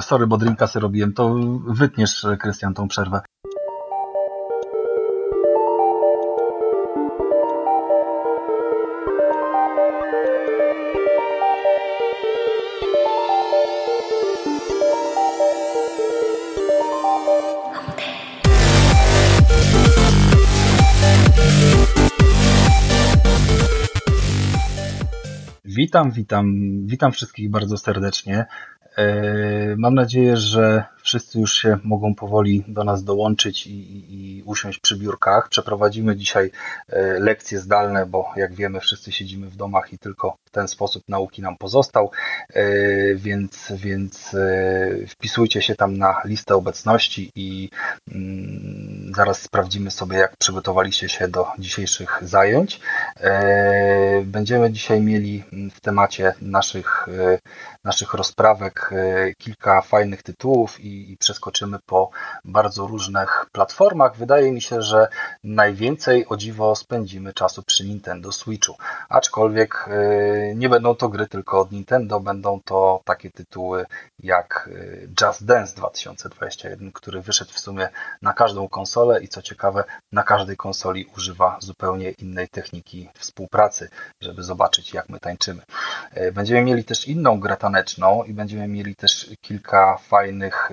Sorry, bo drinka sobie robiłem. To wytniesz, Krystian, tą przerwę. Witam, witam, witam wszystkich bardzo serdecznie. E, mam nadzieję, że wszyscy już się mogą powoli do nas dołączyć i, i, usiąść przy biurkach. Przeprowadzimy dzisiaj e, lekcje zdalne, bo jak wiemy, wszyscy siedzimy w domach i tylko w ten sposób nauki nam pozostał, e, więc, więc wpisujcie się tam na listę obecności i mm, zaraz sprawdzimy sobie, jak przygotowaliście się do dzisiejszych zajęć. Będziemy dzisiaj mieli w temacie naszych, naszych rozprawek E, kilka fajnych tytułów i, i przeskoczymy po bardzo różnych platformach. Wydaje mi się, że najwięcej o dziwo spędzimy czasu przy Nintendo Switchu. Aczkolwiek e, nie będą to gry tylko od Nintendo, będą to takie tytuły jak e, Just Dance 2021, który wyszedł w sumie na każdą konsolę i co ciekawe, na każdej konsoli używa zupełnie innej techniki współpracy, żeby zobaczyć jak my tańczymy. Będziemy mieli też inną grę taneczną i będziemy mieli też kilka fajnych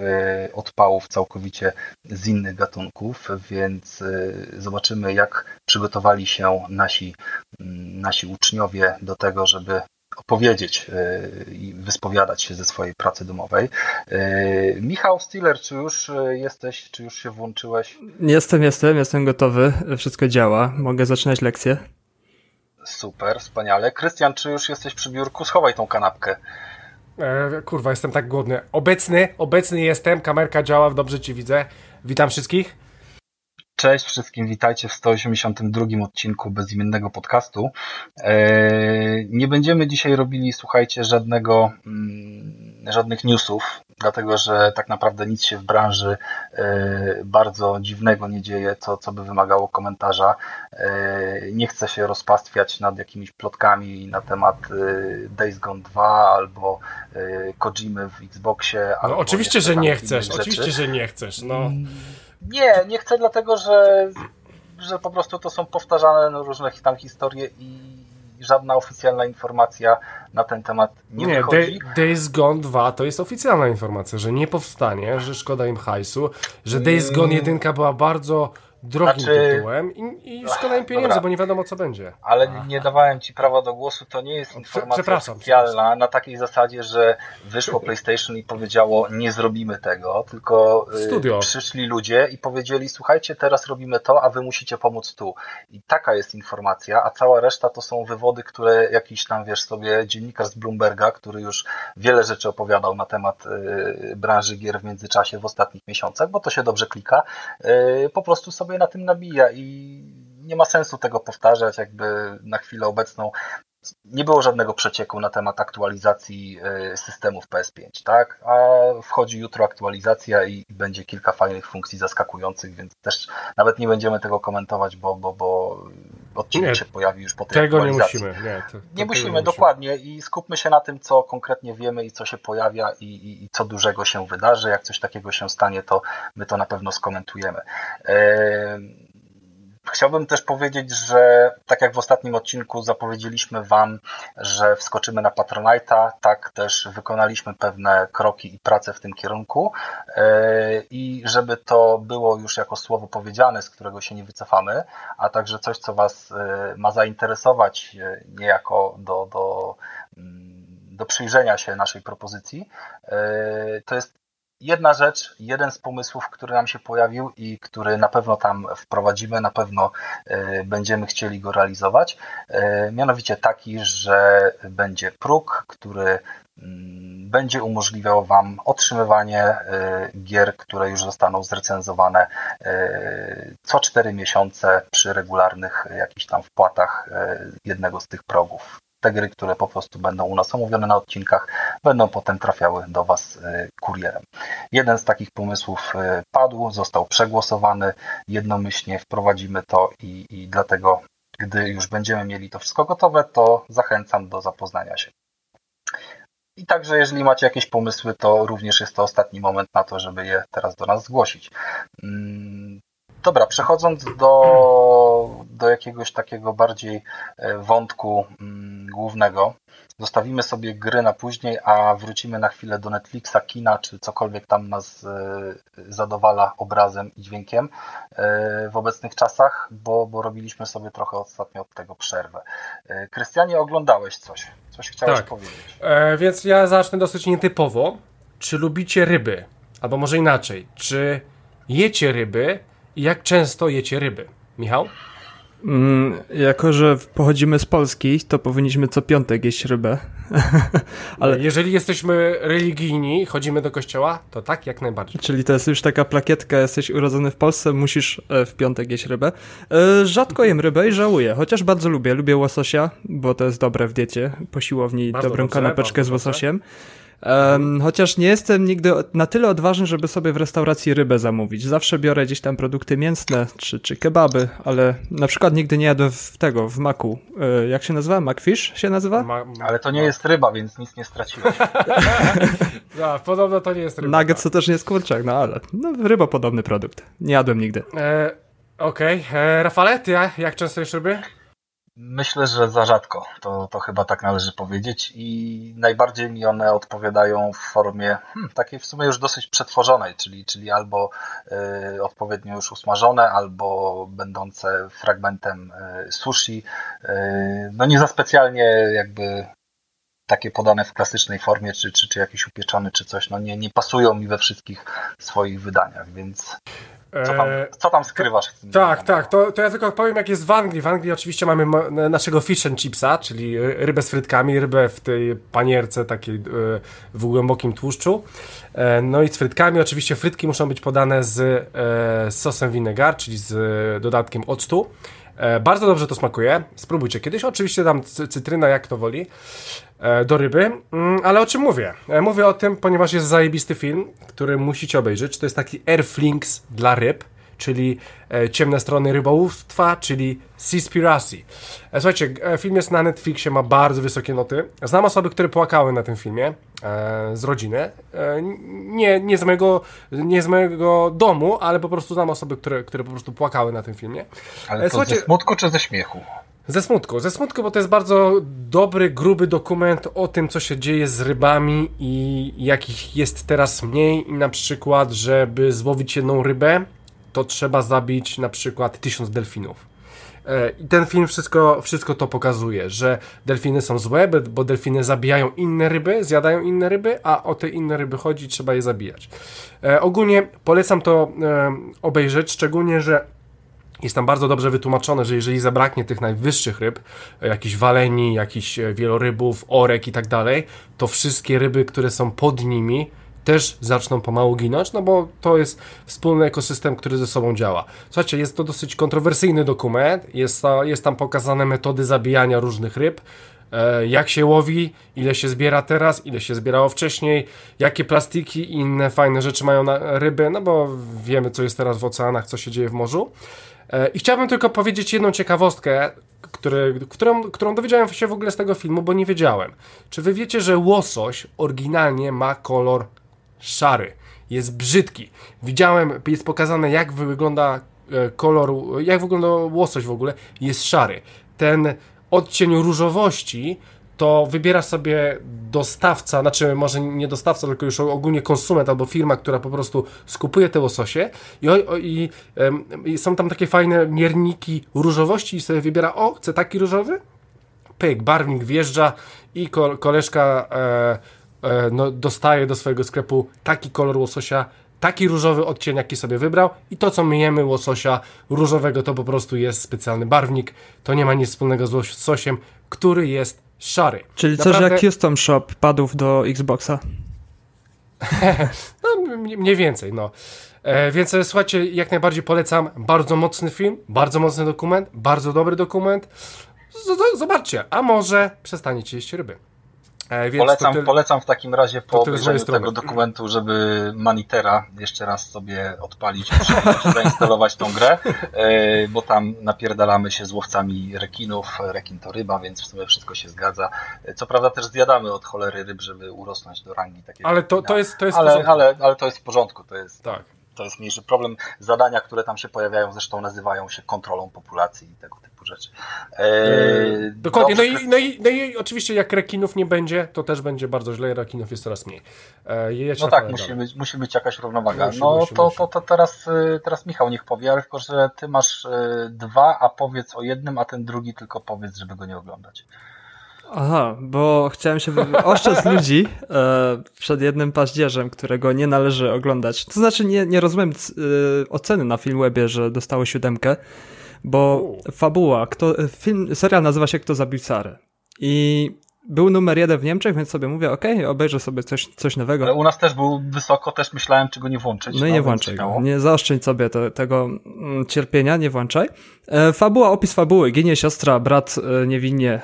odpałów całkowicie z innych gatunków, więc e, zobaczymy, jak przygotowali się nasi, mm, nasi uczniowie do tego, żeby opowiedzieć e, i wyspowiadać się ze swojej pracy domowej. Michał Stiller, czy już jesteś, czy już się włączyłeś? Jestem, jestem, jestem gotowy, wszystko działa, mogę zaczynać lekcję. Super, wspaniale. Krystian, czy już jesteś przy biurku? Schowaj tą kanapkę. E, kurwa, jestem tak głodny. Obecny, obecny jestem, kamerka działa, dobrze Ci widzę. Witam wszystkich. Cześć wszystkim, witajcie w 182 odcinku bezimiennego podcastu. E, nie będziemy dzisiaj robili, słuchajcie, żadnego, mm, żadnych newsów, dlatego że tak naprawdę nic się w branży e, bardzo dziwnego nie dzieje, co, co by wymagało komentarza. E, nie chcę się rozpastwiać nad jakimiś plotkami na temat Days Gone 2 albo Kojimy w Xboxie. No, oczywiście, że nie chcesz, oczywiście, że nie chcesz. No. Mm. Nie, nie chcę dlatego, że, że po prostu to są powtarzane no, różne tam historie i żadna oficjalna informacja na ten temat nie, nie wychodzi. Days Gone 2 to jest oficjalna informacja, że nie powstanie, że szkoda im hajsu, że Days Gone 1 była bardzo drogim znaczy... tytułem i, i szkoda im pieniędzy, Dobra. bo nie wiadomo co będzie. Ale nie dawałem ci prawa do głosu, to nie jest informacja oficjalna na takiej zasadzie, że wyszło PlayStation i powiedziało nie zrobimy tego, tylko y, Studio. przyszli ludzie i powiedzieli słuchajcie, teraz robimy to, a wy musicie pomóc tu. I taka jest informacja, a cała reszta to są wywody, które jakiś tam, wiesz sobie, dziennikarz z Bloomberga, który już wiele rzeczy opowiadał na temat y, branży gier w międzyczasie w ostatnich miesiącach, bo to się dobrze klika, y, po prostu sobie sobie na tym nabija i nie ma sensu tego powtarzać, jakby na chwilę obecną nie było żadnego przecieku na temat aktualizacji e, systemów PS5, tak? A wchodzi jutro aktualizacja i będzie kilka fajnych funkcji zaskakujących, więc też nawet nie będziemy tego komentować, bo, bo, bo odcinek nie, się pojawi już po tej tego nie musimy. Nie, to, to nie musimy, nie dokładnie i skupmy się na tym, co konkretnie wiemy i co się pojawia i, i, i, co dużego się wydarzy. Jak coś takiego się stanie, to my to na pewno skomentujemy. Yy Chciałbym też powiedzieć, że tak jak w ostatnim odcinku zapowiedzieliśmy Wam, że wskoczymy na Patronite'a, tak też wykonaliśmy pewne kroki i prace w tym kierunku. E, i żeby to było już jako słowo powiedziane, z którego się nie wycofamy, a także coś, co Was e, ma zainteresować e, niejako do, do, mm, do przyjrzenia się naszej propozycji, to jest jedna rzecz, jeden z pomysłów, który nam się pojawił i który na pewno tam wprowadzimy, na pewno e, będziemy chcieli go realizować, e, mianowicie taki, że będzie próg, który mm, będzie umożliwiał Wam otrzymywanie e, gier, które już zostaną zrecenzowane co 4 miesiące przy regularnych jakichś tam wpłatach jednego z tych progów te gry, które po prostu będą u nas omówione na odcinkach, będą potem trafiały do Was y, kurierem. Jeden z takich pomysłów y, padł, został przegłosowany, jednomyślnie wprowadzimy to i, i dlatego, gdy już będziemy mieli to wszystko gotowe, to zachęcam do zapoznania się. I także jeżeli macie jakieś pomysły, to również jest to ostatni moment na to, żeby je teraz do nas zgłosić. Dobra, przechodząc do, do jakiegoś takiego bardziej e, wątku mm, głównego, zostawimy sobie gry na później, a wrócimy na chwilę do Netflixa, kina, czy cokolwiek tam nas e, zadowala obrazem i dźwiękiem e, w obecnych czasach, bo, bo robiliśmy sobie trochę ostatnio od tego przerwę. Krystianie, oglądałeś coś? Coś chciałeś tak. powiedzieć? E, więc ja zacznę dosyć nietypowo. Czy lubicie ryby? Albo może inaczej, czy jecie ryby jak często jecie ryby? Michał? Mm, jako, że pochodzimy z Polski, to powinniśmy co piątek jeść rybę. Ale jeżeli jesteśmy religijni, chodzimy do kościoła, to tak jak najbardziej. Czyli to jest już taka plakietka, jesteś urodzony w Polsce, musisz e, w piątek jeść rybę. E, rzadko jem rybę i żałuję, chociaż bardzo lubię. Lubię łososia, bo to jest dobre w diecie. Po siłowni bardzo dobrą dobrze, kanapeczkę z łososiem. Dobrze. Um, chociaż nie jestem nigdy na tyle odważny, żeby sobie w restauracji rybę zamówić. Zawsze biorę gdzieś tam produkty mięsne czy, czy kebaby, ale na przykład nigdy nie jadłem w tego, w maku. E, jak się nazywa? Macfish się nazywa? Ma, ale to nie jest ryba, więc nic nie straciłeś. no, podobno to nie jest ryba. Nugget to też nie jest kurczak, no ale no, ryba podobny produkt. Nie jadłem nigdy. E, Okej. Okay. E, Rafale, ty jak często jesz ryby? Myślę, że za rzadko, to, to chyba tak należy powiedzieć i najbardziej mi one odpowiadają w formie hmm, takiej w sumie już dosyć przetworzonej, czyli, czyli albo y, odpowiednio już usmażone, albo będące fragmentem y, sushi. Y, no nie za specjalnie jakby takie podane w klasycznej formie, czy, czy, czy jakiś upieczony, czy coś, no nie, nie pasują mi we wszystkich swoich wydaniach, więc co tam, e, co tam skrywasz? tak, tak. To, to ja tylko powiem, jak jest w Anglii. W Anglii oczywiście mamy naszego fish and chipsa, czyli rybę z frytkami, rybę w tej panierce takiej e, w głębokim tłuszczu. E, no i z frytkami. Oczywiście frytki muszą być podane z sosem vinegar, czyli z dodatkiem octu. Bardzo dobrze to smakuje. Spróbujcie kiedyś. Oczywiście dam cytryna, jak to woli. E, do ryby. Mm, ale o czym mówię? E, mówię o tym, ponieważ jest zajebisty film, który musicie obejrzeć. To jest taki Airflinks dla ryb, czyli e, ciemne strony rybołówstwa, czyli Seaspiracy. Słuchajcie, film jest na Netflixie, ma bardzo wysokie noty. Znam osoby, które płakały na tym filmie z rodziny. Nie, nie, z mojego, nie z mojego domu, ale po prostu znam osoby, które, które po prostu płakały na tym filmie. Ale to Słuchajcie, ze smutku czy ze śmiechu? Ze smutku, ze smutku, bo to jest bardzo dobry, gruby dokument o tym, co się dzieje z rybami i jakich jest teraz mniej. I na przykład, żeby złowić jedną rybę, to trzeba zabić na przykład tysiąc delfinów. E, I ten film wszystko, wszystko to pokazuje, że delfiny są złe, bo delfiny zabijają inne ryby, zjadają inne ryby, a o te inne ryby chodzi, trzeba je zabijać. E, ogólnie polecam to e, obejrzeć, szczególnie, że jest tam bardzo dobrze wytłumaczone, że jeżeli zabraknie tych najwyższych ryb, jakichś waleni, jakichś wielorybów, orek i tak dalej, to wszystkie ryby, które są pod nimi, też zaczną pomału ginąć, no bo to jest wspólny ekosystem, który ze sobą działa. Słuchajcie, jest to dosyć kontrowersyjny dokument, jest, jest tam pokazane metody zabijania różnych ryb, e, jak się łowi, ile się zbiera teraz, ile się zbierało wcześniej, jakie plastiki i inne fajne rzeczy mają na ryby, no bo wiemy, co jest teraz w oceanach, co się dzieje w morzu. E, I chciałbym tylko powiedzieć jedną ciekawostkę, który, którą, którą dowiedziałem się w ogóle z tego filmu, bo nie wiedziałem. Czy wy wiecie, że łosoś oryginalnie ma kolor szary? Jest brzydki. Widziałem, jest pokazane jak wygląda e, kolor, jak wygląda łosoś w ogóle. Jest szary. Ten odcień różowości to wybiera sobie dostawca, znaczy może nie dostawca, tylko już ogólnie konsument albo firma, która po prostu skupuje te łososie i, i, i są tam takie fajne mierniki różowości i sobie wybiera, o, chcę taki różowy? Pyk, barwnik wjeżdża i koleżka e, no, dostaje do swojego sklepu taki kolor łososia, taki różowy odcień, jaki sobie wybrał i to, co myjemy łososia różowego, to po prostu jest specjalny barwnik. To nie ma nic wspólnego z łososiem, który jest szary. Czyli Naprawdę... coś jak Custom Shop padów do Xboxa. no, mniej więcej, no. E, więc e, słuchajcie, jak najbardziej polecam. Bardzo mocny film, bardzo mocny dokument, bardzo dobry dokument. Z zobaczcie, a może przestaniecie jeść ryby. E, polecam, tyle, polecam w takim razie po obejrzeniu tego dokumentu, żeby Manitera jeszcze raz sobie odpalić, zainstalować tą grę, e, bo tam napierdalamy się z łowcami rekinów, rekin to ryba, więc w sumie wszystko się zgadza. E, co prawda też zjadamy od cholery ryb, żeby urosnąć do rangi takiej. Ale to, to jest, to jest ale, ale, ale to jest w porządku, to jest... Tak to jest mniejszy problem. Zadania, które tam się pojawiają, zresztą nazywają się kontrolą populacji i tego typu rzeczy. Eee, Dokładnie. No i, no, i, no i oczywiście jak rekinów nie będzie, to też będzie bardzo źle. Rekinów jest coraz mniej. Eee, no tak, musi być, musi być jakaś równowaga. Musi, no musi, to, musi. To, to, teraz, y, teraz Michał niech powie, ale tylko, że ty masz y, dwa, a powiedz o jednym, a ten drugi tylko powiedz, żeby go nie oglądać. Aha, bo chciałem się oszczędzić ludzi e, przed jednym paździerzem, którego nie należy oglądać. To znaczy nie, nie rozumiem e, oceny na Filmwebie, że dostało siódemkę, bo fabuła, kto, film, serial nazywa się Kto zabił Sarę. I był numer jeden w Niemczech, więc sobie mówię, okej, okay, obejrzę sobie coś, coś nowego. Ale u nas też był wysoko, też myślałem, czy go nie włączyć. No i nie włączaj go. Nie zaoszczędź sobie te, tego mm, cierpienia, nie włączaj. E, fabuła, opis fabuły. Ginie siostra, brat e, niewinnie e,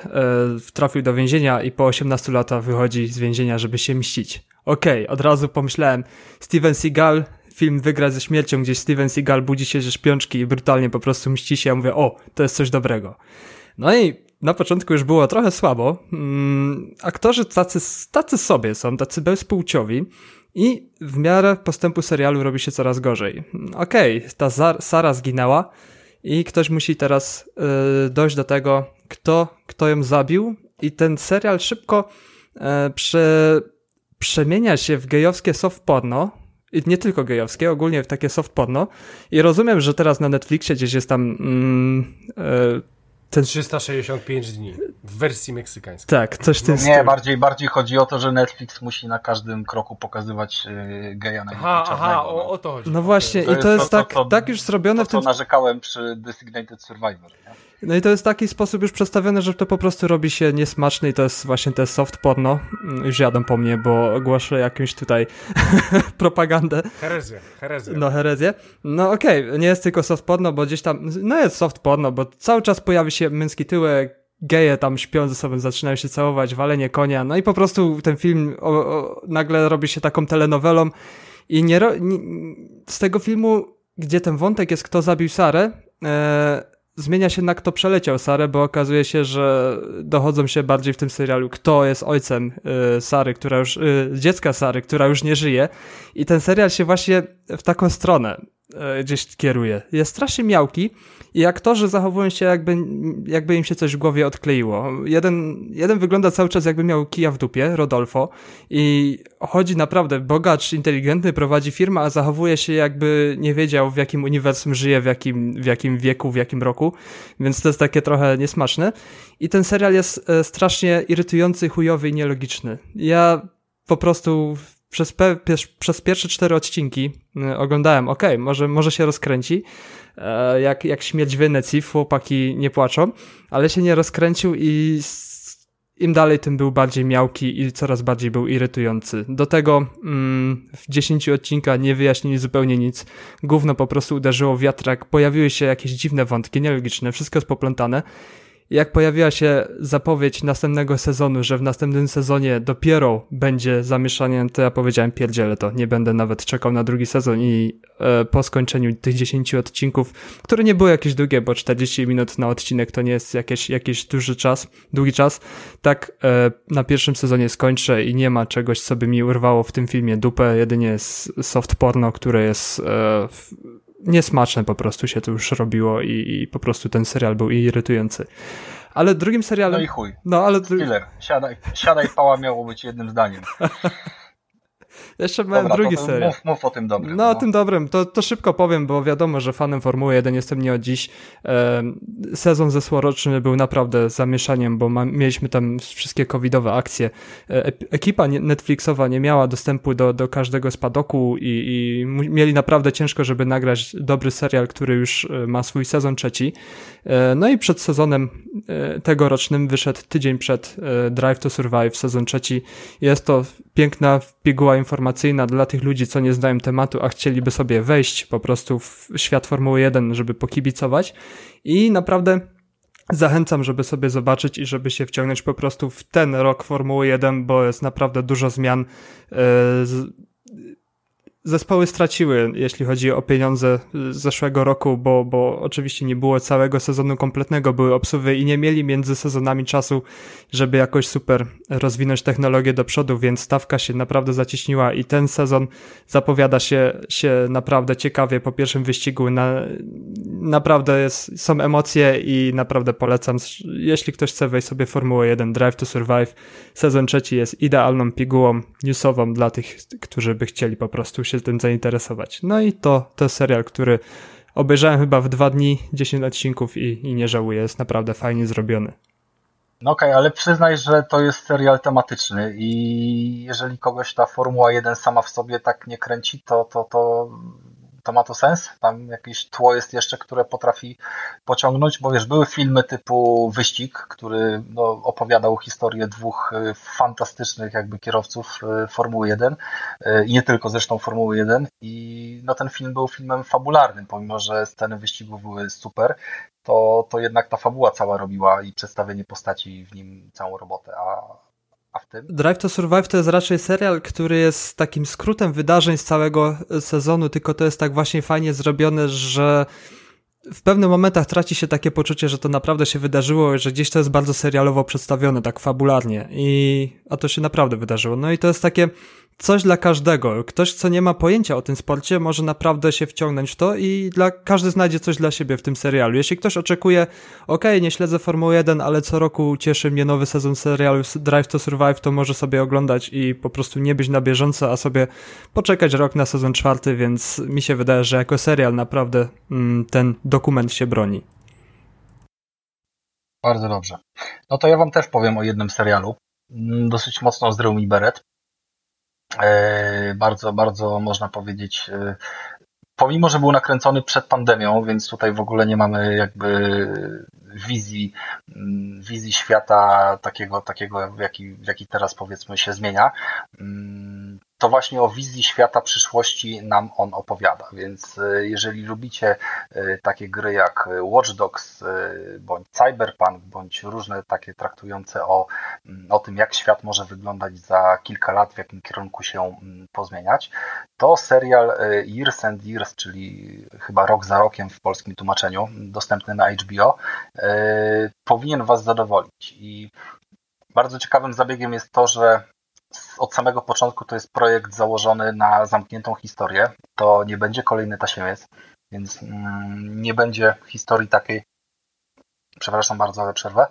trafił do więzienia i po 18 latach wychodzi z więzienia, żeby się mścić. Okej, okay, od razu pomyślałem, Steven Seagal, film Wygra ze śmiercią, gdzie Steven Seagal budzi się ze śpiączki i brutalnie po prostu mści się. Ja mówię, o, to jest coś dobrego. No i na początku już było trochę słabo. Mm, aktorzy tacy, tacy sobie są, tacy bezpłciowi. I w miarę postępu serialu robi się coraz gorzej. Okej, okay, ta Sara zginęła i ktoś musi teraz yy, dojść do tego, kto, kto ją zabił. I ten serial szybko yy, prze, przemienia się w gejowskie soft porno. I nie tylko gejowskie, ogólnie w takie soft porno. I rozumiem, że teraz na Netflixie gdzieś jest tam yy, ten... 365 dni w wersji meksykańskiej. Tak, coś tym no, Nie, bardziej, bardziej chodzi o to, że Netflix musi na każdym kroku pokazywać yy, geja na Aha, aha, o, o, to chodzi. No właśnie, to i to jest, to, tak, to, tak już zrobione to, w tym... To narzekałem przy Designated Survivor. Nie? No i to jest taki sposób już przedstawiony, że to po prostu robi się niesmaczne i to jest właśnie te soft porno. Już jadą po mnie, bo ogłoszę jakąś tutaj propagandę. Herezję, herezję. No herezję. No okej, okay. nie jest tylko soft porno, bo gdzieś tam, no jest soft porno, bo cały czas pojawi się męski tyłek, geje tam śpią ze sobą, zaczynają się całować, walenie konia, no i po prostu ten film o, o, nagle robi się taką telenowelą i nie, nie, z tego filmu, gdzie ten wątek jest kto zabił Sarę, e, zmienia się na kto przeleciał Sarę, bo okazuje się, że dochodzą się bardziej w tym serialu, kto jest ojcem y, Sary, która już, y, dziecka Sary, która już nie żyje. I ten serial się właśnie w taką stronę gdzieś kieruje. Jest strasznie miałki i aktorzy zachowują się jakby, jakby im się coś w głowie odkleiło. Jeden, jeden wygląda cały czas jakby miał kija w dupie, Rodolfo, i chodzi naprawdę, bogacz, inteligentny, prowadzi firmę, a zachowuje się jakby nie wiedział w jakim uniwersum żyje, w jakim, w jakim wieku, w jakim roku, więc to jest takie trochę niesmaczne. I ten serial jest e, strasznie irytujący, chujowy i nielogiczny. Ja po prostu przez, pe, przez pierwsze cztery odcinki e, oglądałem, okej, okay, może, może się rozkręci, E, jak, jak śmierć Wenecji, chłopaki nie płaczą, ale się nie rozkręcił i im dalej, tym był bardziej miałki i coraz bardziej był irytujący. Do tego mm, w 10 odcinkach nie wyjaśnili zupełnie nic. Gówno po prostu uderzyło w wiatrak, pojawiły się jakieś dziwne wątki, nielogiczne, wszystko jest poplątane jak pojawiła się zapowiedź następnego sezonu, że w następnym sezonie dopiero będzie zamieszanie, to ja powiedziałem pierdzielę to, nie będę nawet czekał na drugi sezon i e, po skończeniu tych 10 odcinków, które nie były jakieś długie, bo 40 minut na odcinek to nie jest jakieś, jakiś duży czas, długi czas, tak e, na pierwszym sezonie skończę i nie ma czegoś, co by mi urwało w tym filmie dupę, jedynie jest soft porno, które jest e, niesmaczne po prostu się to już robiło i, i po prostu ten serial był irytujący. Ale drugim serialem... No i chuj. No, ale... Spiller. Siadaj, siadaj pała miało być jednym zdaniem. Jeszcze miałem drugi serial. Mów, mów, o tym dobrym. No, no, o tym dobrym. To, to szybko powiem, bo wiadomo, że fanem Formuły 1 jestem nie od dziś. Sezon zeszłoroczny był naprawdę zamieszaniem, bo mieliśmy tam wszystkie covidowe akcje. E, ekipa Netflixowa nie miała dostępu do, do każdego spadoku i, i mieli naprawdę ciężko, żeby nagrać dobry serial, który już e, ma swój sezon trzeci. E, no i przed sezonem e, tegorocznym wyszedł tydzień przed e, Drive to Survive, sezon trzeci. Jest to piękna piguła informacyjna dla tych ludzi, co nie znają tematu, a chcieliby sobie wejść po prostu w świat Formuły 1, żeby pokibicować. I naprawdę Zachęcam, żeby sobie zobaczyć i żeby się wciągnąć po prostu w ten rok Formuły 1, bo jest naprawdę dużo zmian. Zespoły straciły, jeśli chodzi o pieniądze z zeszłego roku, bo, bo oczywiście nie było całego sezonu kompletnego, były obsuwy i nie mieli między sezonami czasu, żeby jakoś super rozwinąć technologię do przodu, więc stawka się naprawdę zaciśniła i ten sezon zapowiada się, się naprawdę ciekawie po pierwszym wyścigu. Na, naprawdę jest, są emocje i naprawdę polecam. Jeśli ktoś chce wejść sobie Formułę 1 Drive to Survive, sezon trzeci jest idealną pigułą newsową dla tych, którzy by chcieli po prostu się się tym zainteresować. No i to, to serial, który obejrzałem chyba w dwa dni, 10 odcinków i, i nie żałuję, jest naprawdę fajnie zrobiony. No okej, okay, ale przyznaj, że to jest serial tematyczny i jeżeli kogoś ta Formuła 1 sama w sobie tak nie kręci, to, to, to to ma to sens? Tam jakieś tło jest jeszcze, które potrafi pociągnąć, bo wiesz, były filmy typu Wyścig, który no, opowiadał historię dwóch y, fantastycznych jakby kierowców y, Formuły 1 y, i nie tylko zresztą Formuły 1 i no, ten film był filmem fabularnym, pomimo, że sceny wyścigu były super, to, to jednak ta fabuła cała robiła i przedstawienie postaci w nim całą robotę, a, a w tym? Drive to Survive to jest raczej serial, który jest takim skrótem wydarzeń z całego sezonu, tylko to jest tak właśnie fajnie zrobione, że w pewnych momentach traci się takie poczucie, że to naprawdę się wydarzyło, że gdzieś to jest bardzo serialowo przedstawione, tak fabularnie. I, a to się naprawdę wydarzyło. No i to jest takie coś dla każdego. Ktoś, co nie ma pojęcia o tym sporcie, może naprawdę się wciągnąć w to i dla, każdy znajdzie coś dla siebie w tym serialu. Jeśli ktoś oczekuje, ok, nie śledzę Formuły 1, ale co roku cieszy mnie nowy sezon serialu Drive to Survive, to może sobie oglądać i po prostu nie być na bieżąco, a sobie poczekać rok na sezon czwarty, więc mi się wydaje, że jako serial naprawdę mm, ten dokument się broni. Bardzo dobrze. No to ja wam też powiem o jednym serialu. Mm, dosyć mocno zdrył mi beret. E, bardzo, bardzo można powiedzieć, e, pomimo, że był nakręcony przed pandemią, więc tutaj w ogóle nie mamy jakby wizji, mm, wizji świata takiego, takiego jaki, jaki teraz powiedzmy się zmienia, mm, to właśnie o wizji świata przyszłości nam on opowiada. Więc e, jeżeli lubicie e, takie gry jak Watch Dogs, e, bądź Cyberpunk, bądź różne takie traktujące o, mm, o tym, jak świat może wyglądać za kilka lat, w jakim kierunku się pozmieniać, to serial Years and Years, czyli chyba rok za rokiem w polskim tłumaczeniu, dostępny na HBO, powinien Was zadowolić. I bardzo ciekawym zabiegiem jest to, że od samego początku to jest projekt założony na zamkniętą historię. To nie będzie kolejny tasiemiec, więc mm, nie będzie historii takiej. Przepraszam bardzo, ale przerwę.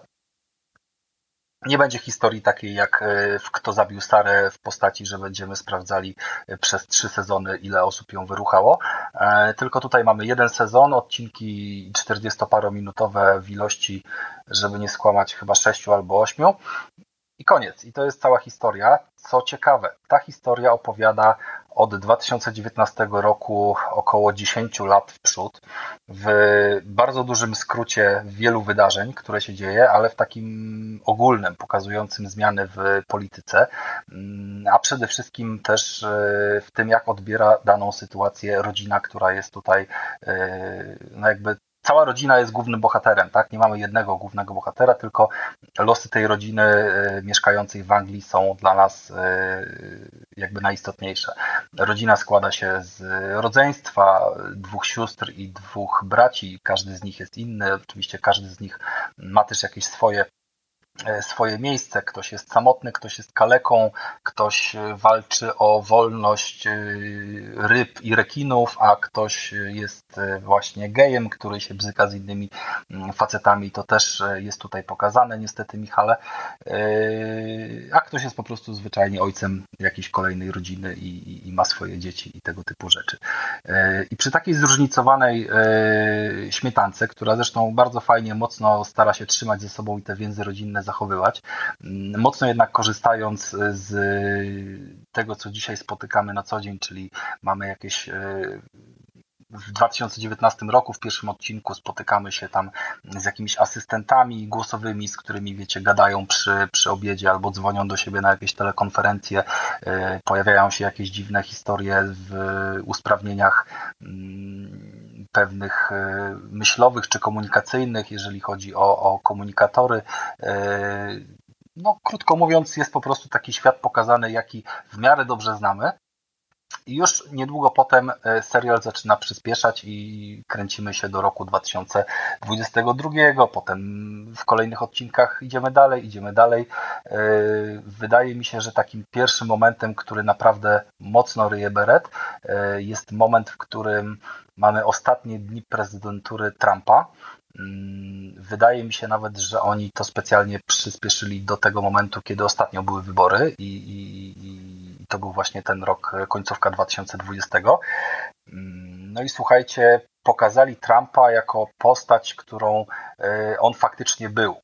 Nie będzie historii takiej jak e, w Kto zabił Sarę w postaci, że będziemy sprawdzali e, przez trzy sezony, ile osób ją wyruchało. E, tylko tutaj mamy jeden sezon, odcinki 40-parominutowe w ilości, żeby nie skłamać, chyba 6 albo 8. I koniec. I to jest cała historia. Co ciekawe, ta historia opowiada od 2019 roku około 10 lat w przód, w bardzo dużym skrócie wielu wydarzeń, które się dzieje, ale w takim ogólnym, pokazującym zmiany w polityce, a przede wszystkim też e, w tym, jak odbiera daną sytuację rodzina, która jest tutaj e, no jakby cała rodzina jest głównym bohaterem, tak? Nie mamy jednego głównego bohatera, tylko losy tej rodziny e, mieszkającej w Anglii są dla nas e, jakby najistotniejsze. Rodzina składa się z rodzeństwa, dwóch sióstr i dwóch braci. Każdy z nich jest inny. Oczywiście każdy z nich ma też jakieś swoje swoje miejsce. Ktoś jest samotny, ktoś jest kaleką, ktoś e, walczy o wolność e, ryb i rekinów, a ktoś jest właśnie gejem, który się bzyka z innymi mm, facetami. To też jest tutaj pokazane, niestety, Michale. A ktoś jest po prostu zwyczajnie ojcem jakiejś kolejnej rodziny i, i ma swoje dzieci i tego typu rzeczy. I przy takiej zróżnicowanej śmietance, która zresztą bardzo fajnie, mocno stara się trzymać ze sobą i te więzy rodzinne zachowywać. Mm, mocno jednak korzystając z tego, co dzisiaj spotykamy na co dzień, czyli mamy jakieś e, w 2019 roku w pierwszym odcinku spotykamy się tam z jakimiś asystentami głosowymi, z którymi wiecie, gadają przy, przy obiedzie albo dzwonią do siebie na jakieś telekonferencje. E, pojawiają się jakieś dziwne historie w usprawnieniach mm, pewnych myślowych czy komunikacyjnych, jeżeli chodzi o, o komunikatory. No, krótko mówiąc, jest po prostu taki świat pokazany, jaki w miarę dobrze znamy. I już niedługo potem e, serial zaczyna przyspieszać i kręcimy się do roku 2022. Potem w kolejnych odcinkach idziemy dalej, idziemy dalej. E, wydaje mi się, że takim pierwszym momentem, który naprawdę mocno ryje beret, e, jest moment, w którym mamy ostatnie dni prezydentury Trumpa. Mm, wydaje mi się nawet, że oni to specjalnie przyspieszyli do tego momentu, kiedy ostatnio były wybory i, i, i to był właśnie ten rok, końcówka 2020. Mm, no i słuchajcie, pokazali Trumpa jako postać, którą e, on faktycznie był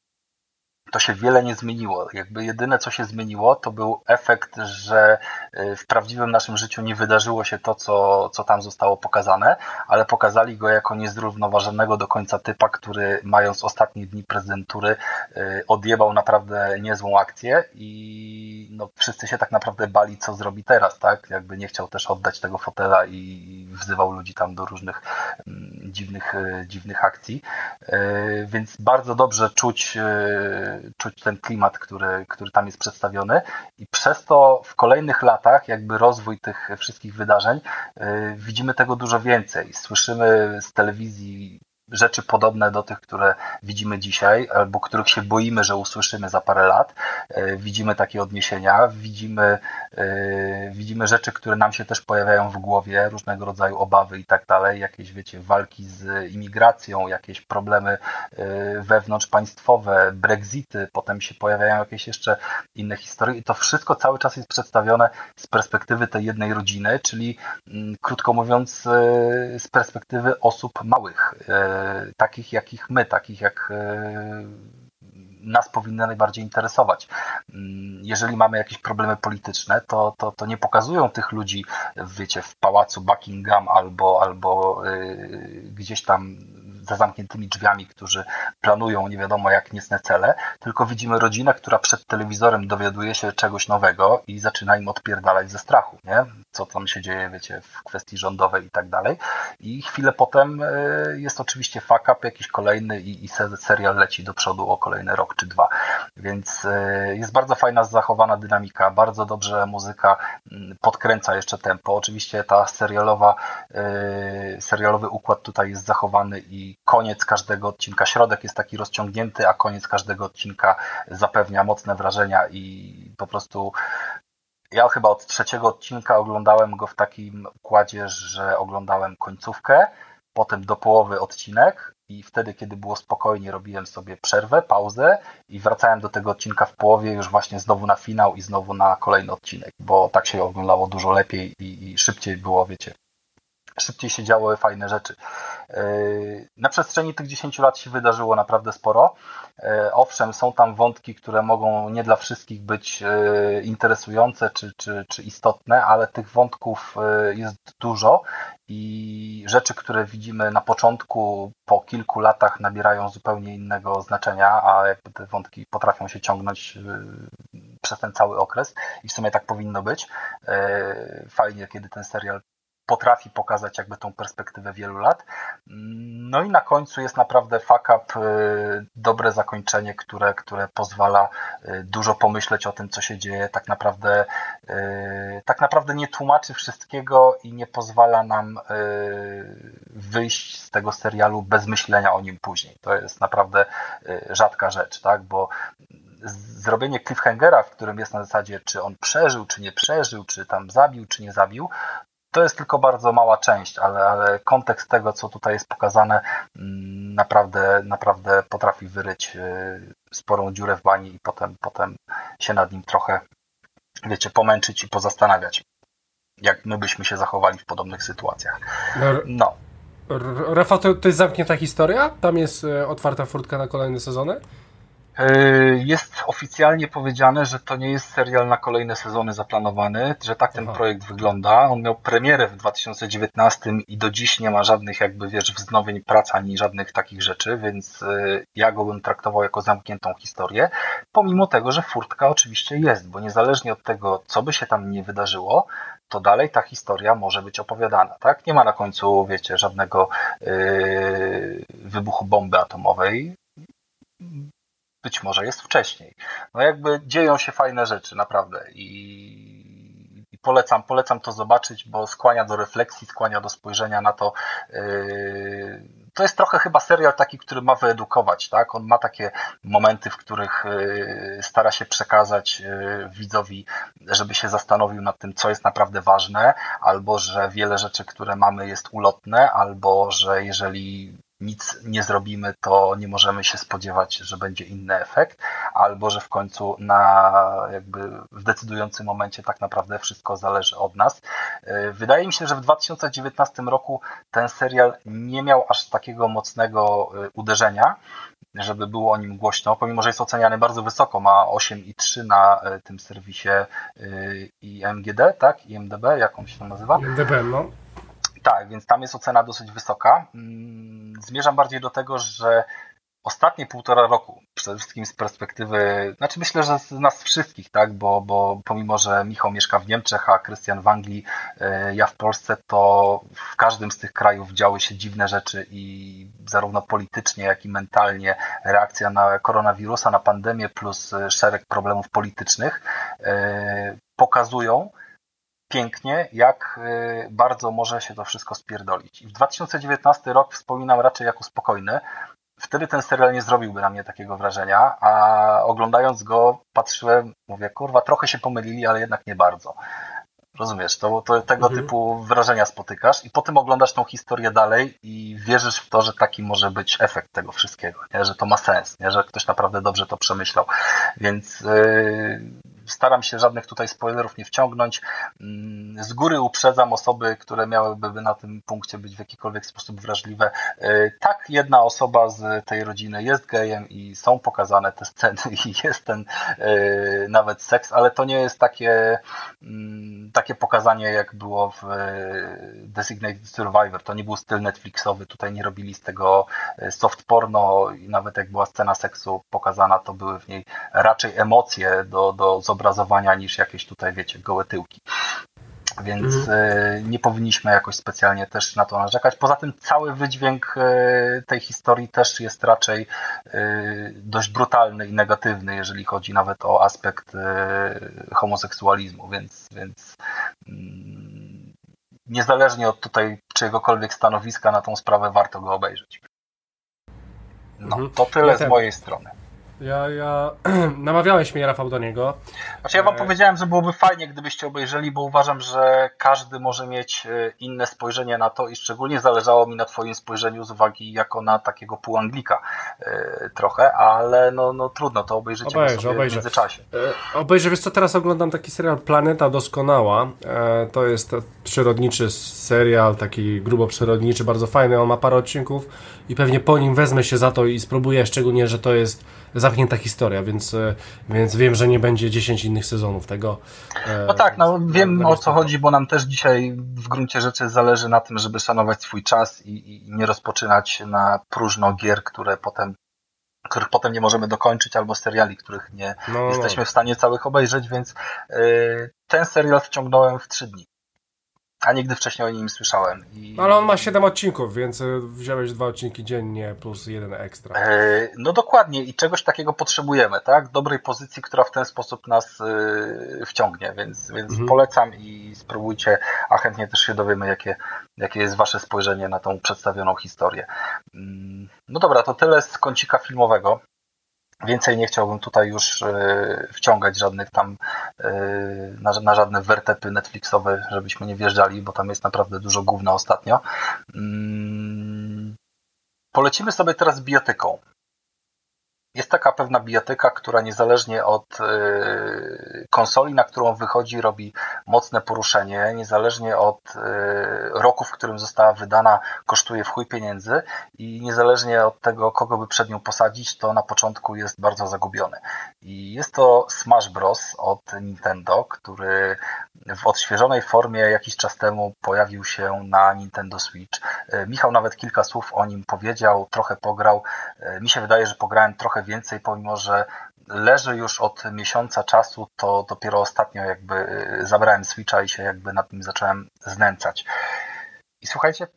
to się wiele nie zmieniło. Jakby jedyne, co się zmieniło, to był efekt, że y, w prawdziwym naszym życiu nie wydarzyło się to, co, co tam zostało pokazane, ale pokazali go jako niezrównoważonego do końca typa, który mając ostatnie dni prezydentury y, odjebał naprawdę niezłą akcję i no, wszyscy się tak naprawdę bali, co zrobi teraz, tak? Jakby nie chciał też oddać tego fotela i wzywał ludzi tam do różnych mm, dziwnych, y, dziwnych akcji. Więc bardzo dobrze czuć czuć ten klimat, który, który tam jest przedstawiony i przez to w kolejnych latach jakby rozwój tych wszystkich wydarzeń y, widzimy tego dużo więcej. Słyszymy z telewizji rzeczy podobne do tych, które widzimy dzisiaj, albo których się boimy, że usłyszymy za parę lat. E, widzimy takie odniesienia, widzimy, e, widzimy rzeczy, które nam się też pojawiają w głowie, różnego rodzaju obawy i tak dalej, jakieś, wiecie, walki z imigracją, jakieś problemy e, wewnątrzpaństwowe, brexity, potem się pojawiają jakieś jeszcze inne historie i to wszystko cały czas jest przedstawione z perspektywy tej jednej rodziny, czyli mm, krótko mówiąc, z perspektywy osób małych takich jakich my, takich jak e, nas powinny najbardziej interesować. Mm, jeżeli mamy jakieś problemy polityczne, to, to, to nie pokazują tych ludzi, wiecie, w pałacu Buckingham albo, albo yy, gdzieś tam za zamkniętymi drzwiami, którzy planują nie wiadomo jak niecne cele, tylko widzimy rodzinę, która przed telewizorem dowiaduje się czegoś nowego i zaczyna im odpierdalać ze strachu, nie? Co tam się dzieje, wiecie, w kwestii rządowej i tak dalej. I chwilę potem e, jest oczywiście fuck up jakiś kolejny i, i serial leci do przodu o kolejny rok czy dwa. Więc e, jest bardzo fajna zachowana dynamika, bardzo dobrze muzyka mm, podkręca jeszcze tempo. Oczywiście ta serialowa, e, serialowy układ tutaj jest zachowany i koniec każdego odcinka, środek jest taki rozciągnięty, a koniec każdego odcinka zapewnia mocne wrażenia i po prostu ja chyba od trzeciego odcinka oglądałem go w takim układzie, że oglądałem końcówkę, potem do połowy odcinek i wtedy, kiedy było spokojnie, robiłem sobie przerwę, pauzę i wracałem do tego odcinka w połowie już właśnie znowu na finał i znowu na kolejny odcinek, bo tak się oglądało dużo lepiej i, i szybciej było, wiecie, szybciej się działy fajne rzeczy. Yy, na przestrzeni tych 10 lat się wydarzyło naprawdę sporo. Yy, owszem, są tam wątki, które mogą nie dla wszystkich być yy, interesujące czy, czy, czy istotne, ale tych wątków jest dużo i rzeczy, które widzimy na początku, po kilku latach nabierają zupełnie innego znaczenia, a jakby te wątki potrafią się ciągnąć przez ten cały okres i w sumie tak powinno być. Fajnie, kiedy ten serial potrafi pokazać jakby tą perspektywę wielu lat. No i na końcu jest naprawdę fuck up, y, dobre zakończenie, które, które pozwala y, dużo pomyśleć o tym, co się dzieje. Tak naprawdę, y, tak naprawdę nie tłumaczy wszystkiego i nie pozwala nam wyjść z tego serialu bez myślenia o nim później. To jest naprawdę rzadka rzecz, tak? Bo zrobienie cliffhangera, w którym jest na zasadzie, czy on przeżył, czy nie przeżył, czy tam zabił, czy nie zabił, to jest tylko bardzo mała część, ale, ale kontekst tego, co tutaj jest pokazane, mm, naprawdę, naprawdę potrafi wyryć y, sporą dziurę w bani i potem, potem się nad nim trochę, wiecie, pomęczyć i pozastanawiać, jak my byśmy się zachowali w podobnych sytuacjach. No. Rafał, to, to jest zamknięta historia? Tam jest e, otwarta furtka na kolejne sezony? Yy, jest oficjalnie powiedziane, że to nie jest serial na kolejne sezony zaplanowany, że tak ten Aha. projekt wygląda. On miał premierę w 2019 i do dziś nie ma żadnych jakby wiesz wznowień prac ani żadnych takich rzeczy, więc yy, ja go bym traktował jako zamkniętą historię. Pomimo tego, że furtka oczywiście jest, bo niezależnie od tego, co by się tam nie wydarzyło, to dalej ta historia może być opowiadana, tak? Nie ma na końcu, wiecie, żadnego yy, wybuchu bomby atomowej być może jest wcześniej. No jakby dzieją się fajne rzeczy, naprawdę. I, i polecam, polecam to zobaczyć, bo skłania do refleksji, skłania do spojrzenia na to. Yy, to jest trochę chyba serial taki, który ma wyedukować, tak? On ma takie momenty, w których yy, stara się przekazać yy, widzowi, żeby się zastanowił nad tym, co jest naprawdę ważne, albo że wiele rzeczy, które mamy, jest ulotne, albo że jeżeli nic nie zrobimy, to nie możemy się spodziewać, że będzie inny efekt, albo że w końcu na jakby w decydującym momencie tak naprawdę wszystko zależy od nas. E, wydaje mi się, że w 2019 roku ten serial nie miał aż takiego mocnego e, uderzenia, żeby było o nim głośno, pomimo, że jest oceniany bardzo wysoko, ma 8,3 na e, tym serwisie IMGD, tak? IMDB, jak on się nazywa? IMDB, no. Tak, więc tam jest ocena dosyć wysoka. Mm, zmierzam bardziej do tego, że ostatnie półtora roku, przede wszystkim z perspektywy, znaczy myślę, że z nas wszystkich, tak, bo, bo pomimo, że Michał mieszka w Niemczech, a Krystian w Anglii, e, ja w Polsce, to w każdym z tych krajów działy się dziwne rzeczy i zarówno politycznie, jak i mentalnie reakcja na koronawirusa, na pandemię plus szereg problemów politycznych e, pokazują, pięknie, jak y, bardzo może się to wszystko spierdolić. I w 2019 rok wspominam raczej jako spokojny. Wtedy ten serial nie zrobiłby na mnie takiego wrażenia, a oglądając go patrzyłem, mówię, kurwa, trochę się pomylili, ale jednak nie bardzo. Rozumiesz, to, to tego mhm. typu wrażenia spotykasz i potem oglądasz tą historię dalej i wierzysz w to, że taki może być efekt tego wszystkiego, nie? że to ma sens, nie? że ktoś naprawdę dobrze to przemyślał. Więc yy, staram się żadnych tutaj spoilerów nie wciągnąć. Mm, z góry uprzedzam osoby, które miałyby na tym punkcie być w jakikolwiek sposób wrażliwe. E, tak, jedna osoba z tej rodziny jest gejem i są pokazane te sceny i jest ten e, nawet seks, ale to nie jest takie, mm, takie pokazanie, jak było w e, Designated Survivor. To nie był styl Netflixowy, tutaj nie robili z tego soft porno i nawet jak była scena seksu pokazana, to były w niej raczej emocje do, do zobaczenia zobrazowania niż jakieś tutaj, wiecie, gołe tyłki. Więc mhm. nie powinniśmy jakoś specjalnie też na to narzekać. Poza tym cały wydźwięk e, tej historii też jest raczej e, dość brutalny i negatywny, jeżeli chodzi nawet o aspekt homoseksualizmu, więc, więc mm, niezależnie od tutaj czyjegokolwiek stanowiska na tą sprawę warto go obejrzeć. No, mhm. to tyle z mojej strony. Ja, ja namawiałeś mnie, Rafał, do niego. Znaczy ja wam e... powiedziałem, że byłoby fajnie, gdybyście obejrzeli, bo uważam, że każdy może mieć e, inne spojrzenie na to i szczególnie zależało mi na twoim spojrzeniu z uwagi jako na takiego półanglika e, trochę, ale no, no trudno, to obejrzycie obejrzę, sobie obejrzę. w międzyczasie. Obejrzę, wiesz co, teraz oglądam taki serial Planeta Doskonała. To jest przyrodniczy serial, taki grubo przyrodniczy, bardzo fajny, on ma parę odcinków i pewnie po nim wezmę się za to i spróbuję, szczególnie, że to jest zamknięta historia, więc, e, więc wiem, że nie będzie 10 innych sezonów tego. E, no tak, no wiem o co chodzi, bo nam też dzisiaj w gruncie rzeczy zależy na tym, żeby szanować swój czas i, i nie rozpoczynać na próżno gier, które potem których potem nie możemy dokończyć, albo seriali, których nie no, no. jesteśmy w stanie całych obejrzeć, więc yy, ten serial wciągnąłem w trzy dni a nigdy wcześniej o nim słyszałem. I... No ale on ma 7 odcinków, więc y, wziąłeś dwa odcinki dziennie plus jeden ekstra. E, no dokładnie i czegoś takiego potrzebujemy, tak? Dobrej pozycji, która w ten sposób nas y, wciągnie, więc, więc mhm. polecam i spróbujcie, a chętnie też się dowiemy, jakie, jakie jest wasze spojrzenie na tą przedstawioną historię. Mm, no dobra, to tyle z kącika filmowego. Więcej nie chciałbym tutaj już e, wciągać żadnych tam e, na, żadne wertepy Netflixowe, żebyśmy nie wjeżdżali, bo tam jest naprawdę dużo gówna ostatnio. Mm, polecimy sobie teraz biotyką. Jest taka pewna bijatyka, która niezależnie od konsoli, na którą wychodzi, robi mocne poruszenie, niezależnie od roku, w którym została wydana, kosztuje w chuj pieniędzy i niezależnie od tego, kogo by przed nią posadzić, to na początku jest bardzo zagubiony. I jest to Smash Bros. od Nintendo, który w odświeżonej formie jakiś czas temu pojawił się na Nintendo Switch. E, Michał nawet kilka słów o nim powiedział, trochę pograł. Mi się wydaje, że pograłem trochę więcej, pomimo że leży już od miesiąca czasu, to dopiero ostatnio jakby e, zabrałem Switcha i się jakby nad nim zacząłem znęcać. I słuchajcie,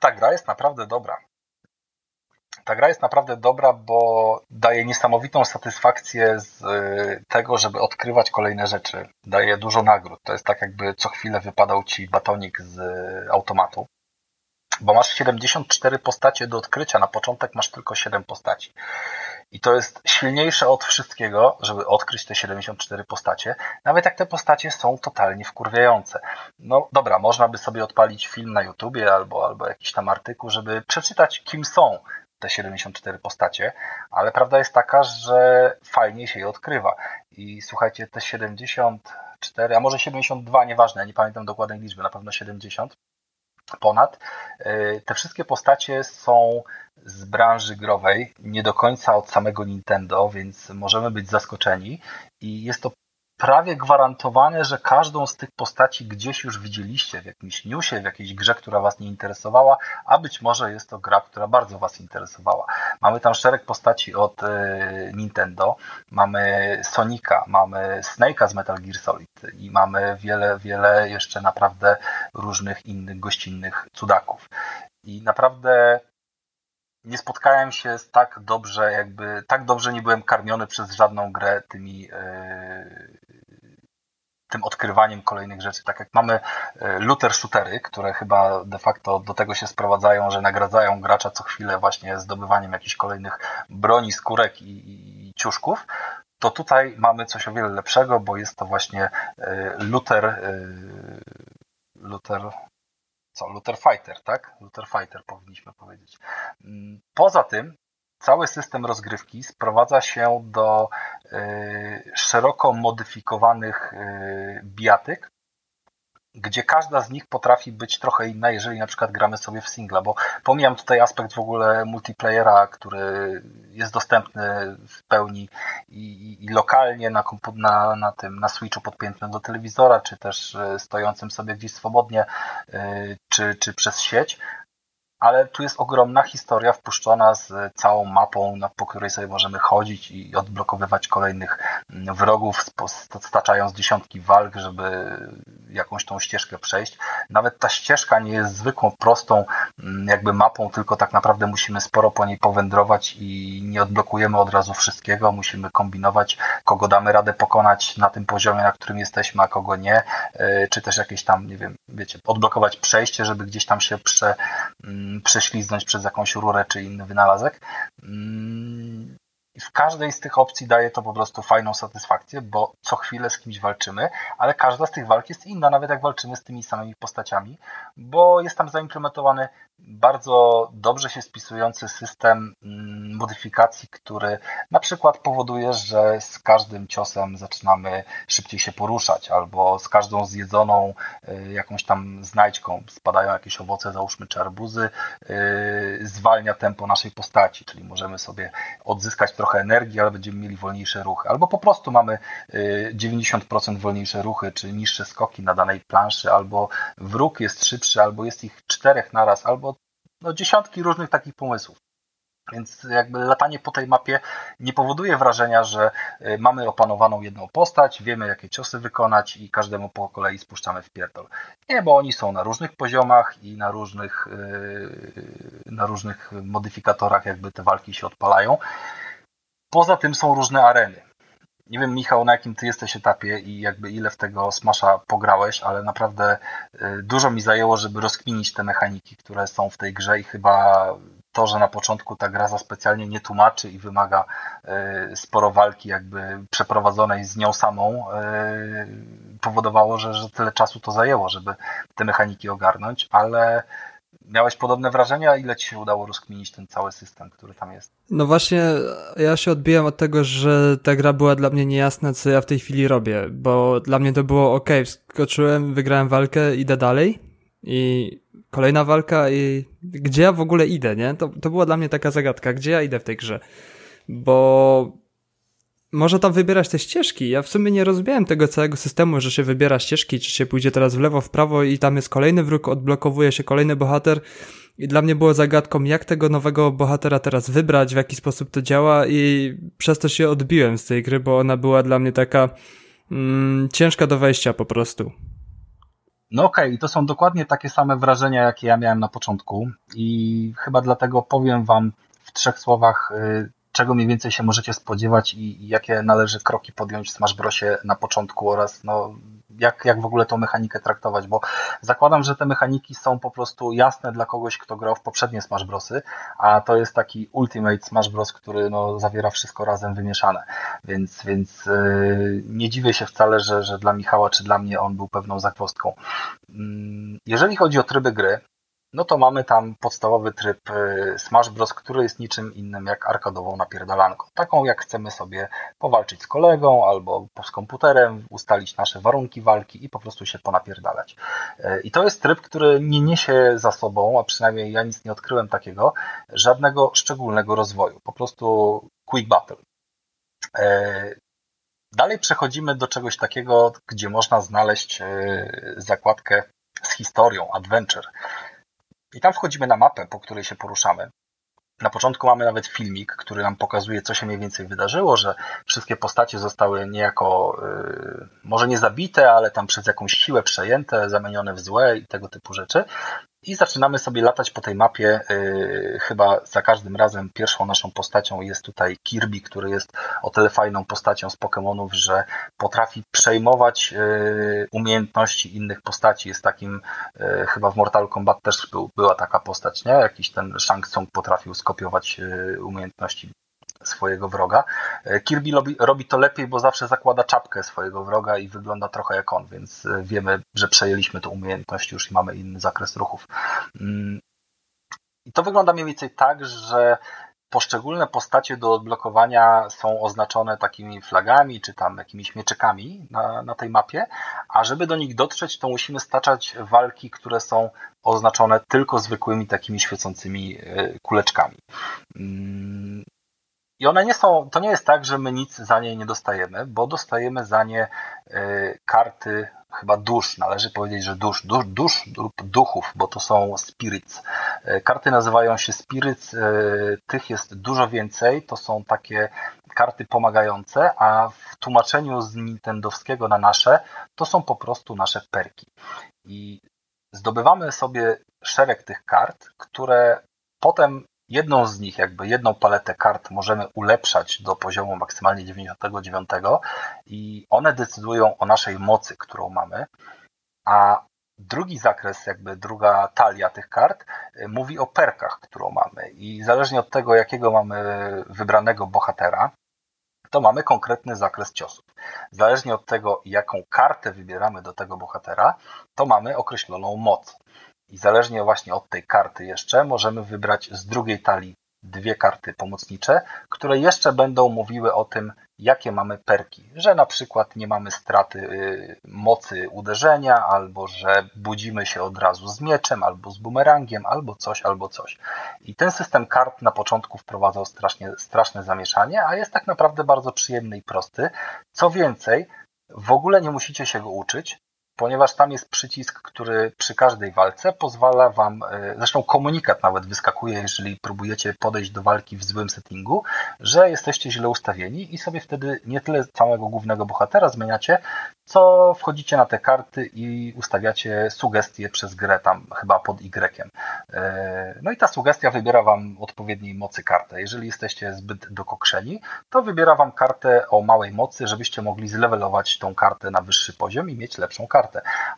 ta gra jest naprawdę dobra. Ta gra jest naprawdę dobra, bo daje niesamowitą satysfakcję z y, tego, żeby odkrywać kolejne rzeczy. Daje dużo nagród. To jest tak, jakby co chwilę wypadał ci batonik z y, automatu. Bo masz 74 postacie do odkrycia, na początek masz tylko 7 postaci. I to jest silniejsze od wszystkiego, żeby odkryć te 74 postacie, nawet jak te postacie są totalnie wkurwiające. No dobra, można by sobie odpalić film na YouTubie albo, albo jakiś tam artykuł, żeby przeczytać, kim są te 74 postacie, ale prawda jest taka, że fajnie się je odkrywa. I słuchajcie, te 74, a może 72, nieważne, nie pamiętam dokładnej liczby, na pewno 70 ponad. Y, te wszystkie postacie są z branży growej, nie do końca od samego Nintendo, więc możemy być zaskoczeni. I jest to prawie gwarantowane, że każdą z tych postaci gdzieś już widzieliście w jakimś newsie, w jakiejś grze, która Was nie interesowała, a być może jest to gra, która bardzo Was interesowała. Mamy tam szereg postaci od y, Nintendo, mamy Sonika, mamy Snake'a z Metal Gear Solid i mamy wiele, wiele jeszcze naprawdę różnych innych gościnnych cudaków. I naprawdę nie spotkałem się z tak dobrze, jakby tak dobrze nie byłem karmiony przez żadną grę tymi yy, tym odkrywaniem kolejnych rzeczy. Tak jak mamy e, looter shootery, które chyba de facto do tego się sprowadzają, że nagradzają gracza co chwilę właśnie zdobywaniem jakichś kolejnych broni, skórek i, ciuszków, to tutaj mamy coś o wiele lepszego, bo jest to właśnie e, e, looter co, Luther Fighter, tak? Luther Fighter powinniśmy powiedzieć. Mm, poza tym cały system rozgrywki sprowadza się do y, szeroko modyfikowanych y, bijatyk, gdzie każda z nich potrafi być trochę inna, jeżeli na przykład gramy sobie w singla, bo pomijam tutaj aspekt w ogóle multiplayera, który jest dostępny w pełni i, i lokalnie na, na, na tym, na Switchu podpiętym do telewizora, czy też y, stojącym sobie gdzieś swobodnie, czy, czy przez sieć, ale tu jest ogromna historia wpuszczona z całą mapą, po której sobie możemy chodzić i odblokowywać kolejnych mm, wrogów, staczając dziesiątki walk, żeby jakąś tą ścieżkę przejść. Nawet ta ścieżka nie jest zwykłą, prostą mm, jakby mapą, tylko tak naprawdę musimy sporo po niej powędrować i nie odblokujemy od razu wszystkiego. Musimy kombinować, kogo damy radę pokonać na tym poziomie, na którym jesteśmy, a kogo nie, e, czy też jakieś tam, nie wiem, wiecie, odblokować przejście, żeby gdzieś tam się prze, mm, prześliznąć przez jakąś rurę czy inny wynalazek. Mm, w każdej z tych opcji daje to po prostu fajną satysfakcję, bo co chwilę z kimś walczymy, ale każda z tych walk jest inna, nawet jak walczymy z tymi samymi postaciami, bo jest tam zaimplementowany bardzo dobrze się spisujący system mm, modyfikacji, który na przykład powoduje, że z każdym ciosem zaczynamy szybciej się poruszać, albo z każdą zjedzoną y, jakąś tam znajdźką spadają jakieś owoce, załóżmy czy arbuzy, y, zwalnia tempo naszej postaci, czyli możemy sobie odzyskać trochę energii, ale będziemy mieli wolniejsze ruchy, albo po prostu mamy 90% y, wolniejsze ruchy, czy niższe skoki na danej planszy, albo wróg jest szybszy, albo jest ich czterech naraz, albo no, dziesiątki różnych takich pomysłów. Więc jakby latanie po tej mapie nie powoduje wrażenia, że y, mamy opanowaną jedną postać, wiemy jakie ciosy wykonać i każdemu po kolei spuszczamy w pierdol. Nie, bo oni są na różnych poziomach i na różnych, y, na różnych modyfikatorach jakby te walki się odpalają. Poza tym są różne areny. Nie wiem, Michał, na jakim ty jesteś etapie i jakby ile w tego Smasha pograłeś, ale naprawdę y, dużo mi zajęło, żeby rozkminić te mechaniki, które są w tej grze i chyba to, że na początku ta gra za specjalnie nie tłumaczy i wymaga y, sporo walki jakby przeprowadzonej z nią samą, y, powodowało, że, że tyle czasu to zajęło, żeby te mechaniki ogarnąć, ale Miałeś podobne wrażenia? Ile ci się udało rozkminić ten cały system, który tam jest? No właśnie, ja się odbiłem od tego, że ta gra była dla mnie niejasna, co ja w tej chwili robię, bo dla mnie to było ok, wskoczyłem, wygrałem walkę, idę dalej i kolejna walka i gdzie ja w ogóle idę, nie? To, to była dla mnie taka zagadka, gdzie ja idę w tej grze, bo może tam wybierać te ścieżki. Ja w sumie nie rozumiem tego całego systemu, że się wybiera ścieżki, czy się pójdzie teraz w lewo, w prawo i tam jest kolejny wróg, odblokowuje się kolejny bohater. I dla mnie było zagadką, jak tego nowego bohatera teraz wybrać, w jaki sposób to działa i przez to się odbiłem z tej gry, bo ona była dla mnie taka mm, ciężka do wejścia po prostu. No okej, okay, to są dokładnie takie same wrażenia, jakie ja miałem na początku i chyba dlatego powiem wam w trzech słowach, y, czego mniej więcej się możecie spodziewać i, jakie należy kroki podjąć w Smash Brosie na początku oraz no, jak, jak w ogóle tą mechanikę traktować, bo zakładam, że te mechaniki są po prostu jasne dla kogoś, kto grał w poprzednie Smash Brosy, a to jest taki Ultimate Smash Bros, który no, zawiera wszystko razem wymieszane, więc, więc yy, nie dziwię się wcale, że, że dla Michała czy dla mnie on był pewną zagwozdką. Yy, jeżeli chodzi o tryby gry, no to mamy tam podstawowy tryb y, Smash Bros, który jest niczym innym jak arkadową napierdalanką. Taką jak chcemy sobie powalczyć z kolegą albo z komputerem, ustalić nasze warunki walki i po prostu się ponapierdalać. Y, I to jest tryb, który nie niesie za sobą, a przynajmniej ja nic nie odkryłem takiego, żadnego szczególnego rozwoju. Po prostu quick battle. Y, dalej przechodzimy do czegoś takiego, gdzie można znaleźć zakładkę z historią, adventure. I tam wchodzimy na mapę, po której się poruszamy. Na początku mamy nawet filmik, który nam pokazuje, co się mniej więcej wydarzyło, że wszystkie postacie zostały niejako, yy, może nie zabite, ale tam przez jakąś siłę przejęte, zamienione w złe i tego typu rzeczy. I zaczynamy sobie latać po tej mapie. Yy, chyba za każdym razem pierwszą naszą postacią jest tutaj Kirby, który jest o tyle fajną postacią z Pokémonów, że potrafi przejmować yy, umiejętności innych postaci. Jest takim, yy, chyba w Mortal Kombat też był, była taka postać, nie? Jakiś ten Shang Tsung potrafił skopiować umiejętności swojego wroga. E, Kirby robi, robi, to lepiej, bo zawsze zakłada czapkę swojego wroga i wygląda trochę jak on, więc e, wiemy, że przejęliśmy tę umiejętność już i mamy inny zakres ruchów. Mm. I to wygląda mniej więcej tak, że poszczególne postacie do odblokowania są oznaczone takimi flagami czy tam jakimiś mieczykami na, na tej mapie, a żeby do nich dotrzeć, to musimy staczać walki, które są oznaczone tylko zwykłymi takimi świecącymi e, kuleczkami. I one nie są, to nie jest tak, że my nic za nie nie dostajemy, bo dostajemy za nie y, karty chyba dusz, należy powiedzieć, że dusz, dusz, dusz lub duchów, bo to są spirits. Y, karty nazywają się spirits, y, tych jest dużo więcej, to są takie karty pomagające, a w tłumaczeniu z nintendowskiego na nasze, to są po prostu nasze perki. I zdobywamy sobie szereg tych kart, które potem Jedną z nich, jakby jedną paletę kart możemy ulepszać do poziomu maksymalnie 99 i one decydują o naszej mocy, którą mamy, a drugi zakres, jakby druga talia tych kart y, mówi o perkach, którą mamy i zależnie od tego, jakiego mamy wybranego bohatera, to mamy konkretny zakres ciosów. Zależnie od tego, jaką kartę wybieramy do tego bohatera, to mamy określoną moc. I zależnie właśnie od tej karty jeszcze możemy wybrać z drugiej talii dwie karty pomocnicze, które jeszcze będą mówiły o tym, jakie mamy perki, że na przykład nie mamy straty y, mocy uderzenia, albo że budzimy się od razu z mieczem, albo z bumerangiem, albo coś, albo coś. I ten system kart na początku wprowadzał strasznie, straszne zamieszanie, a jest tak naprawdę bardzo przyjemny i prosty. Co więcej, w ogóle nie musicie się go uczyć, ponieważ tam jest przycisk, który przy każdej walce pozwala Wam, e, zresztą komunikat nawet wyskakuje, jeżeli próbujecie podejść do walki w złym settingu, że jesteście źle ustawieni i sobie wtedy nie tyle całego głównego bohatera zmieniacie, co wchodzicie na te karty i ustawiacie sugestie przez grę tam chyba pod Y. E, no i ta sugestia wybiera Wam odpowiedniej mocy kartę. Jeżeli jesteście zbyt dokokszeni, to wybiera Wam kartę o małej mocy, żebyście mogli zlevelować tą kartę na wyższy poziom i mieć lepszą kartę.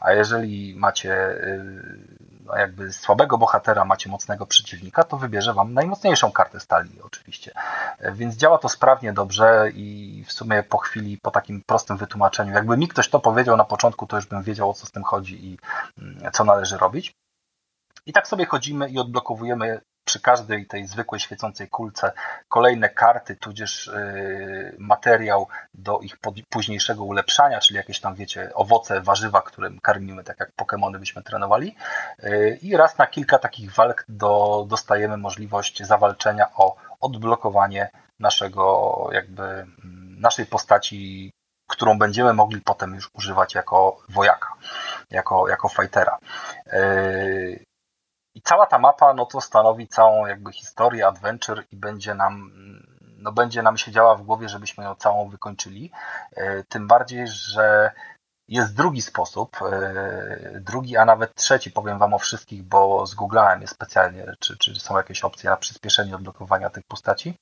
A jeżeli macie y, no jakby słabego bohatera, macie mocnego przeciwnika, to wybierze Wam najmocniejszą kartę stali oczywiście. E, więc działa to sprawnie, dobrze i w sumie po chwili, po takim prostym wytłumaczeniu, jakby mi ktoś to powiedział na początku, to już bym wiedział o co z tym chodzi i mm, co należy robić. I tak sobie chodzimy i odblokowujemy przy każdej tej zwykłej świecącej kulce kolejne karty, tudzież y, materiał do ich późniejszego ulepszania, czyli jakieś tam, wiecie, owoce, warzywa, którym karmimy, tak jak Pokémony byśmy trenowali. Y, I raz na kilka takich walk do, dostajemy możliwość zawalczenia o odblokowanie naszego, jakby, mm, naszej postaci, którą będziemy mogli potem już używać jako wojaka, jako, jako fightera. Y, i cała ta mapa no to stanowi całą jakby historię, adventure i będzie nam, no będzie nam siedziała w głowie, żebyśmy ją całą wykończyli. E, tym bardziej, że jest drugi sposób, e, drugi, a nawet trzeci, powiem Wam o wszystkich, bo zgooglałem je specjalnie, czy, czy są jakieś opcje na przyspieszenie odblokowania tych postaci.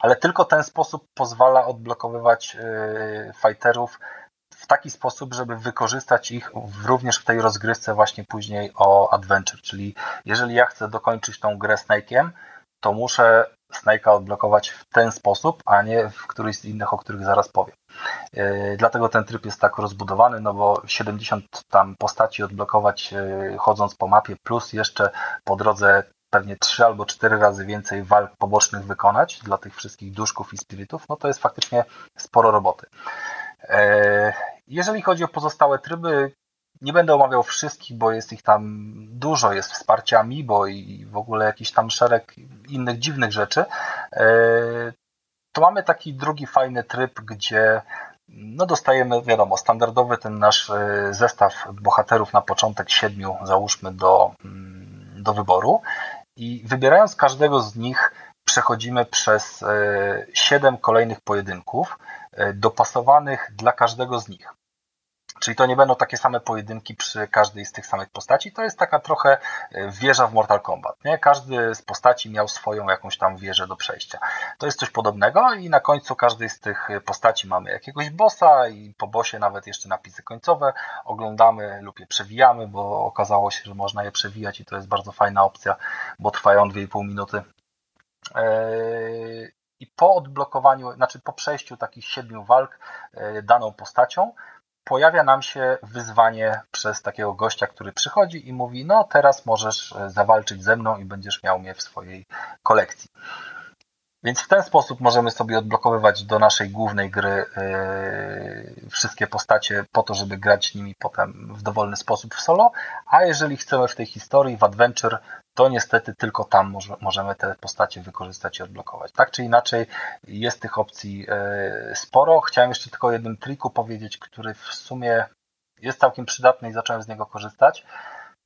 Ale tylko ten sposób pozwala odblokowywać e, fighterów w taki sposób, żeby wykorzystać ich również w tej rozgrywce właśnie później o Adventure, czyli jeżeli ja chcę dokończyć tą grę Snake'iem, to muszę Snake'a odblokować w ten sposób, a nie w któryś z innych, o których zaraz powiem. Yy, dlatego ten tryb jest tak rozbudowany, no bo 70 tam postaci odblokować yy, chodząc po mapie, plus jeszcze po drodze pewnie 3 albo 4 razy więcej walk pobocznych wykonać dla tych wszystkich duszków i spirytów, no to jest faktycznie sporo roboty. E, jeżeli chodzi o pozostałe tryby, nie będę omawiał wszystkich, bo jest ich tam dużo, jest wsparcie Amiibo i w ogóle jakiś tam szereg innych dziwnych rzeczy. E, to mamy taki drugi fajny tryb, gdzie no dostajemy, wiadomo, standardowy ten nasz e, zestaw bohaterów na początek siedmiu, załóżmy, do, mm, do wyboru i wybierając każdego z nich przechodzimy przez siedem kolejnych pojedynków, dopasowanych dla każdego z nich. Czyli to nie będą takie same pojedynki przy każdej z tych samych postaci. To jest taka trochę e, wieża w Mortal Kombat. Nie? Każdy z postaci miał swoją jakąś tam wieżę do przejścia. To jest coś podobnego i na końcu każdej z tych postaci mamy jakiegoś bossa i po bossie nawet jeszcze napisy końcowe. Oglądamy lub je przewijamy, bo okazało się, że można je przewijać i to jest bardzo fajna opcja, bo trwają 2,5 minuty. E, i po odblokowaniu, znaczy po przejściu takich siedmiu walk e, daną postacią, pojawia nam się wyzwanie przez takiego gościa, który przychodzi i mówi: No, teraz możesz e, zawalczyć ze mną i będziesz miał mnie w swojej kolekcji. Więc w ten sposób możemy sobie odblokowywać do naszej głównej gry yy, wszystkie postacie po to, żeby grać nimi potem w dowolny sposób w solo, a jeżeli chcemy w tej historii, w Adventure, to niestety tylko tam może, możemy te postacie wykorzystać i odblokować. Tak czy inaczej jest tych opcji yy, sporo. Chciałem jeszcze tylko o jednym triku powiedzieć, który w sumie jest całkiem przydatny i zacząłem z niego korzystać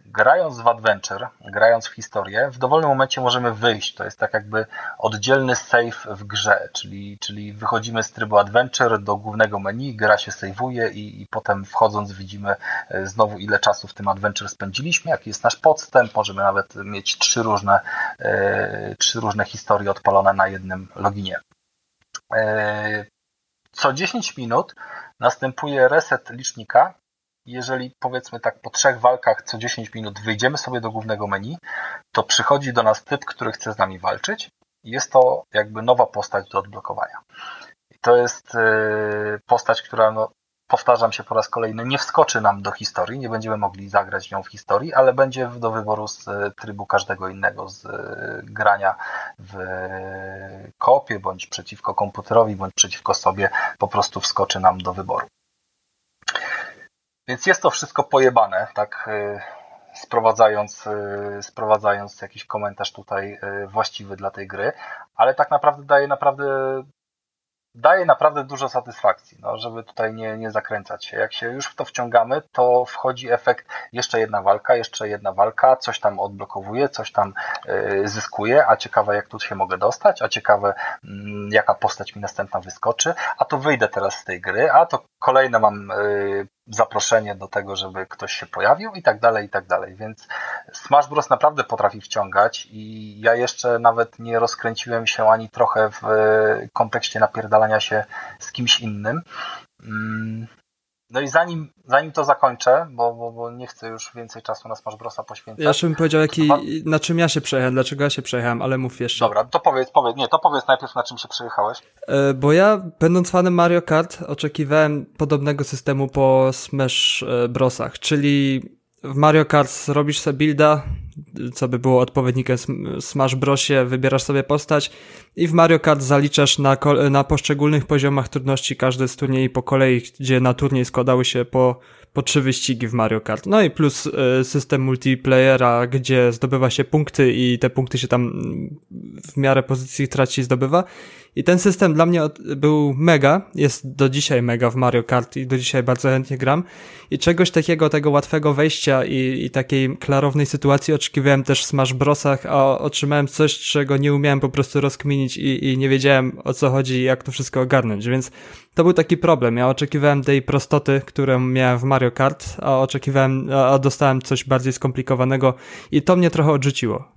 grając w Adventure, grając w historię, w dowolnym momencie możemy wyjść. To jest tak jakby oddzielny save w grze, czyli, czyli wychodzimy z trybu Adventure do głównego menu, gra się saveuje i, i potem wchodząc widzimy e, znowu ile czasu w tym Adventure spędziliśmy, jaki jest nasz podstęp, możemy nawet mieć trzy różne, e, trzy różne historie odpalone na jednym loginie. E, co 10 minut następuje reset licznika jeżeli powiedzmy tak po trzech walkach co 10 minut wyjdziemy sobie do głównego menu, to przychodzi do nas typ, który chce z nami walczyć. Jest to jakby nowa postać do odblokowania. I to jest y, postać, która no, powtarzam się po raz kolejny, nie wskoczy nam do historii, nie będziemy mogli zagrać nią w historii, ale będzie do wyboru z y, trybu każdego innego, z y, grania w kopie, bądź przeciwko komputerowi, bądź przeciwko sobie, po prostu wskoczy nam do wyboru. Więc jest to wszystko pojebane, tak y, sprowadzając, y, sprowadzając jakiś komentarz tutaj y, właściwy dla tej gry, ale tak naprawdę daje naprawdę daje naprawdę dużo satysfakcji, no, żeby tutaj nie, nie zakręcać się. Jak się już w to wciągamy, to wchodzi efekt jeszcze jedna walka, jeszcze jedna walka, coś tam odblokowuje, coś tam y, zyskuje, a ciekawe jak tu się mogę dostać, a ciekawe y, jaka postać mi następna wyskoczy, a to wyjdę teraz z tej gry, a to kolejne mam y, zaproszenie do tego, żeby ktoś się pojawił i tak dalej, i tak dalej. Więc Smash Bros. naprawdę potrafi wciągać i ja jeszcze nawet nie rozkręciłem się ani trochę w kontekście napierdalania się z kimś innym. No i zanim, zanim to zakończę, bo, bo, bo nie chcę już więcej czasu na Smash Brosa poświęcać. Ja jeszcze bym powiedział, jaki, na czym ja się przejechałem, dlaczego ja się przejechałem, ale mów jeszcze. Dobra, to powiedz, powiedz, nie, to powiedz najpierw, na czym się przejechałeś. E, bo ja, będąc fanem Mario Kart, oczekiwałem podobnego systemu po Smash e, Brosach, czyli w Mario Kart robisz sobie builda, co by było odpowiednikiem Smash Brosie, wybierasz sobie postać i w Mario Kart zaliczasz na, na poszczególnych poziomach trudności każdy z turniej po kolei, gdzie na turniej składały się po po trzy wyścigi w Mario Kart. No i plus e, system multiplayera, gdzie zdobywa się punkty i te punkty się tam w miarę pozycji traci zdobywa. I ten system dla mnie był mega, jest do dzisiaj mega w Mario Kart i do dzisiaj bardzo chętnie gram. I czegoś takiego, tego łatwego wejścia i, i takiej klarownej sytuacji oczekiwałem też w Smash Brosach, a otrzymałem coś, czego nie umiałem po prostu rozkminić i, i nie wiedziałem o co chodzi i jak to wszystko ogarnąć, więc to był taki problem. Ja oczekiwałem tej prostoty, którą miałem w Mario Kart, a oczekiwałem, a dostałem coś bardziej skomplikowanego i to mnie trochę odrzuciło.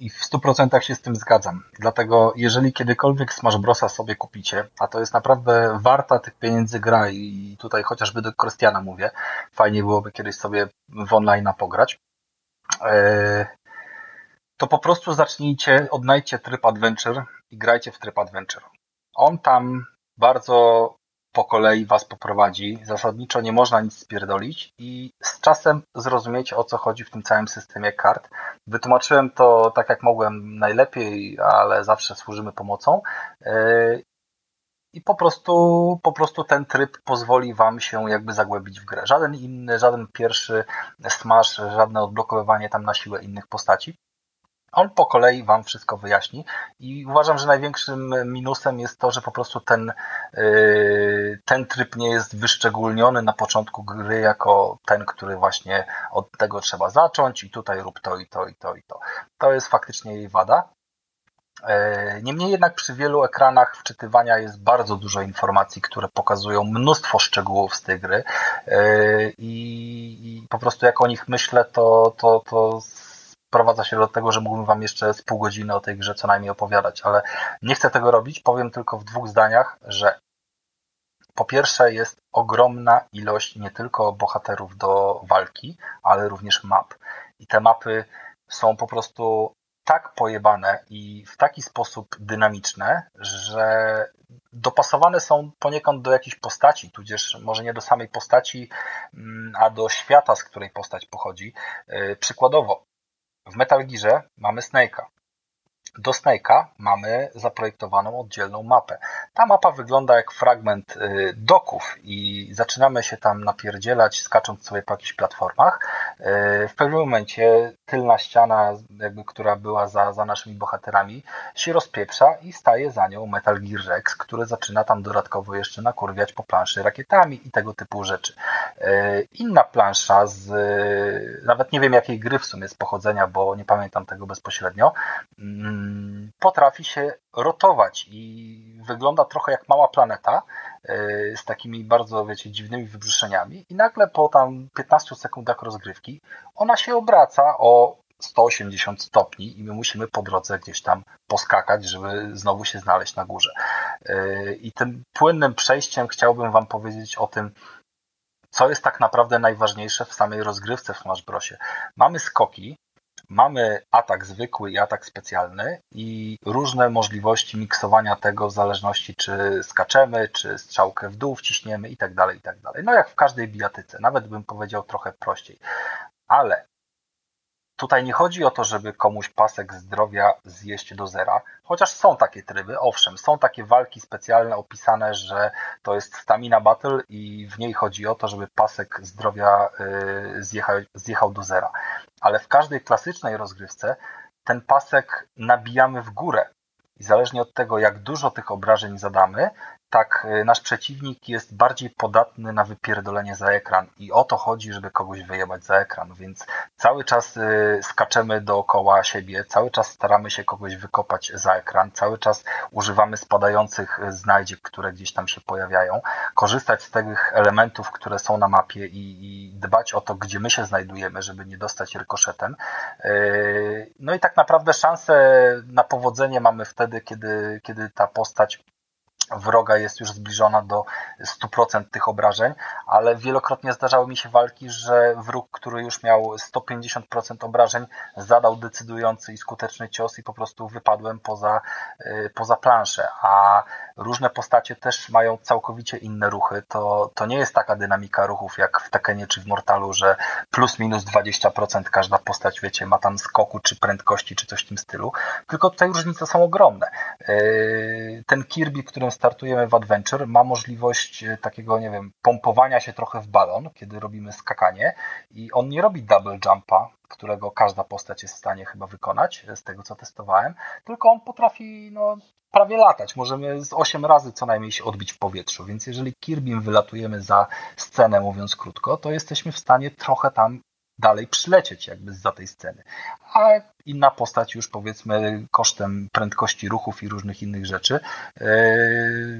I w 100% się z tym zgadzam. Dlatego, jeżeli kiedykolwiek Smash Brosa sobie kupicie, a to jest naprawdę warta tych pieniędzy gra, i tutaj chociażby do Krystiana mówię, fajnie byłoby kiedyś sobie w online pograć, e, to po prostu zacznijcie, odnajdźcie tryb Adventure i grajcie w tryb Adventure. On tam bardzo po kolei was poprowadzi. Zasadniczo nie można nic spierdolić i z czasem zrozumiecie o co chodzi w tym całym systemie kart. Wytłumaczyłem to tak jak mogłem najlepiej, ale zawsze służymy pomocą. Yy, I po prostu, po prostu ten tryb pozwoli Wam się jakby zagłębić w grę. Żaden inny, żaden pierwszy smash, żadne odblokowywanie tam na siłę innych postaci. On po kolei Wam wszystko wyjaśni i uważam, że największym minusem jest to, że po prostu ten, yy, ten tryb nie jest wyszczególniony na początku gry jako ten, który właśnie od tego trzeba zacząć i tutaj rób to i to i to i to. To jest faktycznie jej wada. Yy, niemniej jednak przy wielu ekranach wczytywania jest bardzo dużo informacji, które pokazują mnóstwo szczegółów z tej gry yy, i po prostu jak o nich myślę, to, to, to sprowadza się do tego, że mógłbym Wam jeszcze z pół godziny o tej grze co najmniej opowiadać, ale nie chcę tego robić. Powiem tylko w dwóch zdaniach, że po pierwsze jest ogromna ilość nie tylko bohaterów do walki, ale również map. I te mapy są po prostu tak pojebane i w taki sposób dynamiczne, że dopasowane są poniekąd do jakiejś postaci, tudzież może nie do samej postaci, mm, a do świata, z której postać pochodzi. Yy, przykładowo, w Metal Gearze mamy Snake'a. Do Snake'a mamy zaprojektowaną oddzielną mapę. Ta mapa wygląda jak fragment y, doków i zaczynamy się tam napierdzielać, skacząc sobie po jakichś platformach. Y, w pewnym momencie tylna ściana, jakby, która była za, za naszymi bohaterami, się rozpieprza i staje za nią Metal Gear Rex, który zaczyna tam dodatkowo jeszcze nakurwiać po planszy rakietami i tego typu rzeczy. Y, inna plansza z, nawet nie wiem jakiej gry w sumie z pochodzenia, bo nie pamiętam tego bezpośrednio, mm, potrafi się rotować i wygląda trochę jak mała planeta e, z takimi bardzo, wiecie, dziwnymi wybrzuszeniami i nagle po tam 15 sekundach rozgrywki ona się obraca o 180 stopni i my musimy po drodze gdzieś tam poskakać, żeby znowu się znaleźć na górze. E, I tym płynnym przejściem chciałbym Wam powiedzieć o tym, co jest tak naprawdę najważniejsze w samej rozgrywce w Smash Brosie. Mamy skoki, Mamy atak zwykły i atak specjalny i różne możliwości miksowania tego w zależności czy skaczemy, czy strzałkę w dół wciśniemy i tak dalej, i tak. No jak w każdej bijatyce, nawet bym powiedział trochę prościej. Ale Tutaj nie chodzi o to, żeby komuś pasek zdrowia zjeść do zera, chociaż są takie tryby, owszem, są takie walki specjalne opisane, że to jest stamina battle i w niej chodzi o to, żeby pasek zdrowia y, zjechał, zjechał do zera. Ale w każdej klasycznej rozgrywce ten pasek nabijamy w górę. I zależnie od tego, jak dużo tych obrażeń zadamy, tak y, nasz przeciwnik jest bardziej podatny na wypierdolenie za ekran i o to chodzi, żeby kogoś wyjebać za ekran, więc cały czas y, skaczemy dookoła siebie, cały czas staramy się kogoś wykopać za ekran, cały czas używamy spadających znajdziek, które gdzieś tam się pojawiają, korzystać z tych elementów, które są na mapie i, i dbać o to, gdzie my się znajdujemy, żeby nie dostać rykoszetem. Y, no i tak naprawdę szansę na powodzenie mamy wtedy, kiedy, kiedy ta postać wroga jest już zbliżona do 100% tych obrażeń, ale wielokrotnie zdarzały mi się walki, że wróg, który już miał 150% obrażeń, zadał decydujący i skuteczny cios i po prostu wypadłem poza, y, poza planszę, a różne postacie też mają całkowicie inne ruchy. To, to nie jest taka dynamika ruchów jak w Tekenie czy w Mortalu, że plus minus 20% każda postać, wiecie, ma tam skoku czy prędkości czy coś w tym stylu, tylko tutaj różnice są ogromne. Y, ten Kirby, którym startujemy w Adventure, ma możliwość e, takiego, nie wiem, pompowania się trochę w balon, kiedy robimy skakanie i on nie robi double jumpa, którego każda postać jest w stanie chyba wykonać, e, z tego co testowałem, tylko on potrafi no, prawie latać. Możemy z 8 razy co najmniej się odbić w powietrzu, więc jeżeli Kirbym wylatujemy za scenę, mówiąc krótko, to jesteśmy w stanie trochę tam dalej przylecieć jakby za tej sceny. A inna postać już powiedzmy kosztem prędkości ruchów i różnych innych rzeczy e,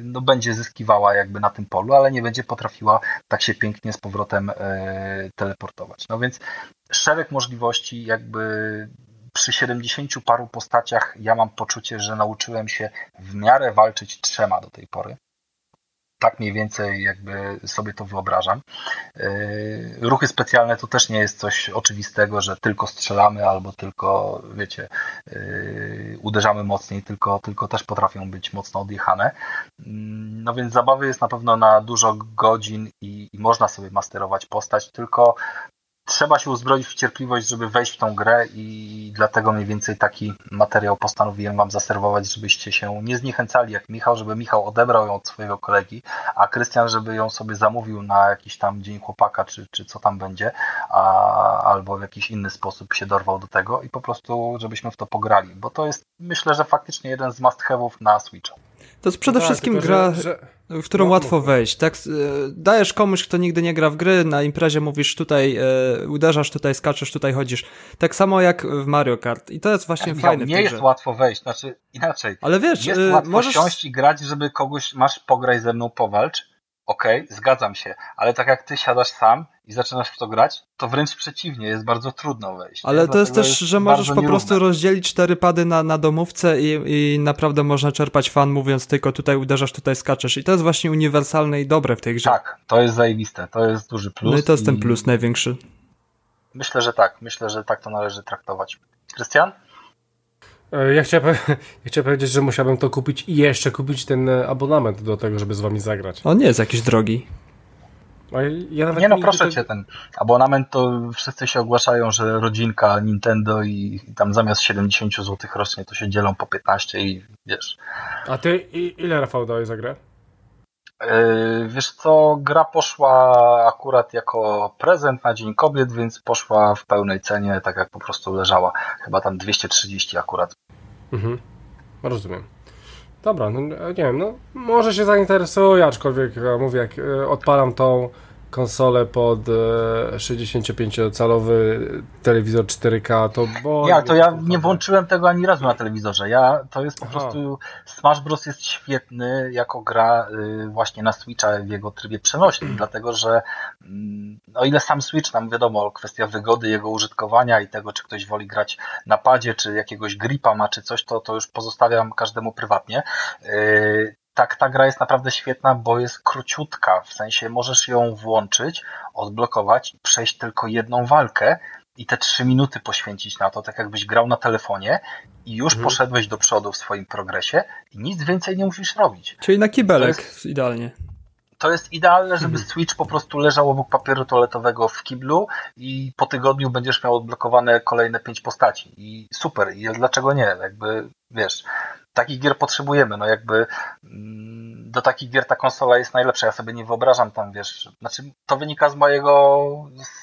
no będzie zyskiwała jakby na tym polu, ale nie będzie potrafiła tak się pięknie z powrotem e, teleportować. No więc szereg możliwości jakby przy 70 paru postaciach ja mam poczucie, że nauczyłem się w miarę walczyć trzema do tej pory tak mniej więcej jakby sobie to wyobrażam. Yy, ruchy specjalne to też nie jest coś oczywistego, że tylko strzelamy albo tylko, wiecie, yy, uderzamy mocniej, tylko, tylko też potrafią być mocno odjechane. Yy, no więc zabawy jest na pewno na dużo godzin i, i można sobie masterować postać, tylko trzeba się uzbroić w cierpliwość, żeby wejść w tą grę i dlatego mniej więcej taki materiał postanowiłem Wam zaserwować, żebyście się nie zniechęcali jak Michał, żeby Michał odebrał ją od swojego kolegi, a Krystian, żeby ją sobie zamówił na jakiś tam dzień chłopaka, czy, czy co tam będzie, a, albo w jakiś inny sposób się dorwał do tego i po prostu, żebyśmy w to pograli, bo to jest myślę, że faktycznie jeden z must na Switcha. To jest przede no tak, wszystkim tylko, gra, że, że... w którą no, łatwo wejść. Tak, e, dajesz komuś, kto nigdy nie gra w gry, na imprezie mówisz tutaj, e, uderzasz, tutaj skaczesz, tutaj chodzisz. Tak samo jak w Mario Kart. I to jest właśnie ja, fajne. Nie jest łatwo wejść, znaczy inaczej. Ale wiesz, jest e, łatwo możesz... siąść i grać, żeby kogoś masz pograj ze mną powalcz okej, okay, zgadzam się, ale tak jak ty siadasz sam i zaczynasz w to grać, to wręcz przeciwnie, jest bardzo trudno wejść. Ale to jest też, jest że możesz po prostu rozdzielić cztery pady na, na domówce i, i naprawdę można czerpać fan, mówiąc tylko tutaj uderzasz, tutaj skaczesz. I to jest właśnie uniwersalne i dobre w tej grze. Tak, to jest zajebiste, to jest duży plus. No i to jest i... ten plus największy. Myślę, że tak, myślę, że tak to należy traktować. Krystian? E, ja chciałem, ja chciałem powiedzieć, że musiałbym to kupić i jeszcze kupić ten e, abonament do tego, żeby z wami zagrać. On nie jest jakiś drogi. Ja nie no, proszę cię, ten abonament to wszyscy się ogłaszają, że rodzinka Nintendo i, i tam zamiast 70 zł rocznie to się dzielą po 15 i wiesz. A ty ile Rafał dałeś za grę? Yy, wiesz co, gra poszła akurat jako prezent na Dzień Kobiet, więc poszła w pełnej cenie, tak jak po prostu leżała. Chyba tam 230 akurat. Mhm, rozumiem. Dobra, no nie wiem, no może się zainteresuję, aczkolwiek mówię, jak e, odpalam tą konsolę pod 65-calowy e, telewizor 4K, to bo... Ja, to ja nie włączyłem tego ani razu na telewizorze. Ja, to jest po Aha. prostu... Smash Bros. jest świetny jako gra y, właśnie na Switcha w jego trybie przenośnym, dlatego że mm, o ile sam Switch, nam wiadomo, kwestia wygody jego użytkowania i tego, czy ktoś woli grać na padzie, czy jakiegoś gripa ma, czy coś, to, to już pozostawiam każdemu prywatnie. Tak, ta gra jest naprawdę świetna, bo jest króciutka, w sensie możesz ją włączyć, odblokować i przejść tylko jedną walkę i te trzy minuty poświęcić na to, tak jakbyś grał na telefonie i już mhm. poszedłeś do przodu w swoim progresie i nic więcej nie musisz robić. Czyli na kibelek jest, idealnie. To jest idealne, żeby mhm. Switch po prostu leżał obok papieru toaletowego w kiblu i po tygodniu będziesz miał odblokowane kolejne pięć postaci. I super, i dlaczego nie? Jakby, wiesz, takich gier potrzebujemy. No jakby mm, do takich gier ta konsola jest najlepsza. Ja sobie nie wyobrażam tam, wiesz, znaczy to wynika z mojego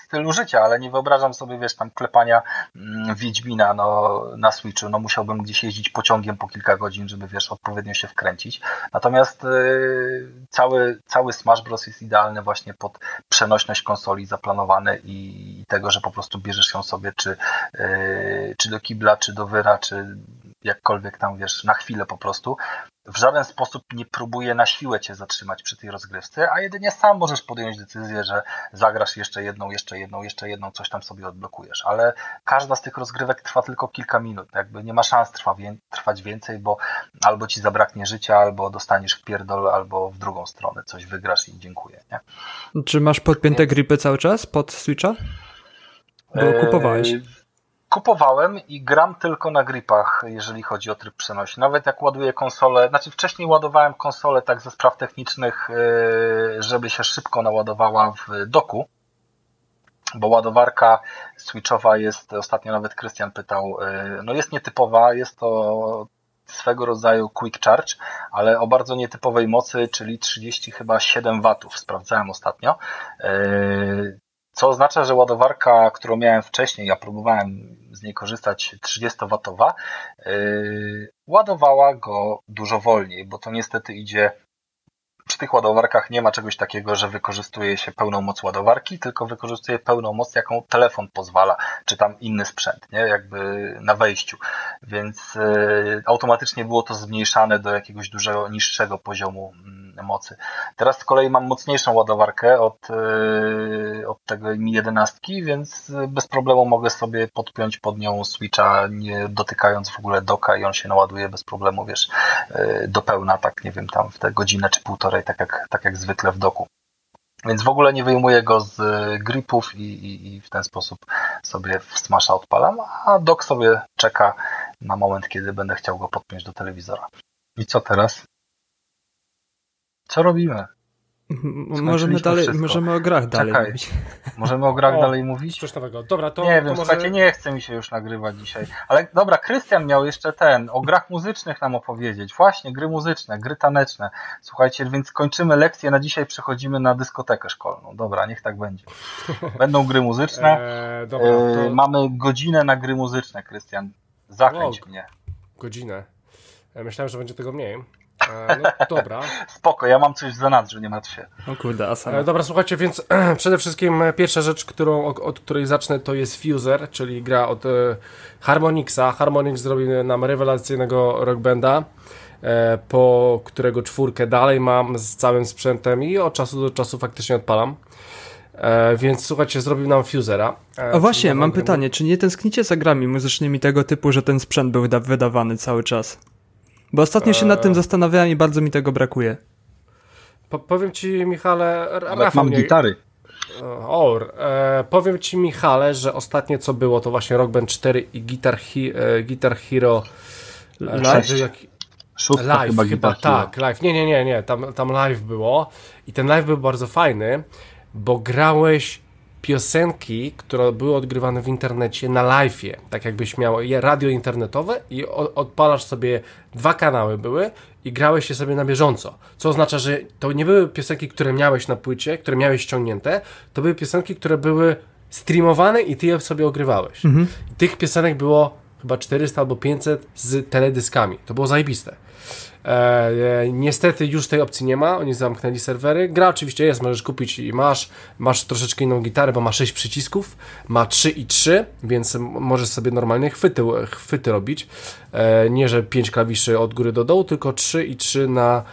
stylu życia, ale nie wyobrażam sobie, wiesz, tam klepania mm, Wiedźmina no, na Switchu. No musiałbym gdzieś jeździć pociągiem po kilka godzin, żeby, wiesz, odpowiednio się wkręcić. Natomiast yy, cały, cały Smash Bros. jest idealny właśnie pod przenośność konsoli zaplanowany i tego, że po prostu bierzesz ją sobie czy, yy, czy do kibla, czy do wyra, czy jakkolwiek tam, wiesz, na chwilę po prostu. w żaden sposób nie próbuje na siłę cię zatrzymać przy tej rozgrywce, a jedynie sam możesz podjąć decyzję, że zagrasz jeszcze jedną, jeszcze jedną, jeszcze jedną, coś tam sobie odblokujesz. Ale każda z tych rozgrywek trwa tylko kilka minut. Jakby nie ma szans trwa, trwać więcej, bo albo ci zabraknie życia, albo dostaniesz w pierdol, albo w drugą stronę coś wygrasz i dziękuję. Nie? Czy masz podpięte gripy cały czas pod Switcha? Bo kupowałeś. Eee, kupowałem i gram tylko na gripach, jeżeli chodzi o tryb przenośny. Nawet jak ładuję konsolę, znaczy wcześniej ładowałem konsolę tak ze spraw technicznych, e, żeby się szybko naładowała w doku, bo ładowarka switchowa jest, ostatnio nawet Krystian pytał, e, no jest nietypowa, jest to swego rodzaju quick charge, ale o bardzo nietypowej mocy, czyli 30 chyba 7 watów, sprawdzałem ostatnio. E, co oznacza, że ładowarka, którą miałem wcześniej, ja próbowałem z niej korzystać 30-watowa, yy, ładowała go dużo wolniej, bo to niestety idzie przy tych ładowarkach nie ma czegoś takiego, że wykorzystuje się pełną moc ładowarki, tylko wykorzystuje pełną moc, jaką telefon pozwala, czy tam inny sprzęt, nie? jakby na wejściu. Więc y, automatycznie było to zmniejszane do jakiegoś dużego, niższego poziomu mm, mocy. Teraz z kolei mam mocniejszą ładowarkę od, y, od tego Mi 11, więc bez problemu mogę sobie podpiąć pod nią Switcha, nie dotykając w ogóle doka i on się naładuje bez problemu, wiesz, y, do pełna, tak nie wiem, tam w te godzinę czy półtorej tak jak, tak jak zwykle w doku. Więc w ogóle nie wyjmuję go z gripów i, i, i w ten sposób sobie w Smasha odpalam, a dok sobie czeka na moment, kiedy będę chciał go podpiąć do telewizora. I co teraz? Co robimy? Możemy dalej, możemy o grach dalej Czekaj. mówić. Możemy o grach o, dalej mówić? Coś nowego. Dobra, to. Nie to wiem, może... słuchajcie, nie chce mi się już nagrywać dzisiaj. Ale dobra, Krystian miał jeszcze ten, o grach muzycznych nam opowiedzieć. Właśnie, gry muzyczne, gry taneczne. Słuchajcie, więc kończymy lekcję, na dzisiaj przechodzimy na dyskotekę szkolną. Dobra, niech tak będzie. Będą gry muzyczne. Eee, dobra, to... Mamy godzinę na gry muzyczne, Krystian. Zachęć mnie. Godzinę. Ja myślałem, że będzie tego mniej. E, no, dobra. Spoko, ja mam coś w zanadrzu, nie martw się. O kurde, asana. E, dobra, słuchajcie, więc przede wszystkim pierwsza rzecz, którą, od której zacznę, to jest Fuser, czyli gra od e, Harmonixa. Harmonix zrobił nam rewelacyjnego rockbanda, po którego czwórkę dalej mam z całym sprzętem i od czasu do czasu faktycznie odpalam. E, więc słuchajcie, zrobił nam Fusera. E, A właśnie, mam pytanie, czy nie tęsknicie za grami muzycznymi tego typu, że ten sprzęt był wydawany cały czas? Bo ostatnio się nad tym eee. zastanawiałem i bardzo mi tego brakuje. Po, powiem ci, Michale. Rafał, mam nie... gitary. Or, e, powiem ci, Michale, że ostatnie co było to właśnie Rock Band 4 i Guitar, Hi, e, Guitar Hero e, Live. Jak... live, chyba, chyba tak, live. Nie, nie, nie, nie, tam, tam live było i ten live był bardzo fajny, bo grałeś piosenki, które były odgrywane w internecie na live'ie, tak jakbyś miał radio internetowe i odpalasz sobie, dwa kanały były i grałeś je sobie na bieżąco, co oznacza, że to nie były piosenki, które miałeś na płycie, które miałeś ściągnięte, to były piosenki, które były streamowane i ty je sobie ogrywałeś. Mhm. Tych piosenek było chyba 400 albo 500 z teledyskami. To było zajebiste. E, niestety już tej opcji nie ma, oni zamknęli serwery. Gra oczywiście jest, możesz kupić i masz. Masz troszeczkę inną gitarę, bo ma 6 przycisków, ma 3 i 3, więc możesz sobie normalnie chwyty, chwyty robić. E, nie, że 5 klawiszy od góry do dołu, tylko 3 i 3 na,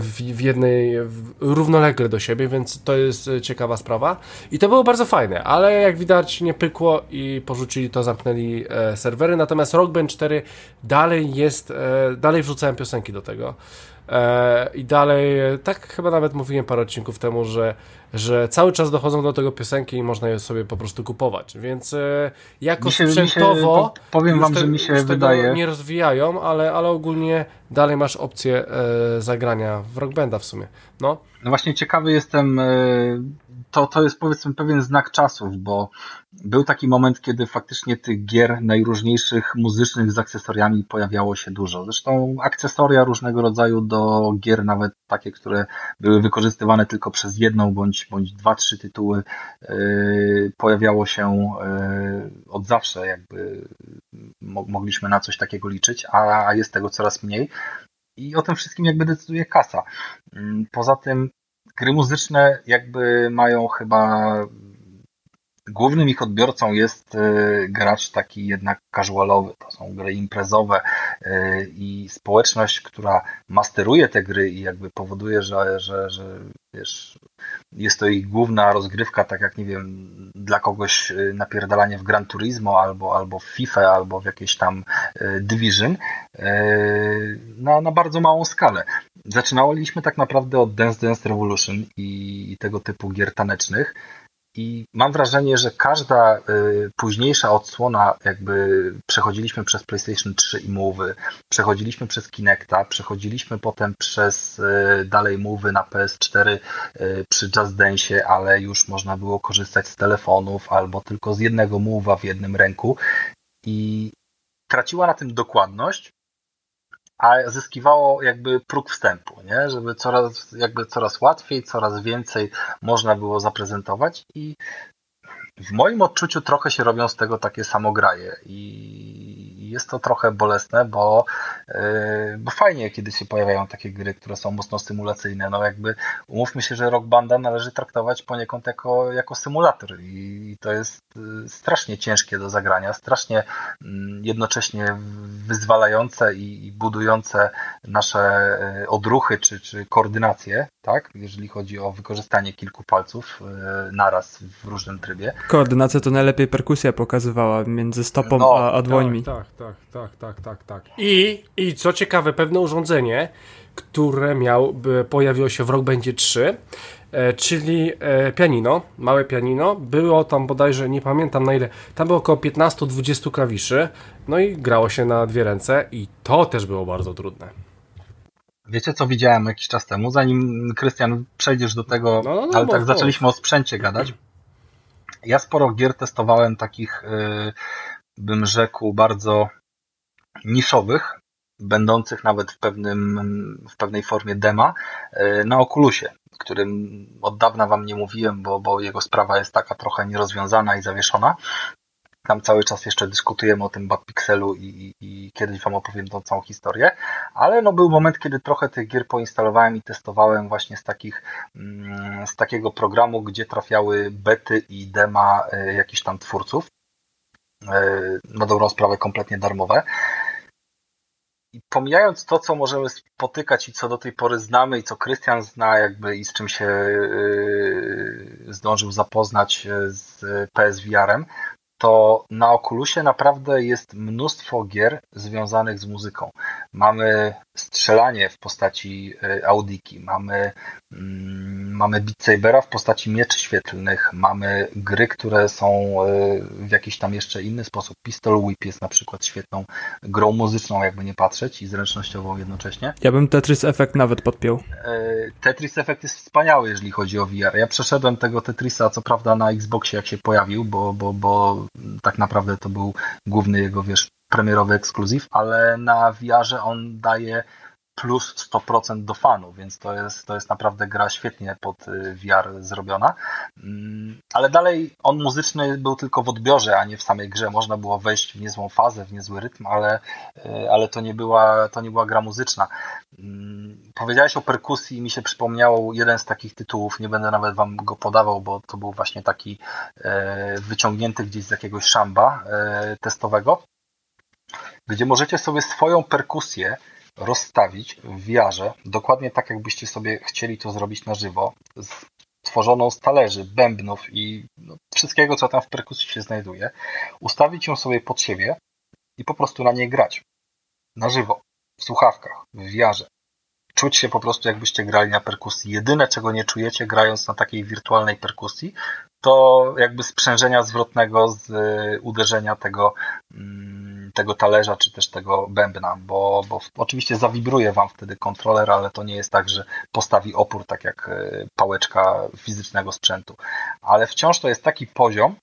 w, jednej, w, równolegle do siebie, więc to jest ciekawa sprawa. I to było bardzo fajne, ale jak widać nie pykło i porzucili to, zamknęli e, serwery. Natomiast Rock Band 4 dalej jest, e, dalej wrzucałem piosenki do tego. E, I dalej, tak chyba nawet mówiłem parę odcinków temu, że, że cały czas dochodzą do tego piosenki i można je sobie po prostu kupować. Więc e, jako się, sprzętowo się, powiem wam, te, że mi się wydaje. nie rozwijają, ale, ale ogólnie dalej masz opcję e, zagrania w Rock Banda w sumie. No. no właśnie ciekawy jestem e, to, to jest powiedzmy pewien znak czasów, bo był taki moment, kiedy faktycznie tych gier najróżniejszych muzycznych z akcesoriami pojawiało się dużo. Zresztą akcesoria różnego rodzaju do gier, nawet takie, które były wykorzystywane tylko przez jedną bądź, bądź dwa, trzy tytuły, yy, pojawiało się yy, od zawsze, jakby mogliśmy na coś takiego liczyć, a jest tego coraz mniej. I o tym wszystkim jakby decyduje kasa. Yy, poza tym gry muzyczne jakby mają chyba głównym ich odbiorcą jest y, gracz taki jednak casualowy. To są gry imprezowe, i społeczność, która masteruje te gry i jakby powoduje, że, że, że wiesz, jest to ich główna rozgrywka, tak jak nie wiem, dla kogoś napierdalanie w Gran Turismo albo, albo w FIFA, albo w jakieś tam Division na, na bardzo małą skalę. Zaczynaliśmy tak naprawdę od Dance Dance Revolution i tego typu gier tanecznych. I mam wrażenie, że każda y, późniejsza odsłona, jakby przechodziliśmy przez PlayStation 3 i Move, przechodziliśmy przez Kinecta, przechodziliśmy potem przez y, dalej Move na PS4 y, przy Just Dance, ale już można było korzystać z telefonów albo tylko z jednego Move'a w jednym ręku. I traciła na tym dokładność, a zyskiwało jakby próg wstępu, nie? żeby coraz, jakby coraz łatwiej, coraz więcej można było zaprezentować i w moim odczuciu trochę się robią z tego takie samograje i jest to trochę bolesne, bo, yy, bo fajnie, kiedy się pojawiają takie gry, które są mocno symulacyjne. No jakby umówmy się, że Rock Banda należy traktować poniekąd jako, jako symulator i to jest yy, strasznie ciężkie do zagrania, strasznie mm, jednocześnie wyzwalające i budujące nasze yy, odruchy czy, czy koordynację, tak? jeżeli chodzi o wykorzystanie kilku palców naraz w różnym trybie. Koordynacja to najlepiej perkusja pokazywała między stopą no, a, a dłońmi. Tak, tak, tak, tak, tak, tak. I, I co ciekawe, pewne urządzenie, które miał, pojawiło się w Rock Bandzie 3, e, czyli e, pianino, małe pianino. Było tam bodajże, nie pamiętam na ile, tam było około 15-20 klawiszy, no i grało się na dwie ręce i to też było bardzo trudne. Wiecie, co widziałem jakiś czas temu, zanim Krystian przejdziesz do tego, no, no, no, ale tak zaczęliśmy o sprzęcie gadać. Ja sporo gier testowałem takich, y, bym rzekł, bardzo niszowych, będących nawet w, pewnym, w pewnej formie dema y, na Oculusie, którym od dawna Wam nie mówiłem, bo, bo jego sprawa jest taka trochę nierozwiązana i zawieszona. Tam cały czas jeszcze dyskutujemy o tym Batpixelu i, i, i, kiedyś Wam opowiem tą całą historię, ale no był moment, kiedy trochę tych gier poinstalowałem i testowałem właśnie z, takich, mm, z takiego programu, gdzie trafiały bety i dema e, jakichś tam twórców. E, na dobrą sprawę kompletnie darmowe. I pomijając to, co możemy spotykać i co do tej pory znamy i co Krystian zna jakby i z czym się e, zdążył zapoznać z PSVR-em, to na Oculusie naprawdę jest mnóstwo gier związanych z muzyką. Mamy strzelanie w postaci e, Audiki, mamy, mm, mamy Beat Sabera w postaci mieczy świetlnych, mamy gry, które są e, w jakiś tam jeszcze inny sposób. Pistol Whip jest na przykład świetną grą muzyczną, jakby nie patrzeć, i zręcznościową jednocześnie. Ja bym Tetris Effect nawet podpiął. E, Tetris Effect jest wspaniały, jeżeli chodzi o VR. Ja przeszedłem tego Tetrisa, co prawda na Xboxie, jak się pojawił, bo, bo, bo tak naprawdę to był główny jego, wiesz, premierowy ekskluzyw, ale na VR-ze on daje plus 100% do fanów, więc to jest, to jest naprawdę gra świetnie pod y, VR zrobiona. Mm, ale dalej on muzyczny był tylko w odbiorze, a nie w samej grze. Można było wejść w niezłą fazę, w niezły rytm, ale, y, ale to, nie była, to nie była gra muzyczna. Mm, powiedziałeś o perkusji i mi się przypomniał jeden z takich tytułów, nie będę nawet wam go podawał, bo to był właśnie taki e, wyciągnięty gdzieś z jakiegoś szamba testowego, gdzie możecie sobie swoją perkusję rozstawić w wiarze, dokładnie tak jakbyście sobie chcieli to zrobić na żywo, stworzoną z talerzy, bębnów i no, wszystkiego, co tam w perkusji się znajduje, ustawić ją sobie pod siebie i po prostu na niej grać. Na żywo, w słuchawkach, w wiarze. Czuć się po prostu jakbyście grali na perkusji. Jedyne, czego nie czujecie grając na takiej wirtualnej perkusji, to jakby sprzężenia zwrotnego z y, uderzenia tego mm, tego talerza, czy też tego bębna, bo, bo oczywiście zawibruje Wam wtedy kontroler, ale to nie jest tak, że postawi opór, tak jak e, pałeczka fizycznego sprzętu. Ale wciąż to jest taki poziom,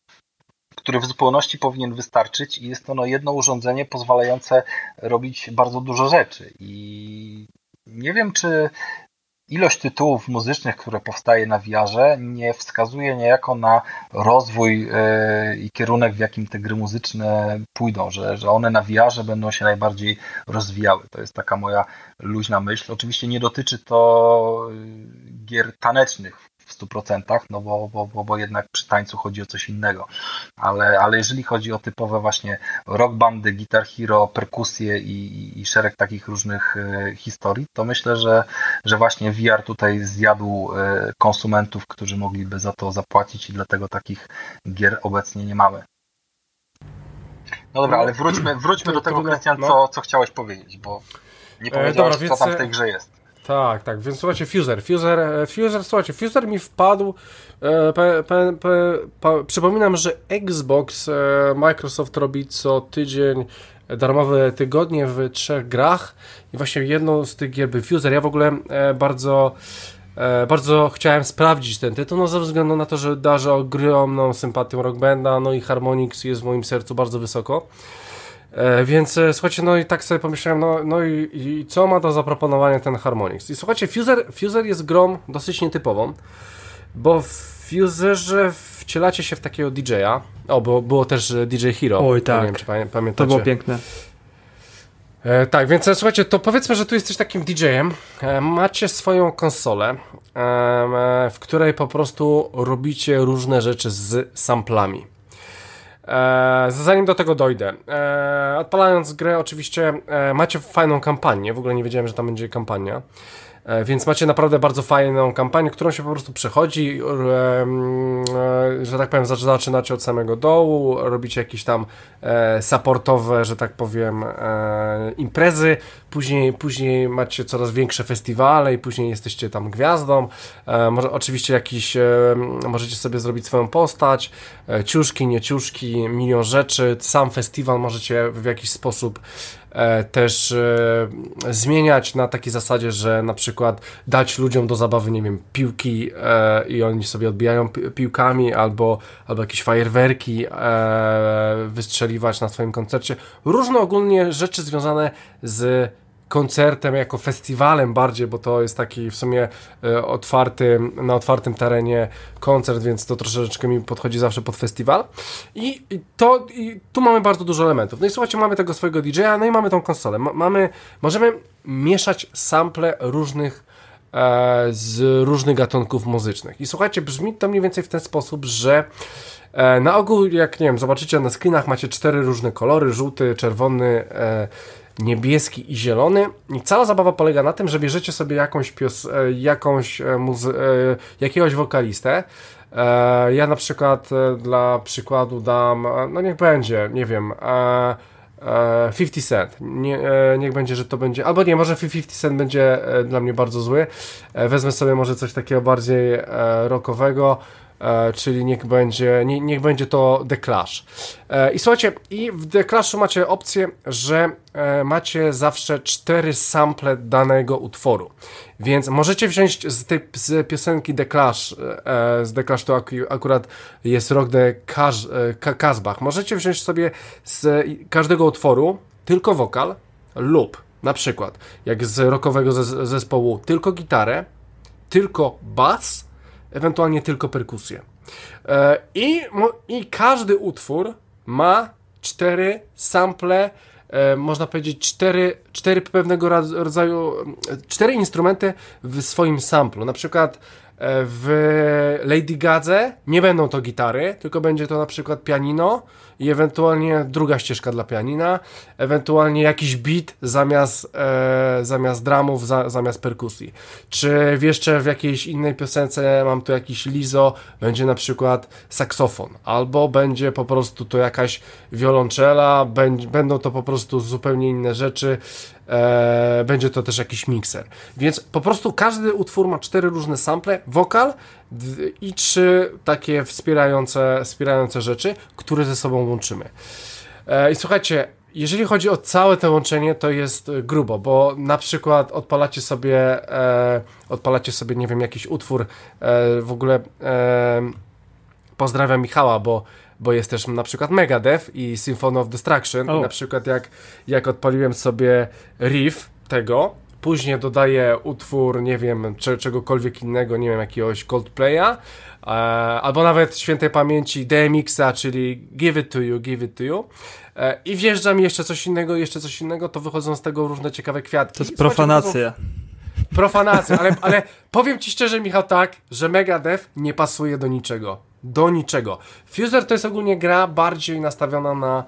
który w zupełności powinien wystarczyć i jest to no, jedno urządzenie pozwalające robić bardzo dużo rzeczy. I nie wiem, czy ilość tytułów muzycznych, które powstaje na VR-ze, nie wskazuje niejako na rozwój e, i kierunek, w jakim te gry muzyczne pójdą, że, że one na VR-ze będą się najbardziej rozwijały. To jest taka moja luźna myśl. Oczywiście nie dotyczy to e, gier tanecznych w w 100%, no bo, bo, bo, bo jednak przy tańcu chodzi o coś innego. Ale, ale jeżeli chodzi o typowe właśnie rock bandy, Guitar Hero, perkusje i, i szereg takich różnych e, historii, to myślę, że, że właśnie VR tutaj zjadł e, konsumentów, którzy mogliby za to zapłacić i dlatego takich gier obecnie nie mamy. No dobra, ale wróćmy, wróćmy do tego, Krystian, no. co, co chciałeś powiedzieć, bo nie powiedziałeś, e, dobra, co tam w tej grze jest. Tak, tak, więc słuchajcie, Fuser, Fuser, e, Fuser, słuchajcie, Fuser mi wpadł, e, pe, pe, pe, przypominam, że Xbox, e, Microsoft robi co tydzień darmowe tygodnie w trzech grach i właśnie jedną z tych gier był Fuser, ja w ogóle e, bardzo e, bardzo chciałem sprawdzić ten tytuł, no ze względu na to, że darzę ogromną sympatią Rock Banda, no i Harmonix jest w moim sercu bardzo wysoko. E, więc e, słuchajcie, no i tak sobie pomyślałem, no, no i, i, co ma do zaproponowania ten Harmonix? I słuchajcie, Fuser, Fuser jest grą dosyć nietypową, bo w Fuserze wcielacie się w takiego DJ-a. O, było, było też DJ Hero. Oj, tak. Nie wiem, czy pamiętacie. To było piękne. E, tak, więc e, słuchajcie, to powiedzmy, że tu jesteś takim DJ-em. E, macie swoją konsolę, e, w której po prostu robicie różne rzeczy z samplami. E, zanim do tego dojdę, e, odpalając grę, oczywiście e, macie fajną kampanię. W ogóle nie wiedziałem, że tam będzie kampania. E, więc macie naprawdę bardzo fajną kampanię, którą się po prostu przechodzi, e, że tak powiem, zaczynacie od samego dołu, robicie jakieś tam e, supportowe, że tak powiem, imprezy, później, później macie coraz większe festiwale i później jesteście tam gwiazdą. Może, oczywiście jakiś, możecie sobie zrobić swoją postać, ciuszki, nie ciuszki, milion rzeczy. Sam festiwal możecie w jakiś sposób E, też e, zmieniać na takiej zasadzie, że na przykład dać ludziom do zabawy, nie wiem, piłki e, i oni sobie odbijają piłkami albo, albo jakieś fajerwerki wystrzeliwać na swoim koncercie. Różne ogólnie rzeczy związane z koncertem, jako festiwalem bardziej, bo to jest taki w sumie e, otwarty, na otwartym terenie koncert, więc to troszeczkę mi podchodzi zawsze pod festiwal. I, to, i tu mamy bardzo dużo elementów. No i słuchajcie, mamy tego swojego DJ-a, no i mamy tą konsolę. mamy, możemy mieszać sample różnych e, z różnych gatunków muzycznych. I słuchajcie, brzmi to mniej więcej w ten sposób, że e, na ogół, jak nie wiem, zobaczycie na screenach, macie cztery różne kolory: żółty, czerwony, e, niebieski i zielony. I cała zabawa polega na tym, że bierzecie sobie jakąś, pios, e, jakąś e, muzy- e, jakiegoś wokalistę. Ja na przykład dla przykładu dam, no niech będzie, nie wiem, 50 Cent. Nie, niech będzie, że to będzie. Albo nie, może 50 Cent będzie dla mnie bardzo zły. Wezmę sobie może coś takiego bardziej rockowego. E, czyli niech będzie, nie, niech będzie to The Clash. E, I słuchajcie, i w The Clashu macie opcję, że e, macie zawsze cztery sample danego utworu. Więc możecie wziąć z tej z piosenki The Clash, z The Clash to ak akurat jest rok The Kazbach. Możecie wziąć sobie z każdego utworu tylko wokal lub na przykład jak z rockowego zespołu tylko gitarę, tylko bas ewentualnie tylko perkusję. E, I, I każdy utwór ma cztery sample, e, można powiedzieć cztery, cztery pewnego rodzaju, cztery instrumenty w swoim samplu. Na przykład e, w Lady Gadze nie będą to gitary, tylko będzie to na przykład pianino, i ewentualnie druga ścieżka dla pianina, ewentualnie jakiś beat zamiast, e, zamiast dramów, za, zamiast perkusji. Czy jeszcze w jakiejś innej piosence mam tu jakiś lizo, będzie na przykład saksofon, albo będzie po prostu to jakaś wiolonczela, będą to po prostu zupełnie inne rzeczy, e, będzie to też jakiś mikser. Więc po prostu każdy utwór ma cztery różne sample, wokal i trzy takie wspierające, wspierające rzeczy, które ze sobą łączymy. E, I słuchajcie, jeżeli chodzi o całe to łączenie, to jest grubo, bo na przykład odpalacie sobie, e, odpalacie sobie, nie wiem, jakiś utwór, e, w ogóle e, pozdrawiam Michała, bo bo jest też na przykład Megadeth i Symphony of Destruction. Oh. I na przykład jak, jak odpaliłem sobie riff tego, później dodaję utwór, nie wiem, czegokolwiek innego, nie wiem, jakiegoś Coldplaya, e, albo nawet świętej pamięci DMX-a, czyli Give It To You, Give It To You e, i wjeżdża mi jeszcze coś innego, jeszcze coś innego, to wychodzą z tego różne ciekawe kwiatki. To jest profanacja. Profanacja, ale, ale powiem ci szczerze, Michał, tak, że Megadeth nie pasuje do niczego. Do niczego. Fuser to jest ogólnie gra bardziej nastawiona na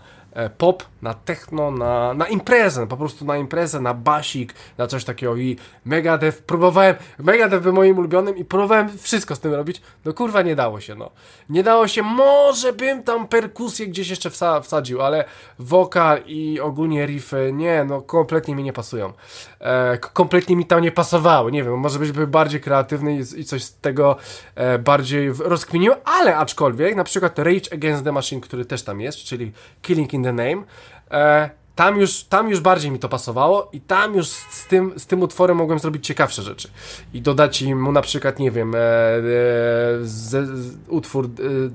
pop, na techno, na, na imprezę, po prostu na imprezę, na basik, na coś takiego i Megadeth, próbowałem, Megadeth był moim ulubionym i próbowałem wszystko z tym robić, no kurwa nie dało się, no. Nie dało się, może bym tam perkusję gdzieś jeszcze wsa wsadził, ale wokal i ogólnie riffy, nie, no kompletnie mi nie pasują. E, kompletnie mi tam nie pasowało, nie wiem, może być by bardziej kreatywny i, i coś z tego e, bardziej rozkminił, ale aczkolwiek, na przykład Rage Against the Machine, który też tam jest, czyli Killing in the Name. E, tam już, tam już bardziej mi to pasowało i tam już z tym, z tym utworem mogłem zrobić ciekawsze rzeczy. I dodać mu na przykład, nie wiem, e, e, z, z, utwór e,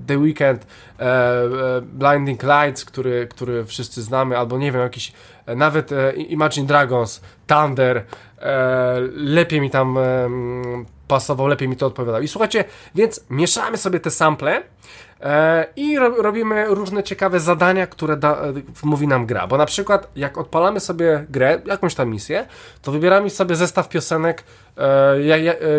The Weekend, e, e, Blinding Lights, który, który wszyscy znamy, albo nie wiem, jakiś nawet Imagine Dragons, Thunder, lepiej mi tam pasował, lepiej mi to odpowiadał. I słuchajcie, więc mieszamy sobie te sample I ro robimy różne ciekawe zadania, które da, mówi nam gra. Bo na przykład, jak odpalamy sobie grę, jakąś tam misję, to wybieramy sobie zestaw piosenek, e, e,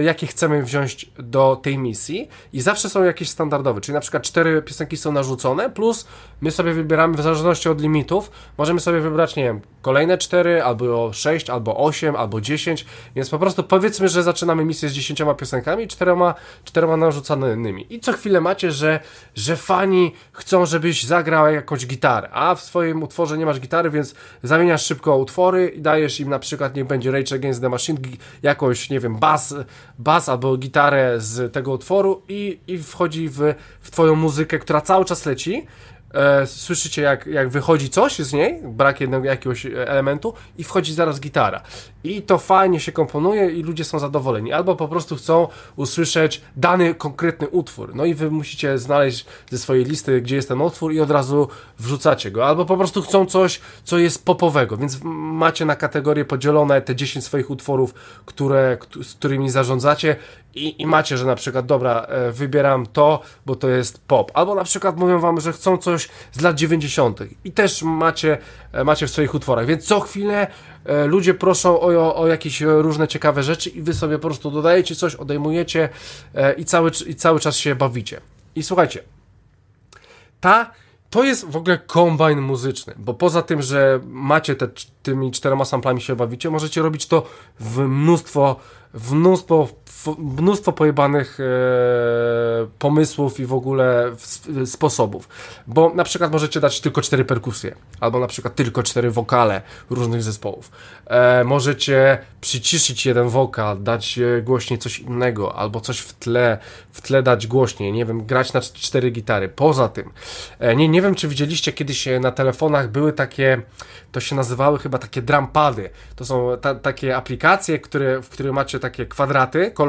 jakie chcemy wziąć do tej misji, i zawsze są jakieś standardowe. Czyli na przykład cztery piosenki są narzucone, plus my sobie wybieramy w zależności od limitów, możemy sobie wybrać, nie wiem, kolejne cztery, albo sześć, albo osiem, albo dziesięć. Więc po prostu powiedzmy, że zaczynamy misję z dziesięcioma piosenkami, czterema, czterema narzuconymi. I co chwilę macie, że że fani chcą, żebyś zagrał jakąś gitarę, a w swoim utworze nie masz gitary, więc zamieniasz szybko utwory i dajesz im na przykład, niech będzie Rage Against the Machine, jakąś, nie wiem, bas, bas albo gitarę z tego utworu i, i wchodzi w, w twoją muzykę, która cały czas leci, e, słyszycie jak, jak wychodzi coś z niej, brak jednego jakiegoś elementu i wchodzi zaraz gitara. I to fajnie się komponuje i ludzie są zadowoleni. Albo po prostu chcą usłyszeć dany konkretny utwór. No i wy musicie znaleźć ze swojej listy, gdzie jest ten utwór i od razu wrzucacie go. Albo po prostu chcą coś, co jest popowego, więc macie na kategorie podzielone te 10 swoich utworów, które, z którymi zarządzacie i, i macie, że na przykład, dobra, e, wybieram to, bo to jest pop. Albo na przykład mówią wam, że chcą coś z lat 90. i też macie, e, macie w swoich utworach. Więc co chwilę e, ludzie proszą o, o jakieś różne ciekawe rzeczy i wy sobie po prostu dodajecie coś, odejmujecie i cały, i cały czas się bawicie. I słuchajcie, ta to jest w ogóle kombajn muzyczny, bo poza tym, że macie te, tymi czterema samplami się bawicie, możecie robić to w mnóstwo, w mnóstwo mnóstwo pojebanych e, pomysłów i w ogóle sposobów. Bo na przykład możecie dać tylko cztery perkusje, albo na przykład tylko cztery wokale różnych zespołów. E, możecie przyciszyć jeden wokal, dać głośniej coś innego, albo coś w tle, w tle dać głośniej, nie wiem, grać na cztery gitary. Poza tym, e, nie, nie wiem, czy widzieliście kiedyś na telefonach były takie, to się nazywały chyba takie drumpady. To są ta, takie aplikacje, które, w których macie takie kwadraty kolorowe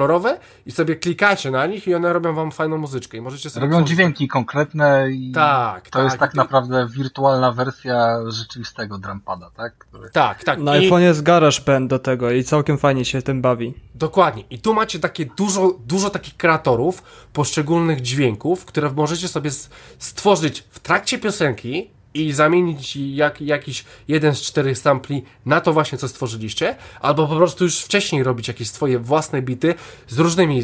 i sobie klikacie na nich i one robią wam fajną muzyczkę i możecie sobie... Robią dźwięki konkretne i tak, to tak, jest tak naprawdę wirtualna wersja rzeczywistego drumpada, tak? Który... Tak, tak. Na I... iPhone jest GarageBand do tego i całkiem fajnie się tym bawi. Dokładnie. I tu macie takie dużo, dużo takich kreatorów poszczególnych dźwięków, które możecie sobie stworzyć w trakcie piosenki i zamienić jak, jakiś jeden z czterech sampli na to właśnie, co stworzyliście, albo po prostu już wcześniej robić jakieś swoje własne bity z różnymi, e,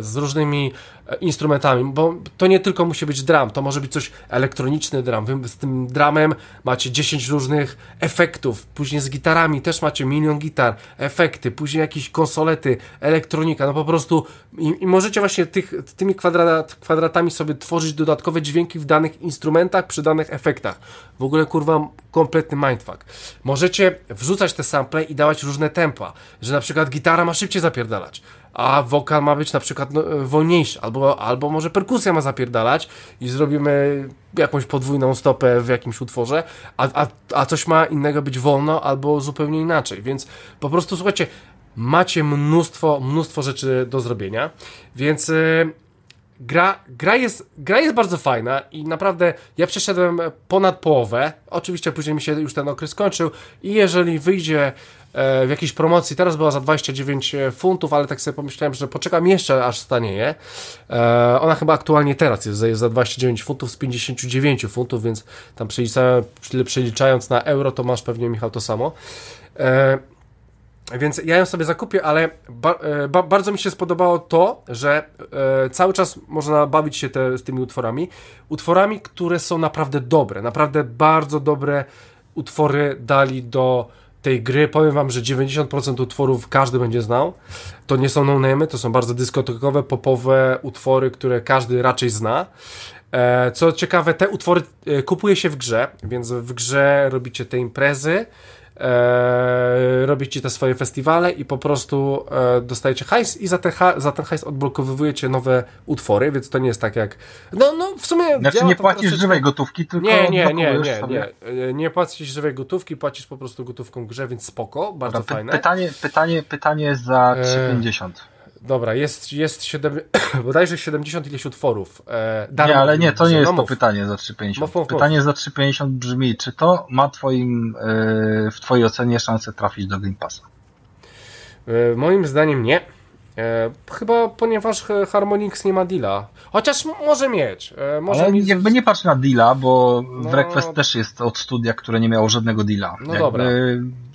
z różnymi E, instrumentami, bo to nie tylko musi być drum, to może być coś elektroniczny drum. Wy z tym drumem macie 10 różnych efektów, później z gitarami też macie milion gitar, efekty, później jakieś konsolety, elektronika, no po prostu i, i możecie właśnie tych, tymi kwadrat, kwadratami sobie tworzyć dodatkowe dźwięki w danych instrumentach, przy danych efektach. W ogóle kurwa kompletny mindfuck. Możecie wrzucać te sample i dawać różne tempa, że na przykład gitara ma szybciej zapierdalać, a wokal ma być na przykład no, wolniejszy, albo, albo może perkusja ma zapierdalać i zrobimy jakąś podwójną stopę w jakimś utworze, a, a, a coś ma innego być wolno albo zupełnie inaczej, więc po prostu słuchajcie, macie mnóstwo, mnóstwo rzeczy do zrobienia, więc... Yy, gra, gra, jest, gra jest bardzo fajna i naprawdę ja przeszedłem ponad połowę. Oczywiście później mi się już ten okres skończył i jeżeli wyjdzie E, w jakiejś promocji, teraz była za 29 funtów, ale tak sobie pomyślałem, że poczekam jeszcze aż stanieje. E, ona chyba aktualnie teraz jest, jest za 29 funtów z 59 funtów, więc tam przeliczając na euro, to masz pewnie Michał to samo. Więc ja ją sobie zakupię, ale ba, e, ba, bardzo mi się spodobało to, że e, cały czas można bawić się te, z tymi utworami. Utworami, które są naprawdę dobre, naprawdę bardzo dobre utwory dali do tej gry. Powiem wam, że 90% utworów każdy będzie znał. To nie są no to są bardzo dyskotekowe, popowe utwory, które każdy raczej zna. E, co ciekawe, te utwory e, kupuje się w grze, więc w grze robicie te imprezy, e, robicie te swoje festiwale i po prostu e, dostajecie hajs i za, te za ten hajs odblokowujecie nowe utwory, więc to nie jest tak jak... No, no w sumie... Znaczy nie płacisz troszeczkę... żywej gotówki, tylko Nie, nie, nie, nie, nie, nie. Nie płacisz żywej gotówki, płacisz po prostu gotówką grze, więc spoko, bardzo Dobra, fajne. Pytanie, pytanie, pytanie za 3,50. E... Dobra, jest, jest 7, bodajże 70 ileś utworów. E, nie, ale nie, to nie jest to pytanie za 3,50. Pytanie za 3,50 brzmi, czy to ma twoim, e, w twojej ocenie szansę trafić do Game Passa? E, moim zdaniem nie. E, chyba ponieważ Harmonix nie ma deala. Chociaż może mieć. E, może ale mieć... jakby nie patrz na deala, bo no... Wrequest też jest od studia, które nie miało żadnego deala. No jakby dobra.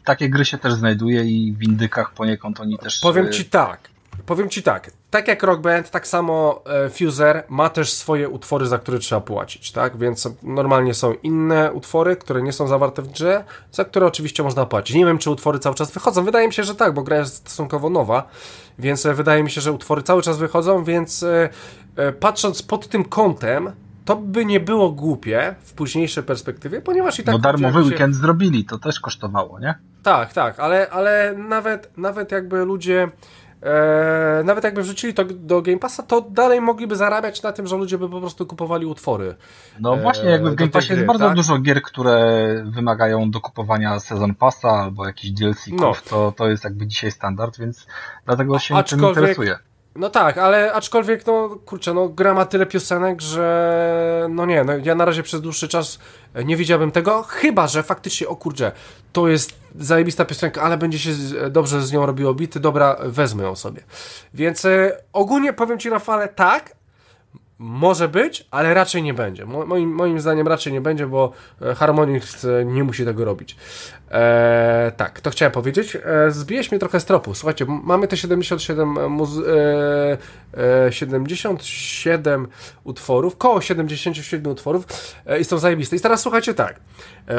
Takie gry się też znajduje i w indykach poniekąd oni też... Powiem ci tak, powiem ci tak, tak jak Rock Band, tak samo e, Fuser ma też swoje utwory, za które trzeba płacić, tak? Więc normalnie są inne utwory, które nie są zawarte w grze, za które oczywiście można płacić. Nie wiem, czy utwory cały czas wychodzą. Wydaje mi się, że tak, bo gra jest stosunkowo nowa, więc e, wydaje mi się, że utwory cały czas wychodzą, więc e, patrząc pod tym kątem, to by nie było głupie w późniejszej perspektywie, ponieważ i tak... No darmowy się... weekend zrobili, to też kosztowało, nie? Tak, tak, ale, ale nawet, nawet jakby ludzie Eee, nawet jakby wrzucili to do Game Passa, to dalej mogliby zarabiać na tym, że ludzie by po prostu kupowali utwory. No właśnie, jakby w Game Passie jest bardzo tak? dużo gier, które wymagają dokupowania Sezon Passa albo jakichś DLC-ków, no. to, to jest jakby dzisiaj standard, więc dlatego się tym interesuje. No tak, ale aczkolwiek, no kurczę, no gra ma tyle piosenek, że no nie, no ja na razie przez dłuższy czas nie widziałbym tego, chyba, że faktycznie, o kurczę, to jest zajebista piosenka, ale będzie się dobrze z nią robiło bity, dobra, wezmę ją sobie. Więc e, ogólnie powiem Ci Rafale, tak, może być, ale raczej nie będzie. Moim, moim zdaniem raczej nie będzie, bo e, Harmonix e, nie musi tego robić. E, tak, to chciałem powiedzieć. E, zbijeś mnie trochę z tropu. Słuchajcie, mamy te 77, e, 77 e, utworów, koło 77 utworów e, i są zajebiste. I teraz słuchajcie tak.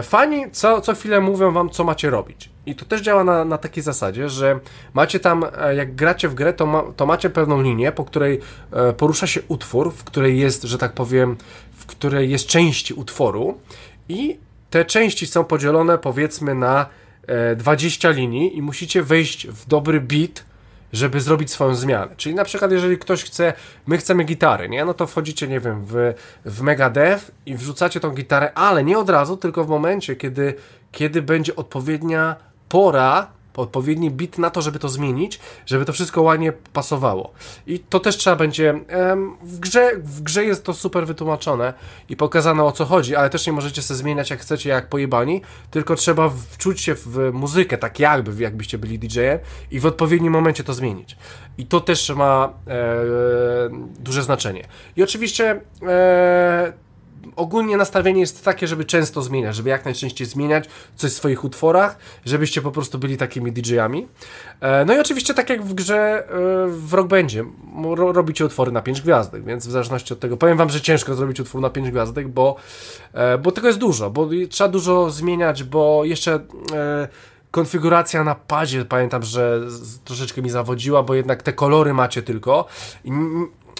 Fani co, co chwilę mówią wam, co macie robić. I to też działa na, na takiej zasadzie, że macie tam, jak gracie w grę, to, ma, to macie pewną linię, po której porusza się utwór, w której jest, że tak powiem, w której jest części utworu i te części są podzielone powiedzmy na 20 e, linii i musicie wejść w dobry beat, żeby zrobić swoją zmianę. Czyli na przykład, jeżeli ktoś chce, my chcemy gitary, nie? No to wchodzicie, nie wiem, w, w Megadev i wrzucacie tą gitarę, ale nie od razu, tylko w momencie, kiedy, kiedy będzie odpowiednia pora odpowiedni bit na to, żeby to zmienić, żeby to wszystko ładnie pasowało. I to też trzeba będzie. W grze, w grze jest to super wytłumaczone i pokazane o co chodzi, ale też nie możecie sobie zmieniać jak chcecie, jak pojebani, tylko trzeba wczuć się w muzykę, tak jakby, jakbyście byli DJ-em i w odpowiednim momencie to zmienić. I to też ma e, duże znaczenie. I oczywiście e, ogólnie nastawienie jest takie, żeby często zmieniać, żeby jak najczęściej zmieniać coś w swoich utworach, żebyście po prostu byli takimi DJ-ami. E, no i oczywiście tak jak w grze e, w Rock będzie, robicie utwory na 5 gwiazdek, więc w zależności od tego, powiem wam, że ciężko zrobić utwór na 5 gwiazdek, bo, e, bo tego jest dużo, bo trzeba dużo zmieniać, bo jeszcze konfiguracja na padzie, pamiętam, że troszeczkę mi zawodziła, bo jednak te kolory macie tylko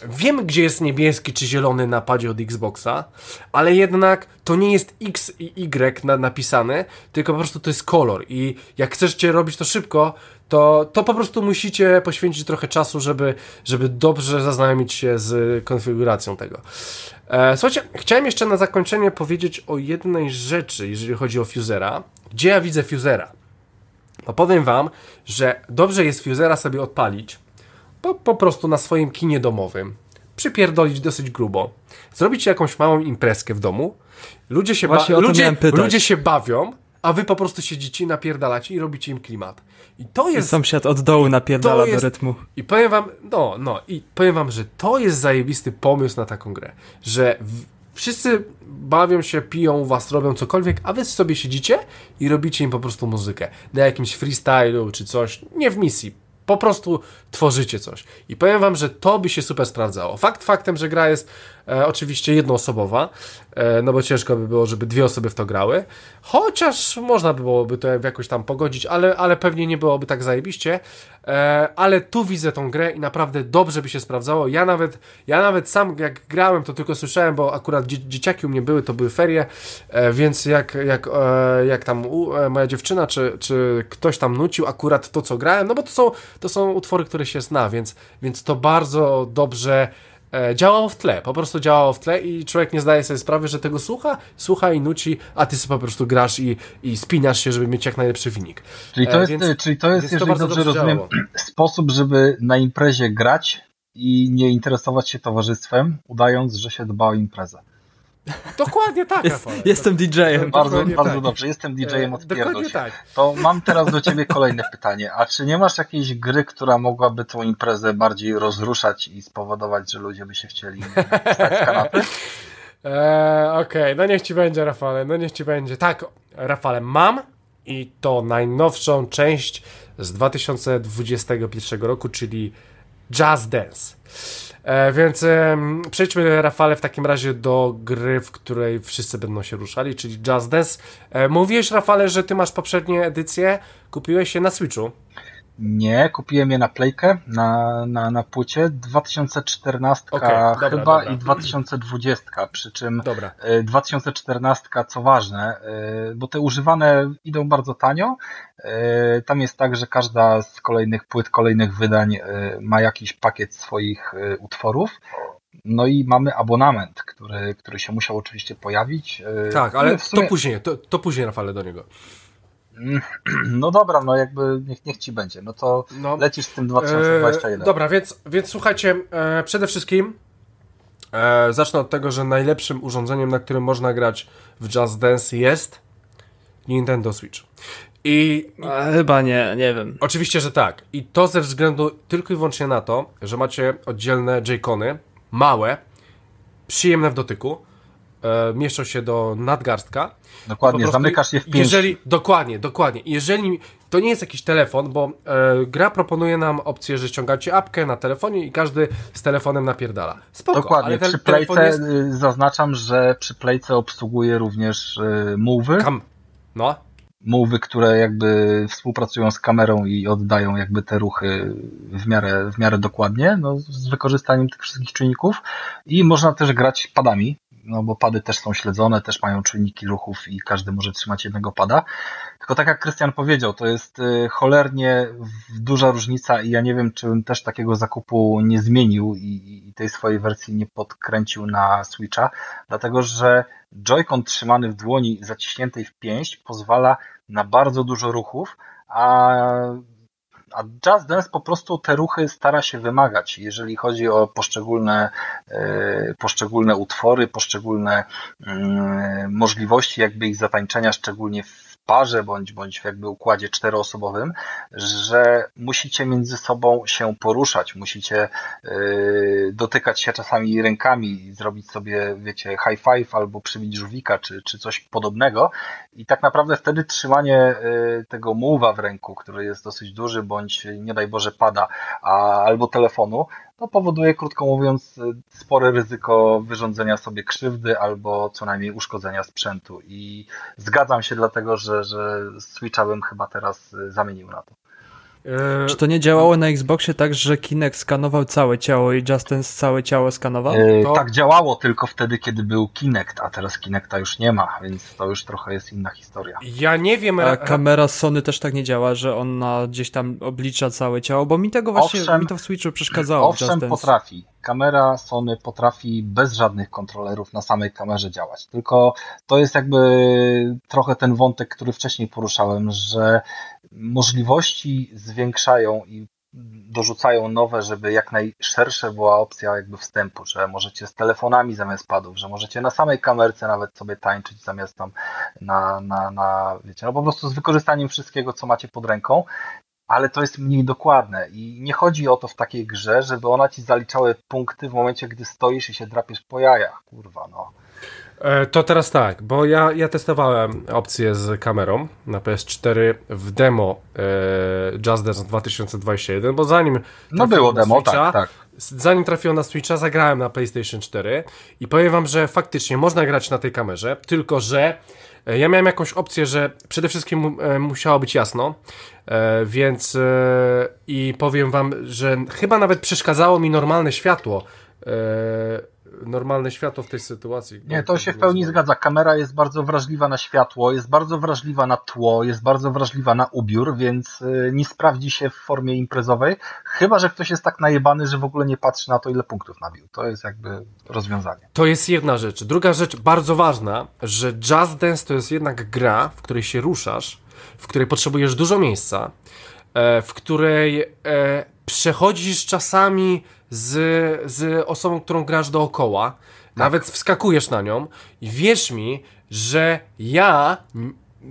wiem, gdzie jest niebieski czy zielony na padzie od Xboxa, ale jednak to nie jest X i Y na, napisane, tylko po prostu to jest kolor i jak chcecie robić to szybko, to, to po prostu musicie poświęcić trochę czasu, żeby, żeby dobrze zaznajomić się z konfiguracją tego. E, słuchajcie, chciałem jeszcze na zakończenie powiedzieć o jednej rzeczy, jeżeli chodzi o Fusera. Gdzie ja widzę Fusera? Bo powiem Wam, że dobrze jest Fusera sobie odpalić, po, po prostu na swoim kinie domowym przypierdolić dosyć grubo, zrobić jakąś małą imprezkę w domu, ludzie się, ba ludzie, ludzie się bawią, a wy po prostu siedzicie, napierdalacie i robicie im klimat. I to jest... I sąsiad od dołu napierdala jest, do rytmu. I powiem wam, no, no, i powiem wam, że to jest zajebisty pomysł na taką grę, że Wszyscy bawią się, piją was, robią cokolwiek, a wy sobie siedzicie i robicie im po prostu muzykę. Na jakimś freestylu czy coś, nie w misji, po prostu tworzycie coś. I powiem wam, że to by się super sprawdzało. Fakt faktem, że gra jest e, oczywiście jednoosobowa, e, no bo ciężko by było, żeby dwie osoby w to grały. Chociaż można by byłoby to jakoś tam pogodzić, ale, ale pewnie nie byłoby tak zajebiście. E, ale tu widzę tą grę i naprawdę dobrze by się sprawdzało. Ja nawet, ja nawet sam jak grałem, to tylko słyszałem, bo akurat dzie dzieciaki u mnie były, to były ferie, e, więc jak, jak, e, jak tam u, e, moja dziewczyna, czy, czy ktoś tam nucił akurat to, co grałem, no bo to są, to są utwory, które się zna, więc, więc to bardzo dobrze działało w tle, po prostu działało w tle i człowiek nie zdaje sobie sprawy, że tego słucha, słucha i nuci, a ty sobie po prostu grasz i, i spinasz się, żeby mieć jak najlepszy wynik. Czyli to e, jest, więc, czyli to jest jeżeli to dobrze, dobrze rozumiem, sposób, żeby na imprezie grać i nie interesować się towarzystwem, udając, że się dba o imprezę. Dokładnie tak, Jest, Jestem DJ-em. Bardzo, bardzo tak. dobrze, jestem DJ-em od Dokładnie tak. To mam teraz do ciebie kolejne pytanie. A czy nie masz jakiejś gry, która mogłaby tą imprezę bardziej rozruszać i spowodować, że ludzie by się chcieli stać z kanapy? Eee, Okej, okay. no niech ci będzie, Rafale, no niech ci będzie. Tak, Rafale, mam i to najnowszą część z 2021 roku, czyli Jazz Dance. E, więc e, przejdźmy, Rafale, w takim razie do gry, w której wszyscy będą się ruszali, czyli Jazz Dance. E, mówiłeś, Rafale, że ty masz poprzednie edycje, kupiłeś się na Switchu. Nie, kupiłem je na playkę, na, na, na płycie. 2014 okay, dobra, chyba dobra. i 2020, przy czym dobra. 2014, e, co ważne, e, bo te używane idą bardzo tanio. E, tam jest tak, że każda z kolejnych płyt, kolejnych wydań ma jakiś pakiet swoich utworów. No i mamy abonament, który, który się musiał oczywiście pojawić. Tak, ale sumie... to później, to, to później Rafale do niego. No dobra, no jakby niech, niech ci będzie. No to no, lecisz z tym 2021. E, dobra, więc, więc słuchajcie, e, przede wszystkim e, zacznę od tego, że najlepszym urządzeniem, na którym można grać w Just Dance jest Nintendo Switch. I, Chyba nie, nie wiem. Oczywiście, że tak. I to ze względu tylko i wyłącznie na to, że macie oddzielne J-Kony, małe, przyjemne w dotyku, e, mieszczą się do nadgarstka. Dokładnie, prostu, zamykasz je w pięć. Jeżeli, dokładnie, dokładnie. Jeżeli to nie jest jakiś telefon, bo e, gra proponuje nam opcję, że ściągacie apkę na telefonie i każdy z telefonem napierdala. Spoko, Dokładnie, przy Playce jest... Y, zaznaczam, że przy Playce obsługuje również y, Move'y. Kam... No. Move'y, które jakby współpracują z kamerą i oddają jakby te ruchy w miarę, w miarę dokładnie, no, z wykorzystaniem tych wszystkich czynników i można też grać padami, no bo pady też są śledzone, też mają czujniki ruchów i każdy może trzymać jednego pada. Tylko tak jak Krystian powiedział, to jest y, cholernie duża różnica i ja nie wiem, czy bym też takiego zakupu nie zmienił i, i tej swojej wersji nie podkręcił na Switcha, dlatego że Joy-Con trzymany w dłoni zaciśniętej w pięść pozwala na bardzo dużo ruchów, a a Jazz Dance po prostu te ruchy stara się wymagać, jeżeli chodzi o poszczególne, e, poszczególne utwory, poszczególne mm, możliwości jakby ich zatańczenia, szczególnie w parze bądź, bądź jakby układzie czteroosobowym, że musicie między sobą się poruszać, musicie yy, dotykać się czasami rękami, zrobić sobie, wiecie, high five albo przybić żółwika, czy, czy coś podobnego. I tak naprawdę wtedy trzymanie yy, tego mowa w ręku, który jest dosyć duży, bądź nie daj Boże pada, a, albo telefonu, to powoduje, krótko mówiąc, spore ryzyko wyrządzenia sobie krzywdy albo co najmniej uszkodzenia sprzętu. I zgadzam się dlatego, że, że Switcha bym chyba teraz zamienił na to. E, Czy to nie działało na Xboxie tak, że Kinect skanował całe ciało i Justin całe ciało skanował? E, to... Tak działało tylko wtedy, kiedy był Kinect, a teraz Kinecta już nie ma, więc to już trochę jest inna historia. Ja nie wiem... A kamera Sony też tak nie działa, że ona gdzieś tam oblicza całe ciało, bo mi tego właśnie, owszem, mi to w Switchu przeszkadzało. Owszem, potrafi kamera Sony potrafi bez żadnych kontrolerów na samej kamerze działać. Tylko to jest jakby trochę ten wątek, który wcześniej poruszałem, że możliwości zwiększają i dorzucają nowe, żeby jak najszersza była opcja jakby wstępu, że możecie z telefonami zamiast padów, że możecie na samej kamerce nawet sobie tańczyć zamiast tam na, na, na wiecie, no po prostu z wykorzystaniem wszystkiego, co macie pod ręką ale to jest mniej dokładne i nie chodzi o to w takiej grze, żeby ona ci zaliczały punkty w momencie, gdy stoisz i się drapiesz po jajach, kurwa, no. E, to teraz tak, bo ja, ja testowałem opcję z kamerą na PS4 w demo e, Just Dance 2021, bo zanim. No było demo, Switcha, tak, tak. Zanim trafiło na Switcha, zagrałem na PlayStation 4 i powiem Wam, że faktycznie można grać na tej kamerze, tylko że e, ja miałem jakąś opcję, że przede wszystkim e, musiało być jasno, więc i powiem Wam, że chyba nawet przeszkadzało mi normalne światło normalne światło w tej sytuacji. Nie, to się w pełni zgadza. Kamera jest bardzo wrażliwa na światło, jest bardzo wrażliwa na tło, jest bardzo wrażliwa na ubiór, więc y, nie sprawdzi się w formie imprezowej, chyba że ktoś jest tak najebany, że w ogóle nie patrzy na to, ile punktów nabił. To jest jakby rozwiązanie. To jest jedna rzecz. Druga rzecz, bardzo ważna, że Jazz Dance to jest jednak gra, w której się ruszasz, w której potrzebujesz dużo miejsca, e, w której e, przechodzisz czasami z, z osobą, którą grasz dookoła, tak. nawet wskakujesz na nią i wierz mi, że ja,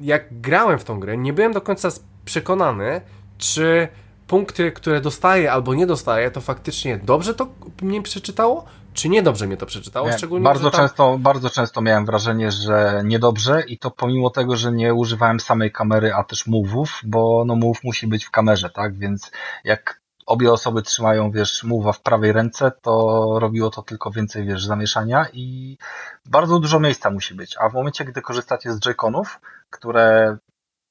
jak grałem w tą grę, nie byłem do końca przekonany, czy punkty, które dostaję albo nie dostaję, to faktycznie dobrze to mnie przeczytało, czy niedobrze mnie to przeczytało? Nie, Szczególnie, bardzo, tam... często, bardzo często miałem wrażenie, że niedobrze i to pomimo tego, że nie używałem samej kamery, a też move'ów, bo no move musi być w kamerze, tak? Więc jak obie osoby trzymają, wiesz, muwa w prawej ręce, to robiło to tylko więcej, wiesz, zamieszania i bardzo dużo miejsca musi być. A w momencie, gdy korzystacie z J-Conów, które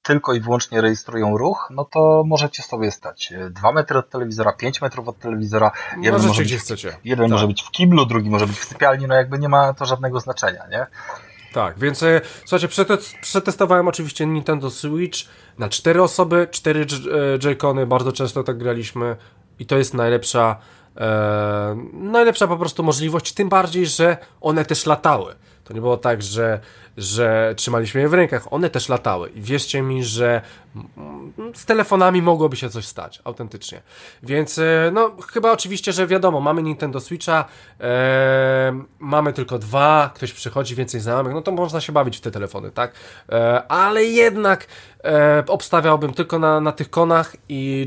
tylko i wyłącznie rejestrują ruch, no to możecie sobie stać 2 metry od telewizora, 5 metrów od telewizora. Jeden, może być, jeden tak. może być w kiblu, drugi może być w sypialni, no jakby nie ma to żadnego znaczenia, nie? Tak, więc e, słuchajcie, przetestowałem oczywiście Nintendo Switch na cztery osoby, cztery e, J-Cony, bardzo często tak graliśmy i to jest najlepsza, e, najlepsza po prostu możliwość, tym bardziej, że one też latały. To nie było tak, że że trzymaliśmy je w rękach, one też latały. I wierzcie mi, że z telefonami mogłoby się coś stać, autentycznie. Więc, e, no, chyba oczywiście, że wiadomo, mamy Nintendo Switcha, e, mamy tylko dwa, ktoś przychodzi, więcej znajomych, no to można się bawić w te telefony, tak? E, ale jednak obstawiałbym tylko na, na tych konach i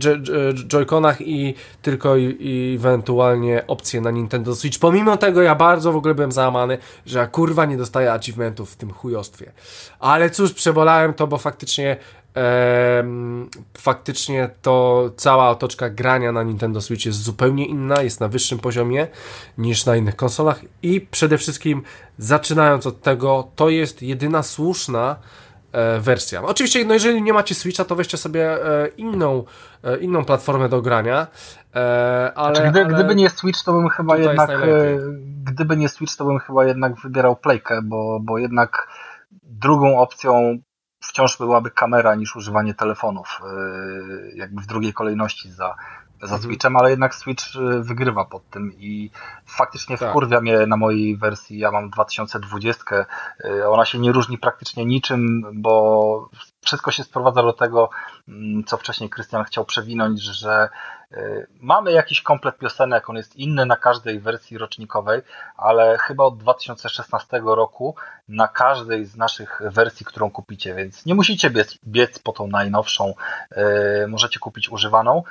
Joy-Conach i tylko i, i ewentualnie opcje na Nintendo Switch. Pomimo tego ja bardzo w ogóle byłem załamany, że ja kurwa nie dostaję achievementów w tym chujostwie. Ale cóż, przebolałem to, bo faktycznie faktycznie to cała otoczka grania na Nintendo Switch jest zupełnie inna, jest na wyższym poziomie niż na innych konsolach i przede wszystkim zaczynając od tego, to jest jedyna słuszna wersja. Oczywiście, no jeżeli nie macie Switcha, to weźcie sobie e, inną, e, inną platformę do grania, ale, znaczy, gdy, ale... Gdyby nie Switch, to bym chyba jednak gdyby nie Switch, to bym chyba jednak wybierał Playkę, bo, bo jednak drugą opcją wciąż byłaby kamera niż używanie telefonów, jakby w drugiej kolejności za, za mhm. Switchem, ale jednak Switch y, wygrywa pod tym i faktycznie tak. wkurwia mnie na mojej wersji, ja mam 2020, y, ona się nie różni praktycznie niczym, bo wszystko się sprowadza do tego, mm, co wcześniej Krystian chciał przewinąć, że y, mamy jakiś komplet piosenek, on jest inny na każdej wersji rocznikowej, ale chyba od 2016 roku na każdej z naszych wersji, którą kupicie, więc nie musicie biec, biec po tą najnowszą, możecie kupić używaną.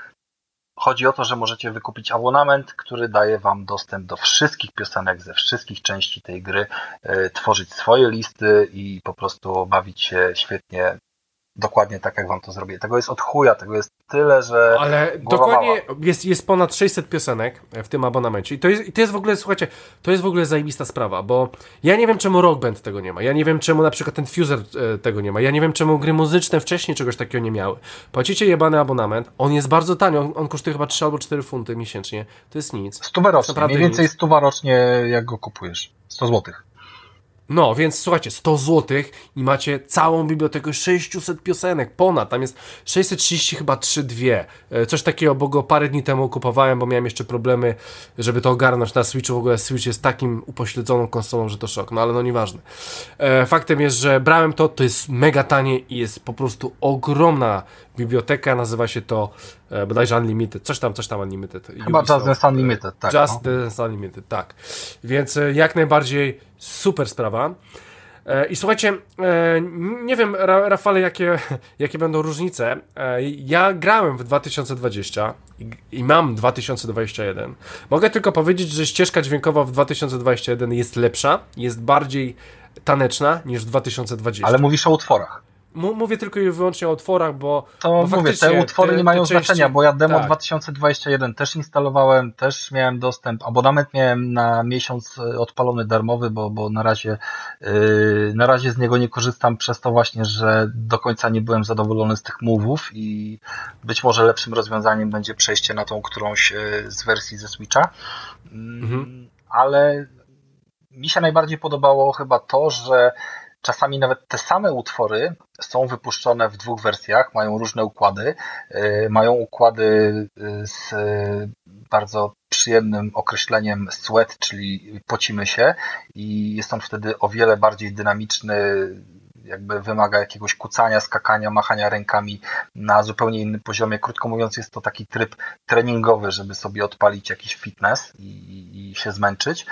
Chodzi o to, że możecie wykupić abonament, który daje Wam dostęp do wszystkich piosenek ze wszystkich części tej gry, e, tworzyć swoje listy i po prostu bawić się świetnie dokładnie tak, jak wam to zrobię. Tego jest od chuja, tego jest tyle, że. Ale dokładnie jest, jest ponad 600 piosenek w tym abonamencie. I to, jest, I to jest w ogóle, słuchajcie, to jest w ogóle zajebista sprawa, bo ja nie wiem, czemu Rock Band tego nie ma. Ja nie wiem, czemu na przykład ten Fuser e, tego nie ma. Ja nie wiem, czemu gry muzyczne wcześniej czegoś takiego nie miały. Płacicie jebany abonament, on jest bardzo tani, on, on kosztuje chyba 3 albo 4 funty miesięcznie. To jest nic. Stuwa rocznie, mniej więcej stuwa rocznie, jak go kupujesz. 100 złotych. No, więc słuchajcie, 100 zł i macie całą bibliotekę 600 piosenek, ponad, tam jest 630 chyba 3-2, e, coś takiego, bo go parę dni temu kupowałem, bo miałem jeszcze problemy, żeby to ogarnąć na Switchu, w ogóle Switch jest takim upośledzoną konsolą, że to szok, no ale no nieważne. E, faktem jest, że brałem to, to jest mega tanie i jest po prostu ogromna biblioteka, nazywa się to bodajże Unlimited, coś tam, coś tam Unlimited. Chyba Just Dance Unlimited, tak. Just no. Dance Unlimited, tak. Więc e, jak najbardziej super sprawa. E, I słuchajcie, e, nie wiem, Rafale, jakie, jakie będą różnice. E, ja grałem w 2020 i mam 2021. Mogę tylko powiedzieć, że ścieżka dźwiękowa w 2021 jest lepsza, jest bardziej taneczna niż w 2020. Ale mówisz o utworach. Mówię tylko i wyłącznie o utworach, bo. To bo mówię, te utwory te, nie mają znaczenia, bo ja demo tak. 2021 też instalowałem, też miałem dostęp. Abonament miałem na miesiąc e, odpalony darmowy, bo, bo na razie yy, na razie z niego nie korzystam przez to właśnie, że do końca nie byłem zadowolony z tych move'ów i być może lepszym rozwiązaniem będzie przejście na tą którąś e, z wersji ze Switcha. Mhm. Ale mi się najbardziej podobało chyba to, że czasami nawet te same utwory są wypuszczone w dwóch wersjach, mają różne układy. Y, mają układy y, z bardzo przyjemnym określeniem sweat, czyli pocimy się i jest on wtedy o wiele bardziej dynamiczny, jakby wymaga jakiegoś kucania, skakania, machania rękami na zupełnie innym poziomie. Krótko mówiąc, jest to taki tryb treningowy, żeby sobie odpalić jakiś fitness i, i się zmęczyć.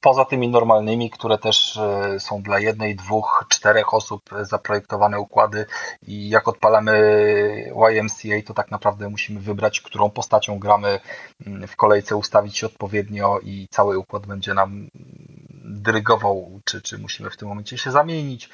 Poza tymi normalnymi, które też e, są dla jednej, dwóch, czterech osób zaprojektowane układy i jak odpalamy YMCA, to tak naprawdę musimy wybrać, którą postacią gramy mm, w kolejce, ustawić się odpowiednio i cały układ będzie nam dyrygował, czy, czy musimy w tym momencie się zamienić,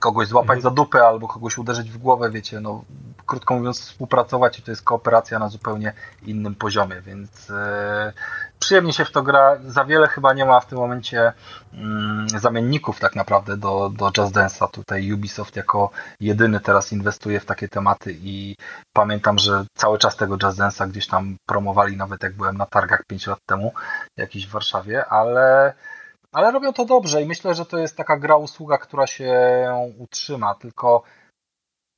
kogoś złapać mhm. za dupę albo kogoś uderzyć w głowę, wiecie, no krótko mówiąc współpracować i to jest kooperacja na zupełnie innym poziomie, więc e, przyjemnie się w to gra. Za wiele chyba nie ma w tym momencie mm, zamienników tak naprawdę do, do Just Dance'a. Tutaj Ubisoft jako jedyny teraz inwestuje w takie tematy i pamiętam, że cały czas tego Just Dance'a gdzieś tam promowali, nawet jak byłem na targach 5 lat temu, jakiś w Warszawie, ale ale robią to dobrze i myślę, że to jest taka gra usługa, która się utrzyma, tylko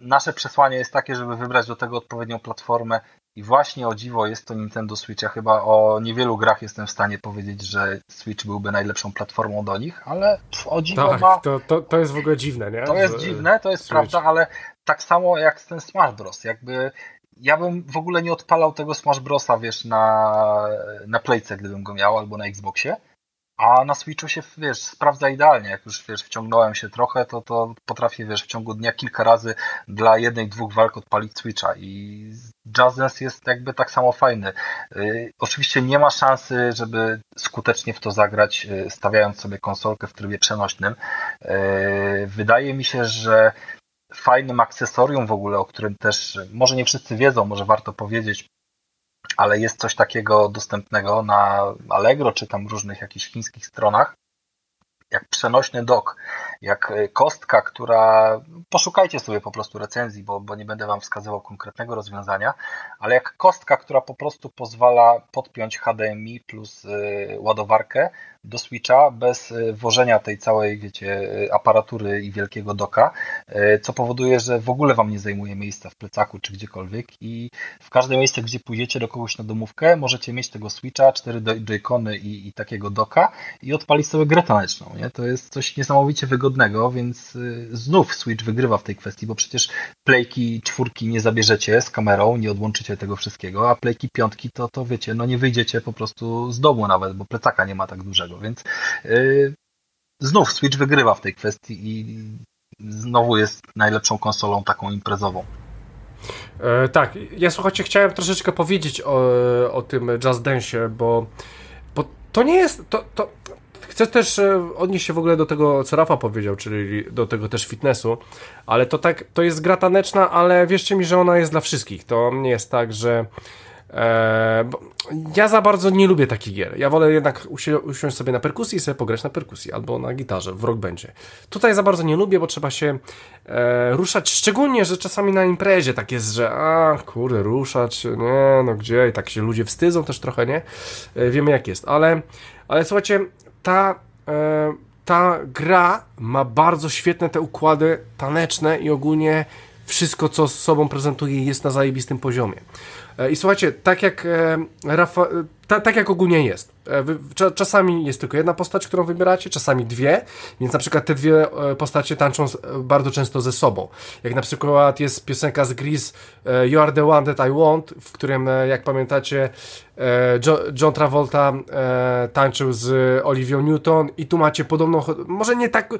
nasze przesłanie jest takie, żeby wybrać do tego odpowiednią platformę i właśnie o dziwo jest to Nintendo Switch. Ja chyba o niewielu grach jestem w stanie powiedzieć, że Switch byłby najlepszą platformą do nich, ale o dziwo tak, ma... to, to, to jest w ogóle dziwne, nie? To jest dziwne, to jest Switch. prawda, ale tak samo jak ten Smash Bros. Jakby ja bym w ogóle nie odpalał tego Smash Brosa, wiesz, na, na Playce, gdybym go miał, albo na Xboxie, a na Switchu się, wiesz, sprawdza idealnie. Jak już, wiesz, wciągnąłem się trochę, to, to potrafię, wiesz, w ciągu dnia kilka razy dla jednej, dwóch walk odpalić Switcha i Dance jest jakby tak samo fajny. Yy, oczywiście nie ma szansy, żeby skutecznie w to zagrać, yy, stawiając sobie konsolkę w trybie przenośnym. Yy, wydaje mi się, że fajnym akcesorium w ogóle, o którym też może nie wszyscy wiedzą, może warto powiedzieć, ale jest coś takiego dostępnego na Allegro czy tam różnych jakichś chińskich stronach, jak przenośny dok, jak e, kostka, która. Poszukajcie sobie po prostu recenzji, bo, bo nie będę Wam wskazywał konkretnego rozwiązania, ale jak kostka, która po prostu pozwala podpiąć HDMI plus e, ładowarkę do Switcha bez e, włożenia tej całej, wiecie, aparatury i wielkiego doka, co powoduje, że w ogóle Wam nie zajmuje miejsca w plecaku czy gdziekolwiek i w każde miejsce, gdzie pójdziecie do kogoś na domówkę, możecie mieć tego Switcha, cztery joycony i, i takiego doka i odpalić sobie grę taneczną. Nie? To jest coś niesamowicie wygodnego, więc y, znów Switch wygrywa w tej kwestii, bo przecież playki czwórki nie zabierzecie z kamerą, nie odłączycie tego wszystkiego, a playki piątki to, to wiecie, no nie wyjdziecie po prostu z domu nawet, bo plecaka nie ma tak dużego, więc yy, znów Switch wygrywa w tej kwestii i znowu jest najlepszą konsolą taką imprezową. E, tak, ja słuchajcie, chciałem troszeczkę powiedzieć o, o tym Just Dance, bo, bo to nie jest, to, to, Chcę też e, odnieść się w ogóle do tego, co Rafa powiedział, czyli do tego też fitnessu, ale to tak, to jest gra taneczna, ale wierzcie mi, że ona jest dla wszystkich. To nie jest tak, że e, ja za bardzo nie lubię takich gier. Ja wolę jednak usi usiąść sobie na perkusji i sobie pograć na perkusji albo na gitarze w rock będzie. Tutaj za bardzo nie lubię, bo trzeba się e, ruszać, szczególnie, że czasami na imprezie tak jest, że a kurde, ruszać, nie, no gdzie, i tak się ludzie wstydzą też trochę, nie? E, wiemy jak jest, ale, ale słuchajcie, ta, e, ta gra ma bardzo świetne te układy taneczne i ogólnie wszystko, co z sobą prezentuje, jest na zajebistym poziomie. E, I słuchajcie, tak jak e, Rafa, ta, tak jak ogólnie jest. E, czasami jest tylko jedna postać, którą wybieracie, czasami dwie, więc na przykład te dwie postacie tańczą bardzo często ze sobą. Jak na przykład jest piosenka z Grease You Are The One That I Want, w którym, jak pamiętacie, John Travolta tańczył z Olivia Newton i tu macie podobną, może nie tak,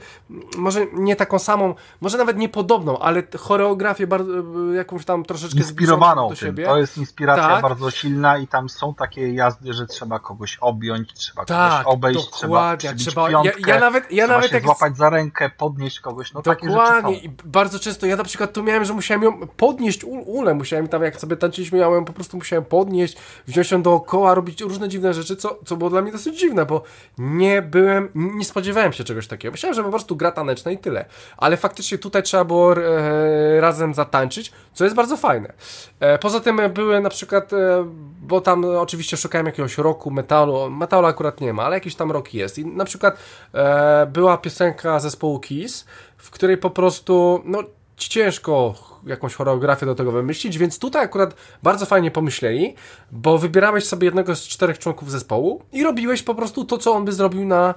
może nie taką samą, może nawet nie podobną, ale choreografię bardzo, jakąś tam troszeczkę inspirowaną do siebie. To jest inspiracja tak. bardzo silna i tam są takie jazdy, że trzeba kogoś objąć, trzeba tak, kogoś obejść, trzeba, trzeba piątkę, ja, ja nawet, ja trzeba nawet się jak... złapać za rękę, podnieść kogoś, no dokładnie. I bardzo często ja na przykład tu miałem, że musiałem ją podnieść ulę, musiałem tam, jak sobie tańczyliśmy, ja ją po prostu musiałem podnieść, wziąć ją dookoła, robić różne dziwne rzeczy, co, co było dla mnie dosyć dziwne, bo nie byłem, nie spodziewałem się czegoś takiego. Myślałem, że po prostu gra taneczna i tyle. Ale faktycznie tutaj trzeba było e, razem zatańczyć, co jest bardzo fajne. E, poza tym były na przykład, e, bo tam oczywiście szukałem jakiegoś roku metalu, metalu akurat nie ma, ale jakiś tam rok jest. I na przykład e, była piosenka zespołu Kiss, w której po prostu, no ciężko jakąś choreografię do tego wymyślić, więc tutaj akurat bardzo fajnie pomyśleli, bo wybierałeś sobie jednego z czterech członków zespołu i robiłeś po prostu to, co on by zrobił na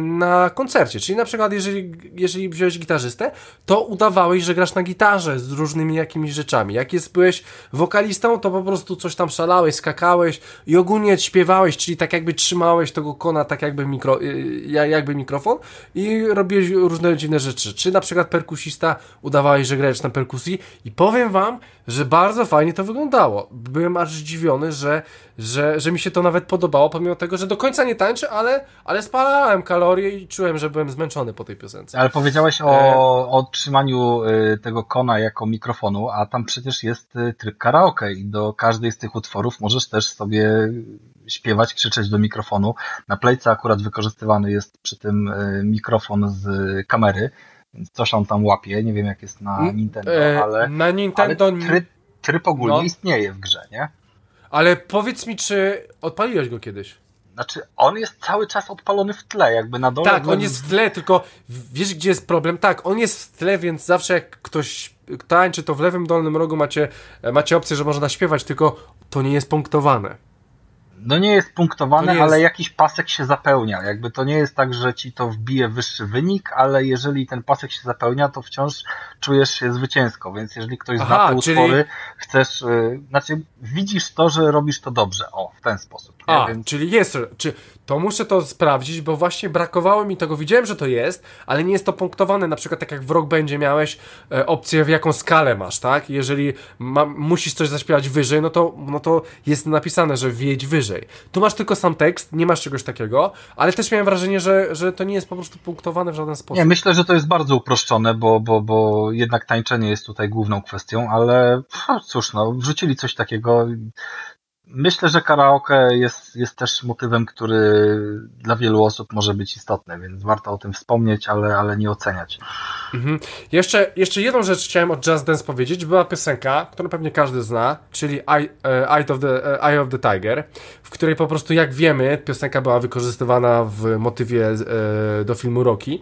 na koncercie. Czyli na przykład, jeżeli, jeżeli wziąłeś gitarzystę, to udawałeś, że grasz na gitarze z różnymi jakimiś rzeczami. Jak jest, byłeś wokalistą, to po prostu coś tam szalałeś, skakałeś i ogólnie śpiewałeś, czyli tak jakby trzymałeś tego kona, tak jakby, mikro, y, jakby mikrofon i robiłeś różne dziwne rzeczy. Czy na przykład perkusista udawałeś, że grałeś na perkusji i powiem wam, że bardzo fajnie to wyglądało. Byłem aż zdziwiony, że, że, że mi się to nawet podobało, pomimo tego, że do końca nie tańczę, ale, ale spalałem kalorie i czułem, że byłem zmęczony po tej piosence. Ale powiedziałeś o, e... o trzymaniu y, tego kona jako mikrofonu, a tam przecież jest y, tryb karaoke i do każdej z tych utworów możesz też sobie śpiewać, krzyczeć do mikrofonu. Na playce akurat wykorzystywany jest przy tym mikrofon z kamery, więc coś on tam łapie. Nie wiem, jak jest na Nintendo, e, ale. Na Nintendo. Ale tryb, tryb ogólnie no. istnieje w grze, nie? Ale powiedz mi, czy odpaliłeś go kiedyś? Znaczy, on jest cały czas odpalony w tle, jakby na dole. Tak, on jest w tle, tylko wiesz, gdzie jest problem? Tak, on jest w tle, więc zawsze jak ktoś tańczy, to w lewym dolnym rogu macie, macie opcję, że można śpiewać, tylko to nie jest punktowane. No nie jest punktowane, nie jest... ale jakiś pasek się zapełnia. Jakby to nie jest tak, że ci to wbije wyższy wynik, ale jeżeli ten pasek się zapełnia, to wciąż czujesz się zwycięsko. Więc jeżeli ktoś Aha, zna te czyli... utwory, chcesz, yy, znaczy widzisz to, że robisz to dobrze. O, w ten sposób. Nie? A, Więc... czyli jest, czy to muszę to sprawdzić, bo właśnie brakowało mi tego. Widziałem, że to jest, ale nie jest to punktowane. Na przykład tak jak w Rock będzie miałeś e, opcję, w jaką skalę masz, tak? Jeżeli ma, musisz coś zaśpiewać wyżej, no to, no to jest napisane, że wjedź wyżej. Tu masz tylko sam tekst, nie masz czegoś takiego, ale też miałem wrażenie, że, że to nie jest po prostu punktowane w żaden sposób. Nie, myślę, że to jest bardzo uproszczone, bo, bo, bo jednak tańczenie jest tutaj główną kwestią, ale cóż, no, wrzucili coś takiego Myślę, że karaoke jest, jest też motywem, który dla wielu osób może być istotny, więc warto o tym wspomnieć, ale, ale nie oceniać. Mhm. Jeszcze, jeszcze jedną rzecz chciałem o Jazz Dance powiedzieć. Była piosenka, którą pewnie każdy zna, czyli Eye, e, Eye, of, the, e, Eye of the Tiger, w której po prostu, jak wiemy, piosenka była wykorzystywana w motywie e, do filmu Rocky.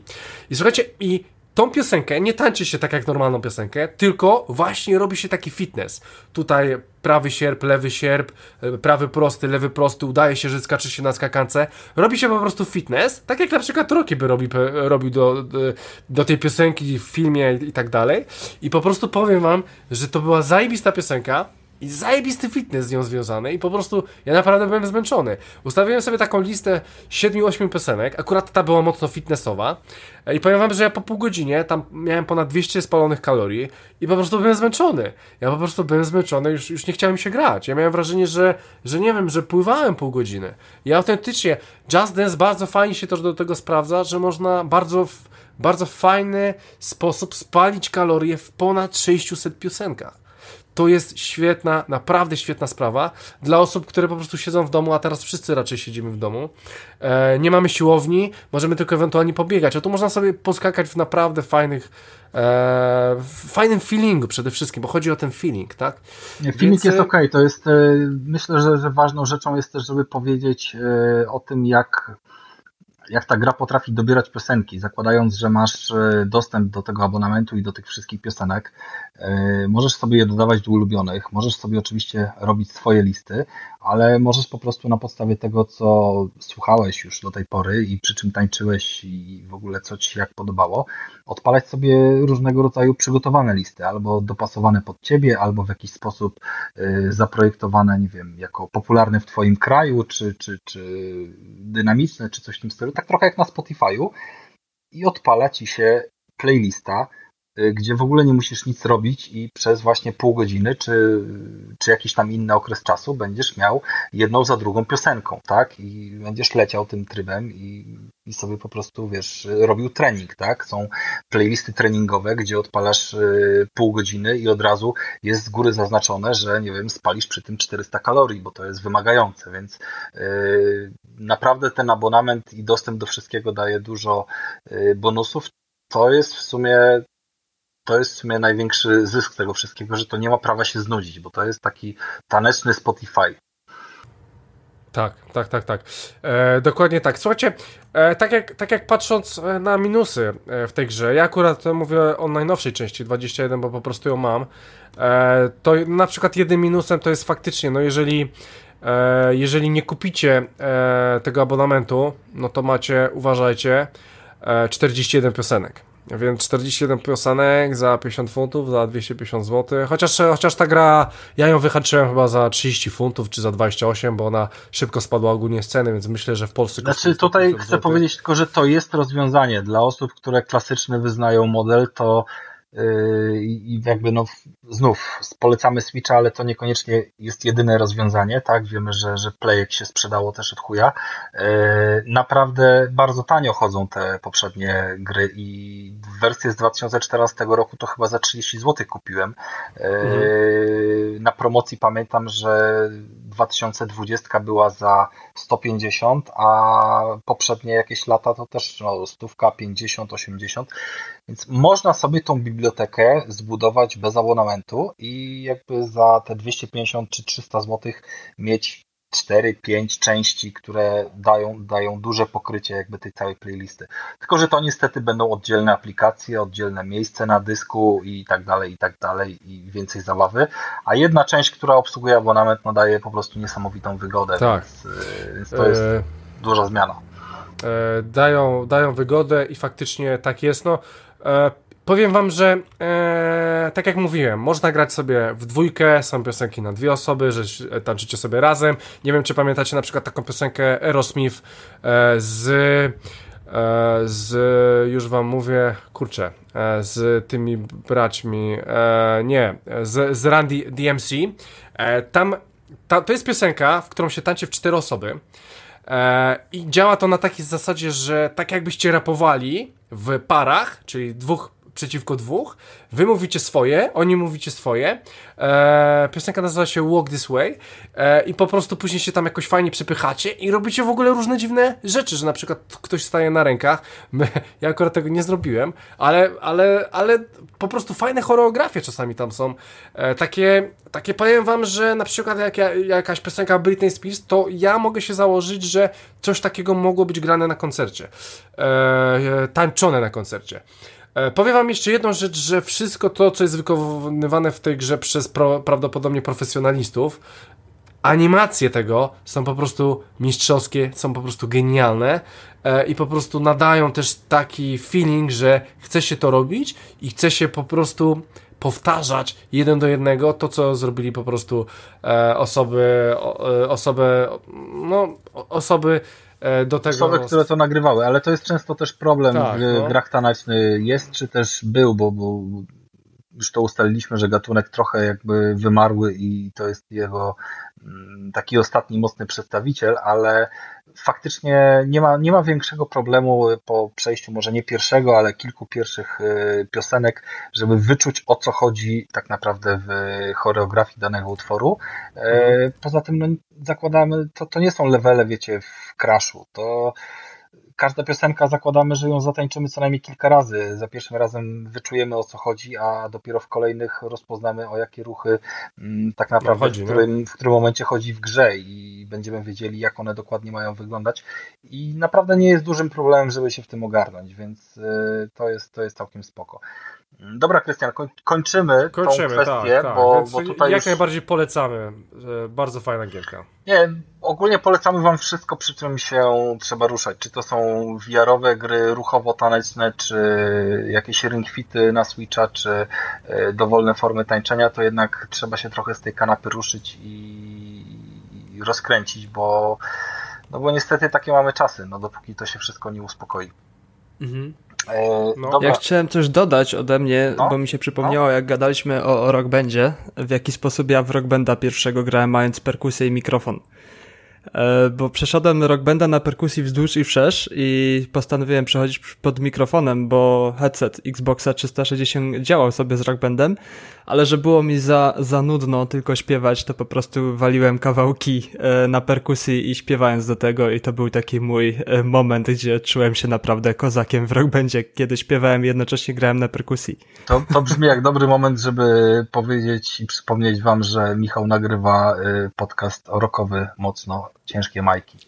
I słuchajcie, i tą piosenkę nie tańczy się tak jak normalną piosenkę, tylko właśnie robi się taki fitness. Tutaj prawy sierp, lewy sierp, e, prawy prosty, lewy prosty, udaje się, że skacze się na skakance. Robi się po prostu fitness, tak jak na przykład Rocky by robi, robił do, do, do tej piosenki w filmie i tak dalej. I po prostu powiem wam, że to była zajebista piosenka, i zajebisty fitness z nią związany i po prostu ja naprawdę byłem zmęczony. Ustawiłem sobie taką listę 7-8 piosenek, akurat ta była mocno fitnessowa i powiem wam, że ja po pół godzinie tam miałem ponad 200 spalonych kalorii i po prostu byłem zmęczony. Ja po prostu byłem zmęczony, już, już nie chciałem się grać. Ja miałem wrażenie, że, że nie wiem, że pływałem pół godziny. I autentycznie Just Dance bardzo fajnie się też do tego sprawdza, że można bardzo bardzo fajny sposób spalić kalorie w ponad 600 piosenkach. To jest świetna, naprawdę świetna sprawa dla osób, które po prostu siedzą w domu, a teraz wszyscy raczej siedzimy w domu. E, nie mamy siłowni, możemy tylko ewentualnie pobiegać, a tu można sobie poskakać w naprawdę fajnych, e, fajnym feelingu przede wszystkim, bo chodzi o ten feeling, tak? Nie, feeling Więc... jest ok, to jest, e, myślę, że, że ważną rzeczą jest też, żeby powiedzieć e, o tym, jak jak ta gra potrafi dobierać piosenki, zakładając, że masz e, dostęp do tego abonamentu i do tych wszystkich piosenek, e, możesz sobie je dodawać do ulubionych, możesz sobie oczywiście robić swoje listy, ale możesz po prostu na podstawie tego, co słuchałeś już do tej pory i przy czym tańczyłeś i w ogóle co Ci jak podobało, odpalać sobie różnego rodzaju przygotowane listy, albo dopasowane pod Ciebie, albo w jakiś sposób e, zaprojektowane, nie wiem, jako popularne w Twoim kraju, czy, czy, czy dynamiczne, czy coś w tym stylu tak trochę jak na Spotify'u. I odpala ci się playlista y, gdzie w ogóle nie musisz nic robić i przez właśnie pół godziny, czy, czy jakiś tam inny okres czasu będziesz miał jedną za drugą piosenką, tak? I będziesz leciał tym trybem i, i sobie po prostu, wiesz, robił trening, tak? Są playlisty treningowe, gdzie odpalasz y, pół godziny i od razu jest z góry zaznaczone, że, nie wiem, spalisz przy tym 400 kalorii, bo to jest wymagające, więc yy, naprawdę ten abonament i dostęp do wszystkiego daje dużo y, bonusów. To jest w sumie to jest w sumie największy zysk tego wszystkiego, że to nie ma prawa się znudzić, bo to jest taki taneczny Spotify. Tak, tak, tak, tak. E, dokładnie tak. Słuchajcie, e, tak, jak, tak jak patrząc e, na minusy e, w tej grze, ja akurat mówię o najnowszej części 21, bo po prostu ją mam, e, to na przykład jednym minusem to jest faktycznie, no jeżeli e, jeżeli nie kupicie tego abonamentu, no to macie, uważajcie, 41 piosenek. Więc 47 piosenek za 50 funtów, za 250 zł. Chociaż, chociaż ta gra, ja ją wyhaczyłem chyba za 30 funtów czy za 28, bo ona szybko spadła ogólnie z ceny, więc myślę, że w Polsce. Znaczy, tutaj chcę powiedzieć tylko, że to jest rozwiązanie. Dla osób, które klasyczny wyznają model, to i jakby no znów polecamy Switcha, ale to niekoniecznie jest jedyne rozwiązanie, tak? Wiemy, że, że Playek się sprzedało też od chuja. Yy, naprawdę bardzo tanio chodzą te poprzednie gry i wersję z 2014 roku to chyba za 30 zł kupiłem. Yy, mhm. Na promocji pamiętam, że 2020 była za 150, a poprzednie jakieś lata to też no, stówka, 50, 80, więc można sobie tą bibliotekę zbudować bez abonamentu i jakby za te 250 czy 300 zł mieć 4-5 części, które dają, dają duże pokrycie jakby tej całej playlisty. Tylko, że to niestety będą oddzielne aplikacje, oddzielne miejsce na dysku i tak dalej, i tak dalej, i więcej zabawy. A jedna część, która obsługuje abonament, no daje po prostu niesamowitą wygodę, tak. więc, więc to jest e... duża zmiana. E, dają, dają wygodę i faktycznie tak jest. No, e, Powiem wam, że e, tak jak mówiłem, można grać sobie w dwójkę, są piosenki na dwie osoby, że tańczycie sobie razem. Nie wiem, czy pamiętacie na przykład taką piosenkę Aerosmith e, z, e, z, już wam mówię, kurczę, e, z tymi braćmi, e, nie, z, z Randy DMC. E, tam, ta, to jest piosenka, w którą się tańczy w cztery osoby. I działa to na takiej zasadzie, że tak jakbyście rapowali w parach, czyli dwóch przeciwko dwóch, wy mówicie swoje, oni mówicie swoje, e, piosenka nazywa się Walk This Way e, i po prostu później się tam jakoś fajnie przepychacie i robicie w ogóle różne dziwne rzeczy, że na przykład ktoś staje na rękach, My, ja akurat tego nie zrobiłem, ale, ale, ale po prostu fajne choreografie czasami tam są, e, takie, takie powiem wam, że na przykład jak ja, jakaś piosenka Britney Spears, to ja mogę się założyć, że coś takiego mogło być grane na koncercie, tańczone na koncercie. E, powiem wam jeszcze jedną rzecz, że wszystko to, co jest wykonywane w tej grze przez pro, prawdopodobnie profesjonalistów, animacje tego są po prostu mistrzowskie, są po prostu genialne e, i po prostu nadają też taki feeling, że chce się to robić i chce się po prostu powtarzać jeden do jednego to, co zrobili po prostu e, osoby, e, osoby, no, osoby do tego. Osoby, które to nagrywały, ale to jest często też problem tak, w no. grach tanecznych jest, czy też był, bo, bo już to ustaliliśmy, że gatunek trochę jakby wymarły i to jest jego taki ostatni mocny przedstawiciel, ale faktycznie nie ma, nie ma większego problemu po przejściu może nie pierwszego, ale kilku pierwszych y, piosenek, żeby wyczuć o co chodzi tak naprawdę w choreografii danego utworu. E, mhm. Poza tym no, zakładamy, to, to nie są levele, wiecie, w crashu. To każda piosenka zakładamy, że ją zatańczymy co najmniej kilka razy. Za pierwszym razem wyczujemy o co chodzi, a dopiero w kolejnych rozpoznamy o jakie ruchy mm, tak naprawdę no chodzi, w, którym, w którym momencie chodzi w grze i będziemy wiedzieli jak one dokładnie mają wyglądać. I naprawdę nie jest dużym problemem, żeby się w tym ogarnąć, więc y, to jest, to jest całkiem spoko. Dobra, Krystian, kończymy, kończymy tą kwestię, tak, tak. bo, bo tutaj Jak już... najbardziej polecamy. Bardzo fajna gierka. Nie, ogólnie polecamy wam wszystko, przy czym się trzeba ruszać. Czy to są VR-owe gry ruchowo-taneczne, czy jakieś ringfity na Switcha, czy e, dowolne formy tańczenia, to jednak trzeba się trochę z tej kanapy ruszyć i rozkręcić, bo no bo niestety takie mamy czasy, no dopóki to się wszystko nie uspokoi. Mhm. E, no. Ja chciałem coś dodać ode mnie, no. bo mi się przypomniało, no. jak gadaliśmy o, o Rock Bandzie, w jaki sposób ja w Rock Banda pierwszego grałem mając perkusję i mikrofon. E, bo przeszedłem Rock Banda na perkusji wzdłuż i wszerz i postanowiłem przechodzić pod mikrofonem, bo headset Xboxa 360 działał sobie z Rock Bandem, ale że było mi za, za nudno tylko śpiewać, to po prostu waliłem kawałki e, na perkusji i śpiewając do tego i to był taki mój e, moment, gdzie czułem się naprawdę kozakiem w Rock Bandzie, kiedy śpiewałem i jednocześnie grałem na perkusji. To, to brzmi jak dobry moment, żeby powiedzieć i przypomnieć wam, że Michał nagrywa podcast rockowy mocno ciężkie majki.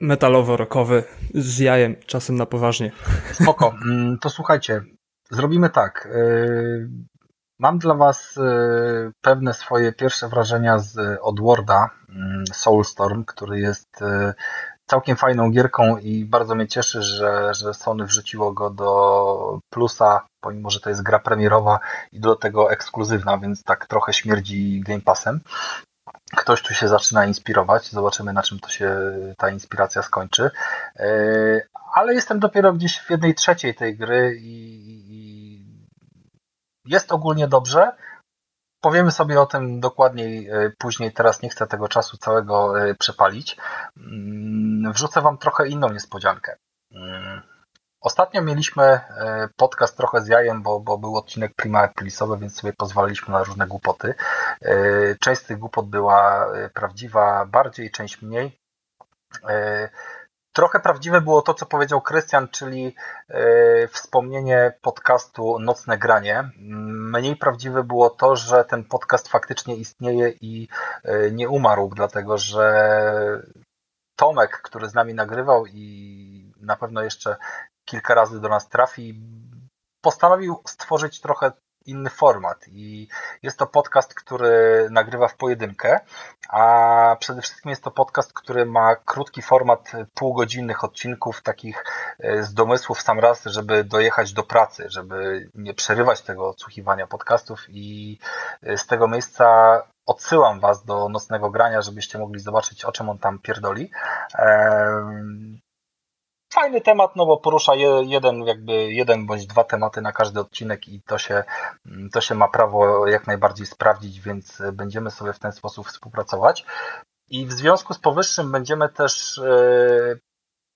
Metalowo-rokowy z jajem, czasem na poważnie. Spoko. Mm, to słuchajcie, zrobimy tak. Y, mam dla Was y, pewne swoje pierwsze wrażenia z Odwarda mm, Soulstorm, który jest y, całkiem fajną gierką i bardzo mnie cieszy, że, że Sony wrzuciło go do plusa, pomimo, że to jest gra premierowa i do tego ekskluzywna, więc tak trochę śmierdzi Game Passem ktoś tu się zaczyna inspirować. Zobaczymy, na czym to się ta inspiracja skończy. E, ale jestem dopiero gdzieś w jednej trzeciej tej gry i jest ogólnie dobrze. Powiemy sobie o tym dokładniej e, później. Teraz nie chcę tego czasu całego e, przepalić. Mm, wrzucę Wam trochę inną niespodziankę. Ostatnio mieliśmy e, podcast trochę z jajem, bo, bo był odcinek Prima Aprilisowy, więc sobie pozwalaliśmy na różne głupoty. E, część z tych głupot była e, prawdziwa bardziej, część mniej. Trochę prawdziwe było to, co powiedział Krystian, czyli wspomnienie podcastu Nocne Granie. Mniej prawdziwe było to, że ten podcast faktycznie istnieje i nie umarł, dlatego że Tomek, który z nami nagrywał i na pewno jeszcze kilka razy do nas trafi, postanowił stworzyć trochę inny format. I jest to podcast, który nagrywa w pojedynkę, a przede wszystkim jest to podcast, który ma krótki format półgodzinnych odcinków, takich e, z domysłów sam raz, żeby dojechać do pracy, żeby nie przerywać tego odsłuchiwania podcastów. I e, z tego miejsca odsyłam Was do nocnego grania, żebyście mogli zobaczyć, o czym on tam pierdoli fajny temat, no bo porusza jeden, jakby jeden bądź dwa tematy na każdy odcinek i to się, to się ma prawo jak najbardziej sprawdzić, więc będziemy sobie w ten sposób współpracować. I w związku z powyższym będziemy też e,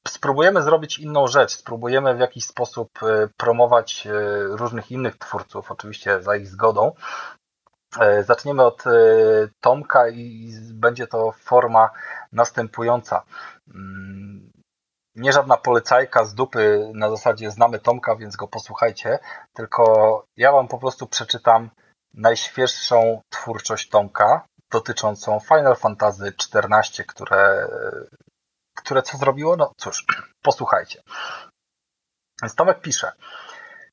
spróbujemy zrobić inną rzecz, spróbujemy w jakiś sposób e, promować e, różnych innych twórców, oczywiście za ich zgodą. Zaczniemy od Tomka i będzie to forma następująca. Nie żadna polecajka z dupy na zasadzie znamy Tomka, więc go posłuchajcie, tylko ja wam po prostu przeczytam najświeższą twórczość Tomka dotyczącą Final Fantasy XIV, które, które co zrobiło? No cóż, posłuchajcie. Więc Tomek pisze.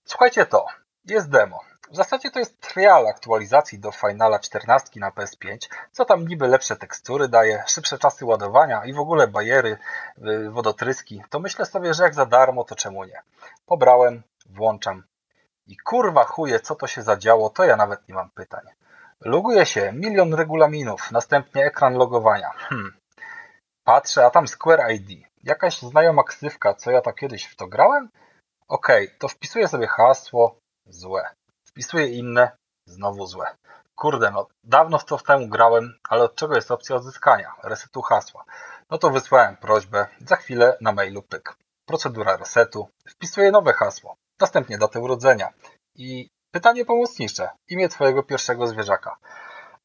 Słuchajcie to, jest demo. W zasadzie to jest trial aktualizacji do Finala 14 na PS5, co tam niby lepsze tekstury daje, szybsze czasy ładowania i w ogóle bajery, y, wodotryski, to myślę sobie, że jak za darmo, to czemu nie. Pobrałem, włączam i kurwa chuje, co to się zadziało, to ja nawet nie mam pytań. Loguje się, milion regulaminów, następnie ekran logowania. Hmm. Patrzę, a tam Square ID. Jakaś znajoma ksywka, co ja tak kiedyś w to grałem? Okej, okay, to wpisuję sobie hasło, złe. Wpisuję inne, znowu złe. Kurde, no dawno w to temu grałem, ale od czego jest opcja odzyskania? Resetu hasła. No to wysłałem prośbę, za chwilę na mailu pyk. Procedura resetu, wpisuję nowe hasło, następnie datę urodzenia i pytanie pomocnicze, imię twojego pierwszego zwierzaka.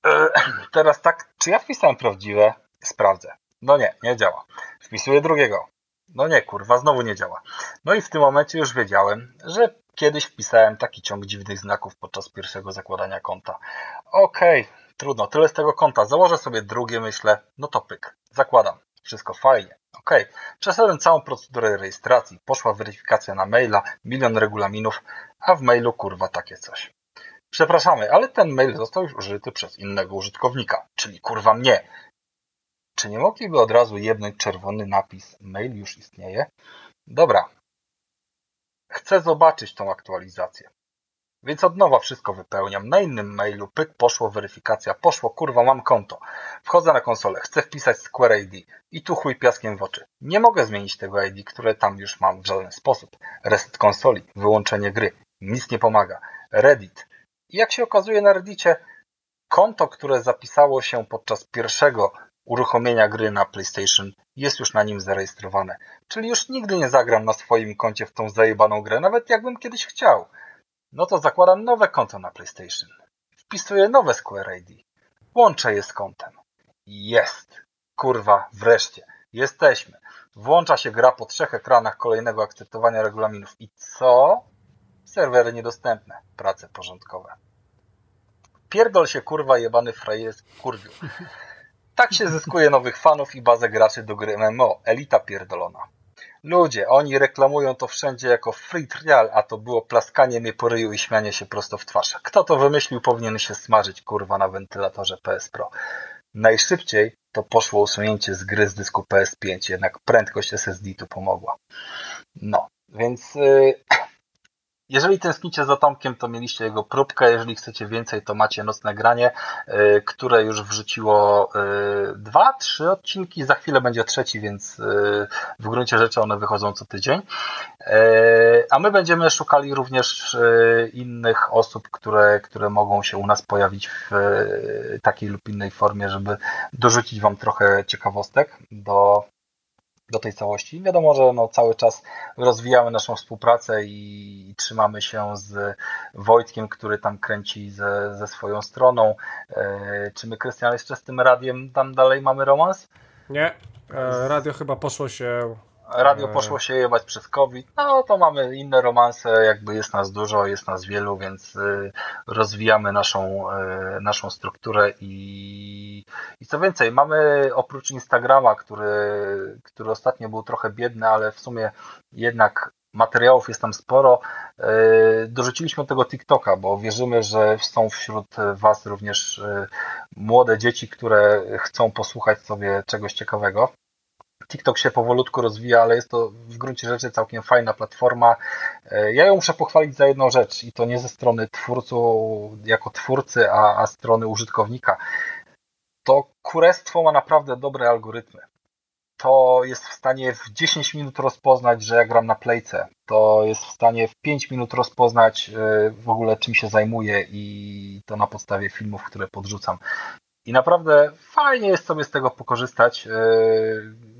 Eee, teraz tak, czy ja wpisałem prawdziwe? Sprawdzę. No nie, nie działa. Wpisuję drugiego. No nie, kurwa, znowu nie działa. No i w tym momencie już wiedziałem, że Kiedyś wpisałem taki ciąg dziwnych znaków podczas pierwszego zakładania konta. Okej, okay, trudno, tyle z tego konta. Założę sobie drugie, myślę, no to pyk. Zakładam. Wszystko fajnie. Okay. przeszedłem całą procedurę rejestracji, poszła weryfikacja na maila, milion regulaminów, a w mailu kurwa takie coś. Przepraszamy, ale ten mail został już użyty przez innego użytkownika, czyli kurwa mnie. Czy nie mogliby od razu jebnąć czerwony napis mail już istnieje? Dobra, Chcę zobaczyć tą aktualizację. Więc od nowa wszystko wypełniam. Na innym mailu pyk, poszło weryfikacja, poszło, kurwa, mam konto. Wchodzę na konsolę, chcę wpisać Square ID i tu chuj piaskiem w oczy. Nie mogę zmienić tego ID, które tam już mam w żaden sposób. Reset konsoli, wyłączenie gry. Nic nie pomaga. Reddit. I jak się okazuje na Reddicie, konto, które zapisało się podczas pierwszego uruchomienia gry na PlayStation jest już na nim zarejestrowane. Czyli już nigdy nie zagram na swoim koncie w tą zajebaną grę, nawet jakbym kiedyś chciał. No to zakładam nowe konto na PlayStation. Wpisuję nowe Square ID. Łączę je z kontem. Jest. Kurwa, wreszcie. Jesteśmy. Włącza się gra po trzech ekranach kolejnego akceptowania regulaminów. I co? Serwery niedostępne. Prace porządkowe. Pierdol się kurwa jebany frajerski kurwiu. Tak się zyskuje nowych fanów i bazę graczy do gry MMO. Elita pierdolona. Ludzie, oni reklamują to wszędzie jako free trial, a to było plaskanie mnie po ryju i śmianie się prosto w twarz. Kto to wymyślił, powinien się smażyć, kurwa, na wentylatorze PS Pro. Najszybciej to poszło usunięcie z gry z dysku PS5, jednak prędkość SSD tu pomogła. No, więc yy, jeżeli tęsknicie za Tomkiem, to mieliście jego próbkę. Jeżeli chcecie więcej, to macie nocne granie, y, które już wrzuciło y, dwa, trzy odcinki. Za chwilę będzie trzeci, więc y, w gruncie rzeczy one wychodzą co tydzień. A my będziemy szukali również innych osób, które, które mogą się u nas pojawić w takiej lub innej formie, żeby dorzucić Wam trochę ciekawostek do, do tej całości. Wiadomo, że no, cały czas rozwijamy naszą współpracę i trzymamy się z Wojtkiem, który tam kręci ze, ze swoją stroną. E, czy my, Krystian, jeszcze z tym radiem tam dalej mamy romans? Nie, e, radio chyba poszło się Radio e. poszło się jebać przez COVID, no to mamy inne romanse, jakby jest nas dużo, jest nas wielu, więc y, rozwijamy naszą, y, naszą strukturę i, i co więcej, mamy oprócz Instagrama, który, który ostatnio był trochę biedny, ale w sumie jednak materiałów jest tam sporo. Y, dorzuciliśmy tego TikToka, bo wierzymy, że są wśród Was również młode dzieci, które chcą posłuchać sobie czegoś ciekawego. TikTok się powolutku rozwija, ale jest to w gruncie rzeczy całkiem fajna platforma. E, ja ją muszę pochwalić za jedną rzecz i to nie ze strony twórców jako twórcy, a, a strony użytkownika. To kurestwo ma naprawdę dobre algorytmy. To jest w stanie w 10 minut rozpoznać, że ja gram na playce. To jest w stanie w 5 minut rozpoznać e, w ogóle czym się zajmuję i to na podstawie filmów, które podrzucam. I naprawdę fajnie jest sobie z tego pokorzystać. E,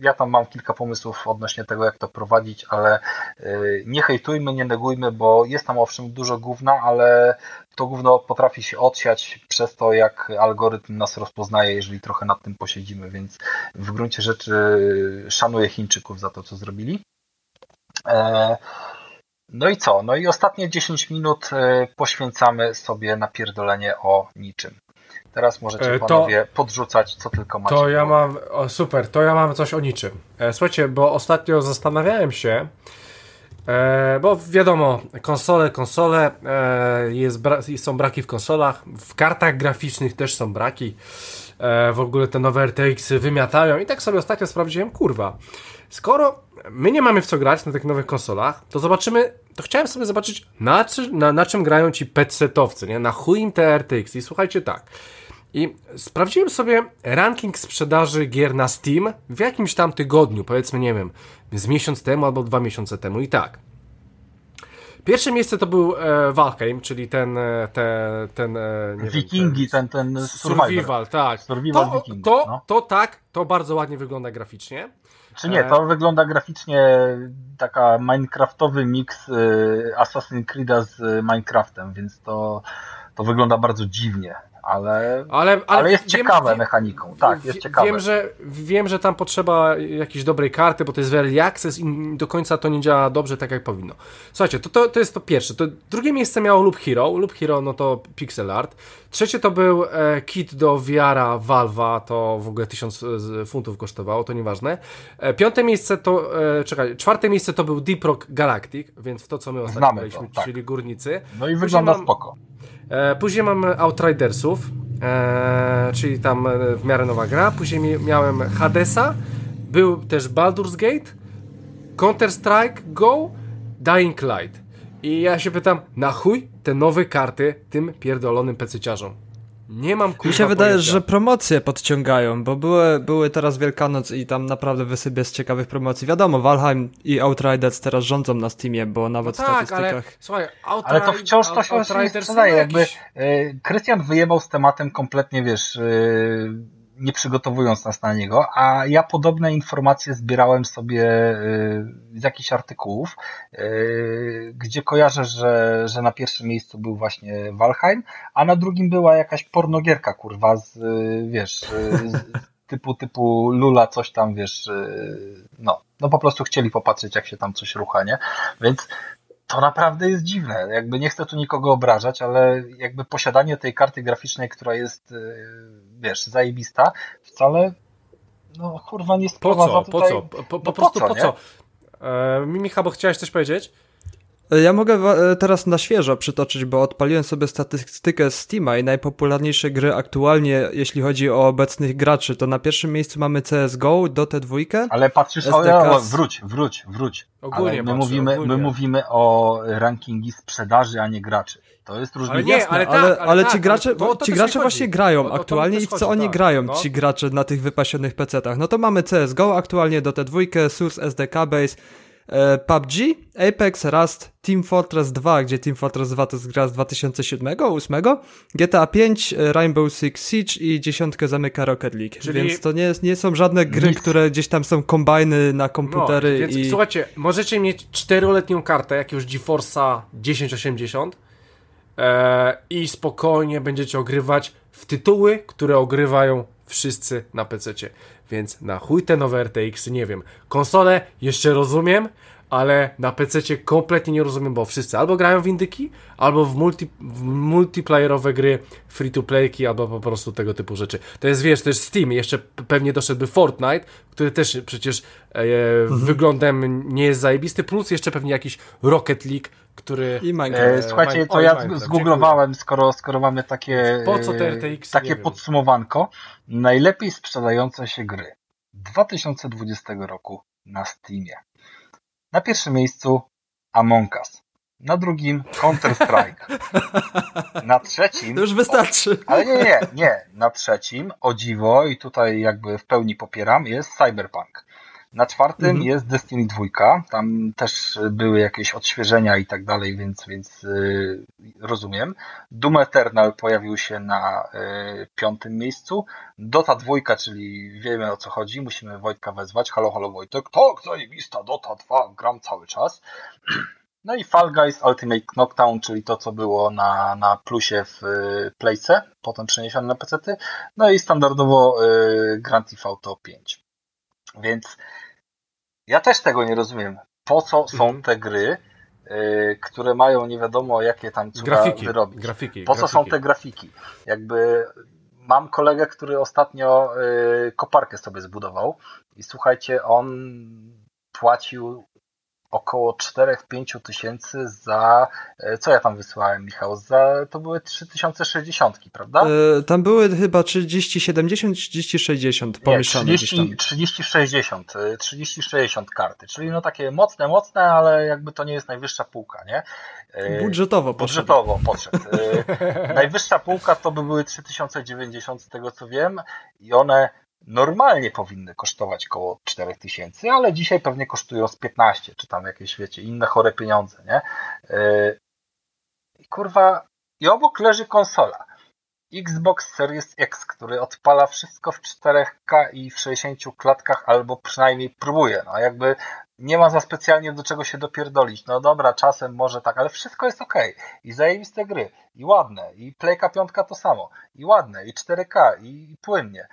ja tam mam kilka pomysłów odnośnie tego, jak to prowadzić, ale e, nie hejtujmy, nie negujmy, bo jest tam owszem dużo gówna, ale to gówno potrafi się odsiać przez to, jak algorytm nas rozpoznaje, jeżeli trochę nad tym posiedzimy, więc w gruncie rzeczy szanuję Chińczyków za to, co zrobili. E, no i co? No i ostatnie 10 minut poświęcamy sobie na pierdolenie o niczym. Teraz możecie e, panowie to, podrzucać, co tylko macie. To ja mam, o, super, to ja mam coś o niczym. E, słuchajcie, bo ostatnio zastanawiałem się, e, bo wiadomo, konsole, konsole, e, jest bra są braki w konsolach, w kartach graficznych też są braki. E, w ogóle te nowe RTX wymiatają i tak sobie ostatnio sprawdziłem, kurwa, skoro my nie mamy w co grać na tych nowych konsolach, to zobaczymy, to chciałem sobie zobaczyć, na, czy, na, na czym grają ci PC-towcy, nie? Na chuj im te RTX. I słuchajcie tak, i sprawdziłem sobie ranking sprzedaży gier na Steam w jakimś tam tygodniu, powiedzmy, nie wiem, z miesiąc temu albo dwa miesiące temu. I tak. Pierwsze miejsce to był e, Valheim, czyli ten. E, te, ten e, Wikingi, ten, ten, ten survival, tak. Survival to, Wiking, to, no. to tak, to bardzo ładnie wygląda graficznie. Czy nie, to e... wygląda graficznie taka Minecraftowy miks y, Assassin's Creed'a z Minecraftem, więc to, to wygląda bardzo dziwnie ale, ale, ale, ale jest wiem, ciekawe wiem, mechaniką. Tak, jest ciekawe. Wiem że, wiem, że tam potrzeba jakiejś dobrej karty, bo to jest early access i do końca to nie działa dobrze tak jak powinno. Słuchajcie, to, to, to jest to pierwsze. To drugie miejsce miało Loop Hero. Loop Hero no to pixel art. Trzecie to był e, kit do VR-a Valve'a, to w ogóle 1000 e, funtów kosztowało, to nieważne. E, piąte miejsce to, e, czekaj, czwarte miejsce to był Deep Rock Galactic, więc w to co my ostatnio graliśmy, tak. czyli Górnicy. No i wygląda mam, spoko. E, później mam Outridersów, e, czyli tam e, w miarę nowa gra. Później miałem Hadesa, był też Baldur's Gate, Counter-Strike Go, Dying Light. I ja się pytam, na chuj te nowe karty tym pierdolonym pecyciarzom? Nie mam kurwa Mi się wydaje, pojęcia. że promocje podciągają, bo były, były teraz Wielkanoc i tam naprawdę wysypie z ciekawych promocji. Wiadomo, Valheim i Outriders teraz rządzą na Steamie, bo nawet No w tak, statystykach... ale słuchaj, Outride, Ale to wciąż to się Outriders nie sprzedaje. Jakby e, Krystian wyjebał z tematem kompletnie, wiesz, e, nie przygotowując nas na niego, a ja podobne informacje zbierałem sobie e, z jakichś artykułów, e, gdzie kojarzę, że, że na pierwszym miejscu był właśnie Valheim, a na drugim była jakaś pornogierka, kurwa, z, e, wiesz, z, typu, typu Lula, coś tam, wiesz, no, no po prostu chcieli popatrzeć, jak się tam coś rucha, nie? Więc to naprawdę jest dziwne. Jakby nie chcę tu nikogo obrażać, ale jakby posiadanie tej karty graficznej, która jest, yy, wiesz, zajebista, wcale, no kurwa, nie Po sprowadza co? tutaj... Po co? Po, po, no prostu po po co, co? E, Michał, bo chciałeś coś powiedzieć? Ja mogę e, teraz na świeżo przytoczyć, bo odpaliłem sobie statystykę Steama i najpopularniejsze gry aktualnie, jeśli chodzi o obecnych graczy, to na pierwszym miejscu mamy CSGO, Dota 2, Ale patrzysz, o, SDK o, wróć, wróć, wróć. Ogólnie ale my patrzę, mówimy, ogólnie. my mówimy o rankingi sprzedaży, a nie graczy. To jest różnica. Ale nie, Jasne, ale tak, ale, ale ci tak, gracze, ale to o to ci gracze właśnie grają to- aktualnie i w co chodzi, oni tak. grają, No. ci gracze na tych wypasionych PC-tach. No to mamy CSGO aktualnie, Dota 2, Source SDK Base, e, PUBG, Apex, Rust, Team Fortress 2, gdzie Team Fortress 2 to jest gra z 2007-2008, GTA 5, e, Rainbow Six Siege i dziesiątkę zamyka Rocket League. Czyli- Więc to nie, nie są żadne gry, które gdzieś tam są kombajny na komputery no, więc i... słuchajcie, możecie mieć czteroletnią kartę jakiegoś GeForce'a 1080 e, i spokojnie będziecie ogrywać w tytuły, które ogrywają wszyscy na PC-cie. Więc na chuj te nowe nie wiem. Konsole jeszcze rozumiem, ale na PC-cie kompletnie nie rozumiem, bo wszyscy albo grają w indyki, albo w, multi, w multiplayerowe gry, free-to-playki, albo po prostu tego typu rzeczy. To jest, wiesz, to jest Steam, jeszcze pewnie doszedłby Fortnite, który też przecież e, wyglądem nie jest zajebisty, plus jeszcze pewnie jakiś Rocket League, który... I E, Minecraft. słuchajcie, Mine- to ja Minecraft, zgooglowałem, skoro, skoro mamy takie, Po co te e, RTX? takie Nie wiem. podsumowanko. Najlepiej sprzedające się gry 2020 roku na Steamie. Na pierwszym miejscu Among Us. Na drugim Counter-Strike. Na trzecim To już wystarczy. ale nie, nie, nie. Na trzecim, o dziwo, i tutaj jakby w pełni popieram, jest Cyberpunk. Na czwartym Mhm. jest Destiny 2. Tam też były jakieś odświeżenia i tak dalej, więc, więc yy, rozumiem. Doom Eternal pojawił się na yy, piątym miejscu. Dota 2, czyli wiemy o co chodzi, musimy Wojtka wezwać. Halo, halo Wojtek. Tak, zajebista Dota 2, gram cały czas. No i Fall Guys Ultimate Knockdown, czyli to, co było na, na plusie w y, Playce, potem przeniesione na PC. No i standardowo y, Grand Theft Auto 5. Więc ja też tego nie rozumiem. Po co są Mhm. te gry, y, które mają nie wiadomo jakie tam cuda Grafiki, wyrobić? grafiki. Po co są te grafiki? Jakby mam kolegę, który ostatnio y, koparkę sobie zbudował i słuchajcie, on płacił około 4-5 tysięcy za, e, co ja tam wysłałem Michał, za, to były 3060, prawda? E, tam były chyba 3070, 3060 Nie, pomieszane gdzieś 30, tam. 3060, y, 3060 karty, czyli no takie mocne, mocne, ale jakby to nie jest najwyższa półka, nie? Y, Budżetowo poszedł. Budżetowo podszedł. Y, Najwyższa półka to by były 3090 z tego co wiem i one normalnie powinny kosztować około 4000, ale dzisiaj pewnie kosztują z 15, czy tam jakieś, wiecie, inne chore pieniądze, nie? Y, I kurwa, i obok leży konsola. Xbox Series X, który odpala wszystko w 4K i w 60 klatkach, albo przynajmniej próbuje. No jakby nie ma za specjalnie do czego się dopierdolić. No dobra, czasem może tak, ale wszystko jest ok. I zajebiste gry, i ładne, i Playka 5 to samo, i ładne, i 4K, i, i płynnie.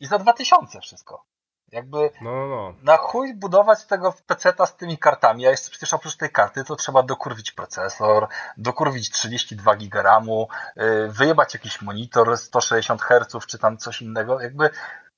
I za 2000 wszystko. Jakby No, no, no. na chuj budować tego peceta z tymi kartami, a jeszcze przecież oprócz tej karty to trzeba dokurwić procesor, dokurwić 32 giga RAMu, yy, wyjebać jakiś monitor 160 Hz czy tam coś innego, jakby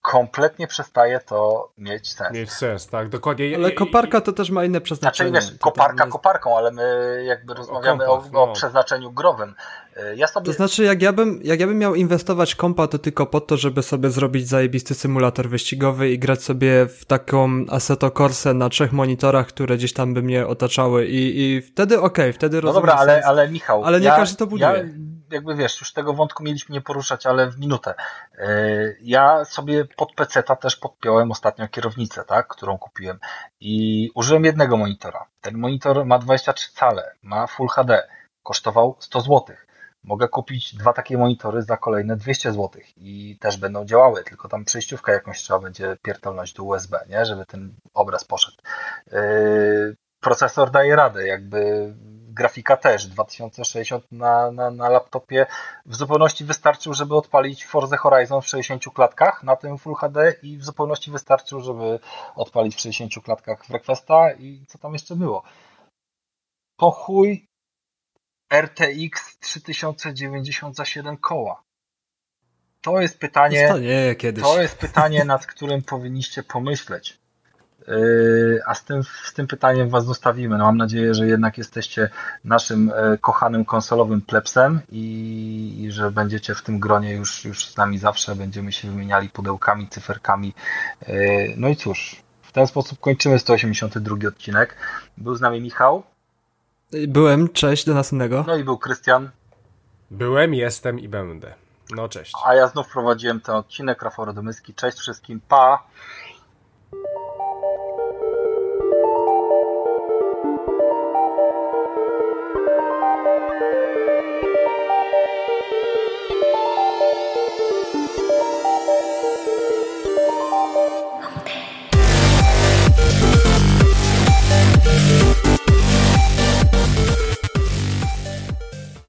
kompletnie przestaje to mieć sens. Mieć sens, tak, dokładnie. Ale koparka to też ma inne przeznaczenie. Znaczy, wiesz, koparka jest... koparką, ale my jakby rozmawiamy o, kompach, o, o no. przeznaczeniu growym. Y, ja sobie... To znaczy, jak ja, bym, jak ja bym miał inwestować kompa, to tylko po to, żeby sobie zrobić zajebisty symulator wyścigowy i grać sobie w taką Assetto Corsa na trzech monitorach, które gdzieś tam by mnie otaczały i, i wtedy okej, okay, wtedy no rozumiem No dobra, ale, ale Michał... Ale nie ja, każdy to buduje. Ja jakby wiesz, już tego wątku mieliśmy nie poruszać, ale w minutę. Y, ja sobie pod PC-ta też podpiąłem ostatnio kierownicę, tak, którą kupiłem i użyłem jednego monitora. Ten monitor ma 23 cale, ma Full HD, kosztował 100 złotych mogę kupić dwa takie monitory za kolejne 200 zł i też będą działały, tylko tam przejściówka jakąś trzeba będzie pierdolnąć do USB, nie? żeby ten obraz poszedł. Yy, procesor daje radę, jakby grafika też. 2060 na, na, na laptopie w zupełności wystarczył, żeby odpalić Forza Horizon w 60 klatkach na tym Full HD i w zupełności wystarczył, żeby odpalić w 60 klatkach Requesta i co tam jeszcze było. Po chuj RTX 3090 za 7 koła? To jest pytanie. To jest pytanie, nad którym powinniście pomyśleć. Yy, a z tym, z tym pytaniem Was zostawimy. No mam nadzieję, że jednak jesteście naszym e, kochanym konsolowym plepsem i, i, że będziecie w tym gronie już, już z nami zawsze. Będziemy się wymieniali pudełkami, cyferkami. Yy, no i cóż, w ten sposób kończymy 182 odcinek. Był z nami Michał. Byłem, cześć, do następnego. No i był Krystian. Byłem, jestem i będę. No cześć. A ja znów prowadziłem ten odcinek, Rafał Radomyski. Cześć wszystkim, pa!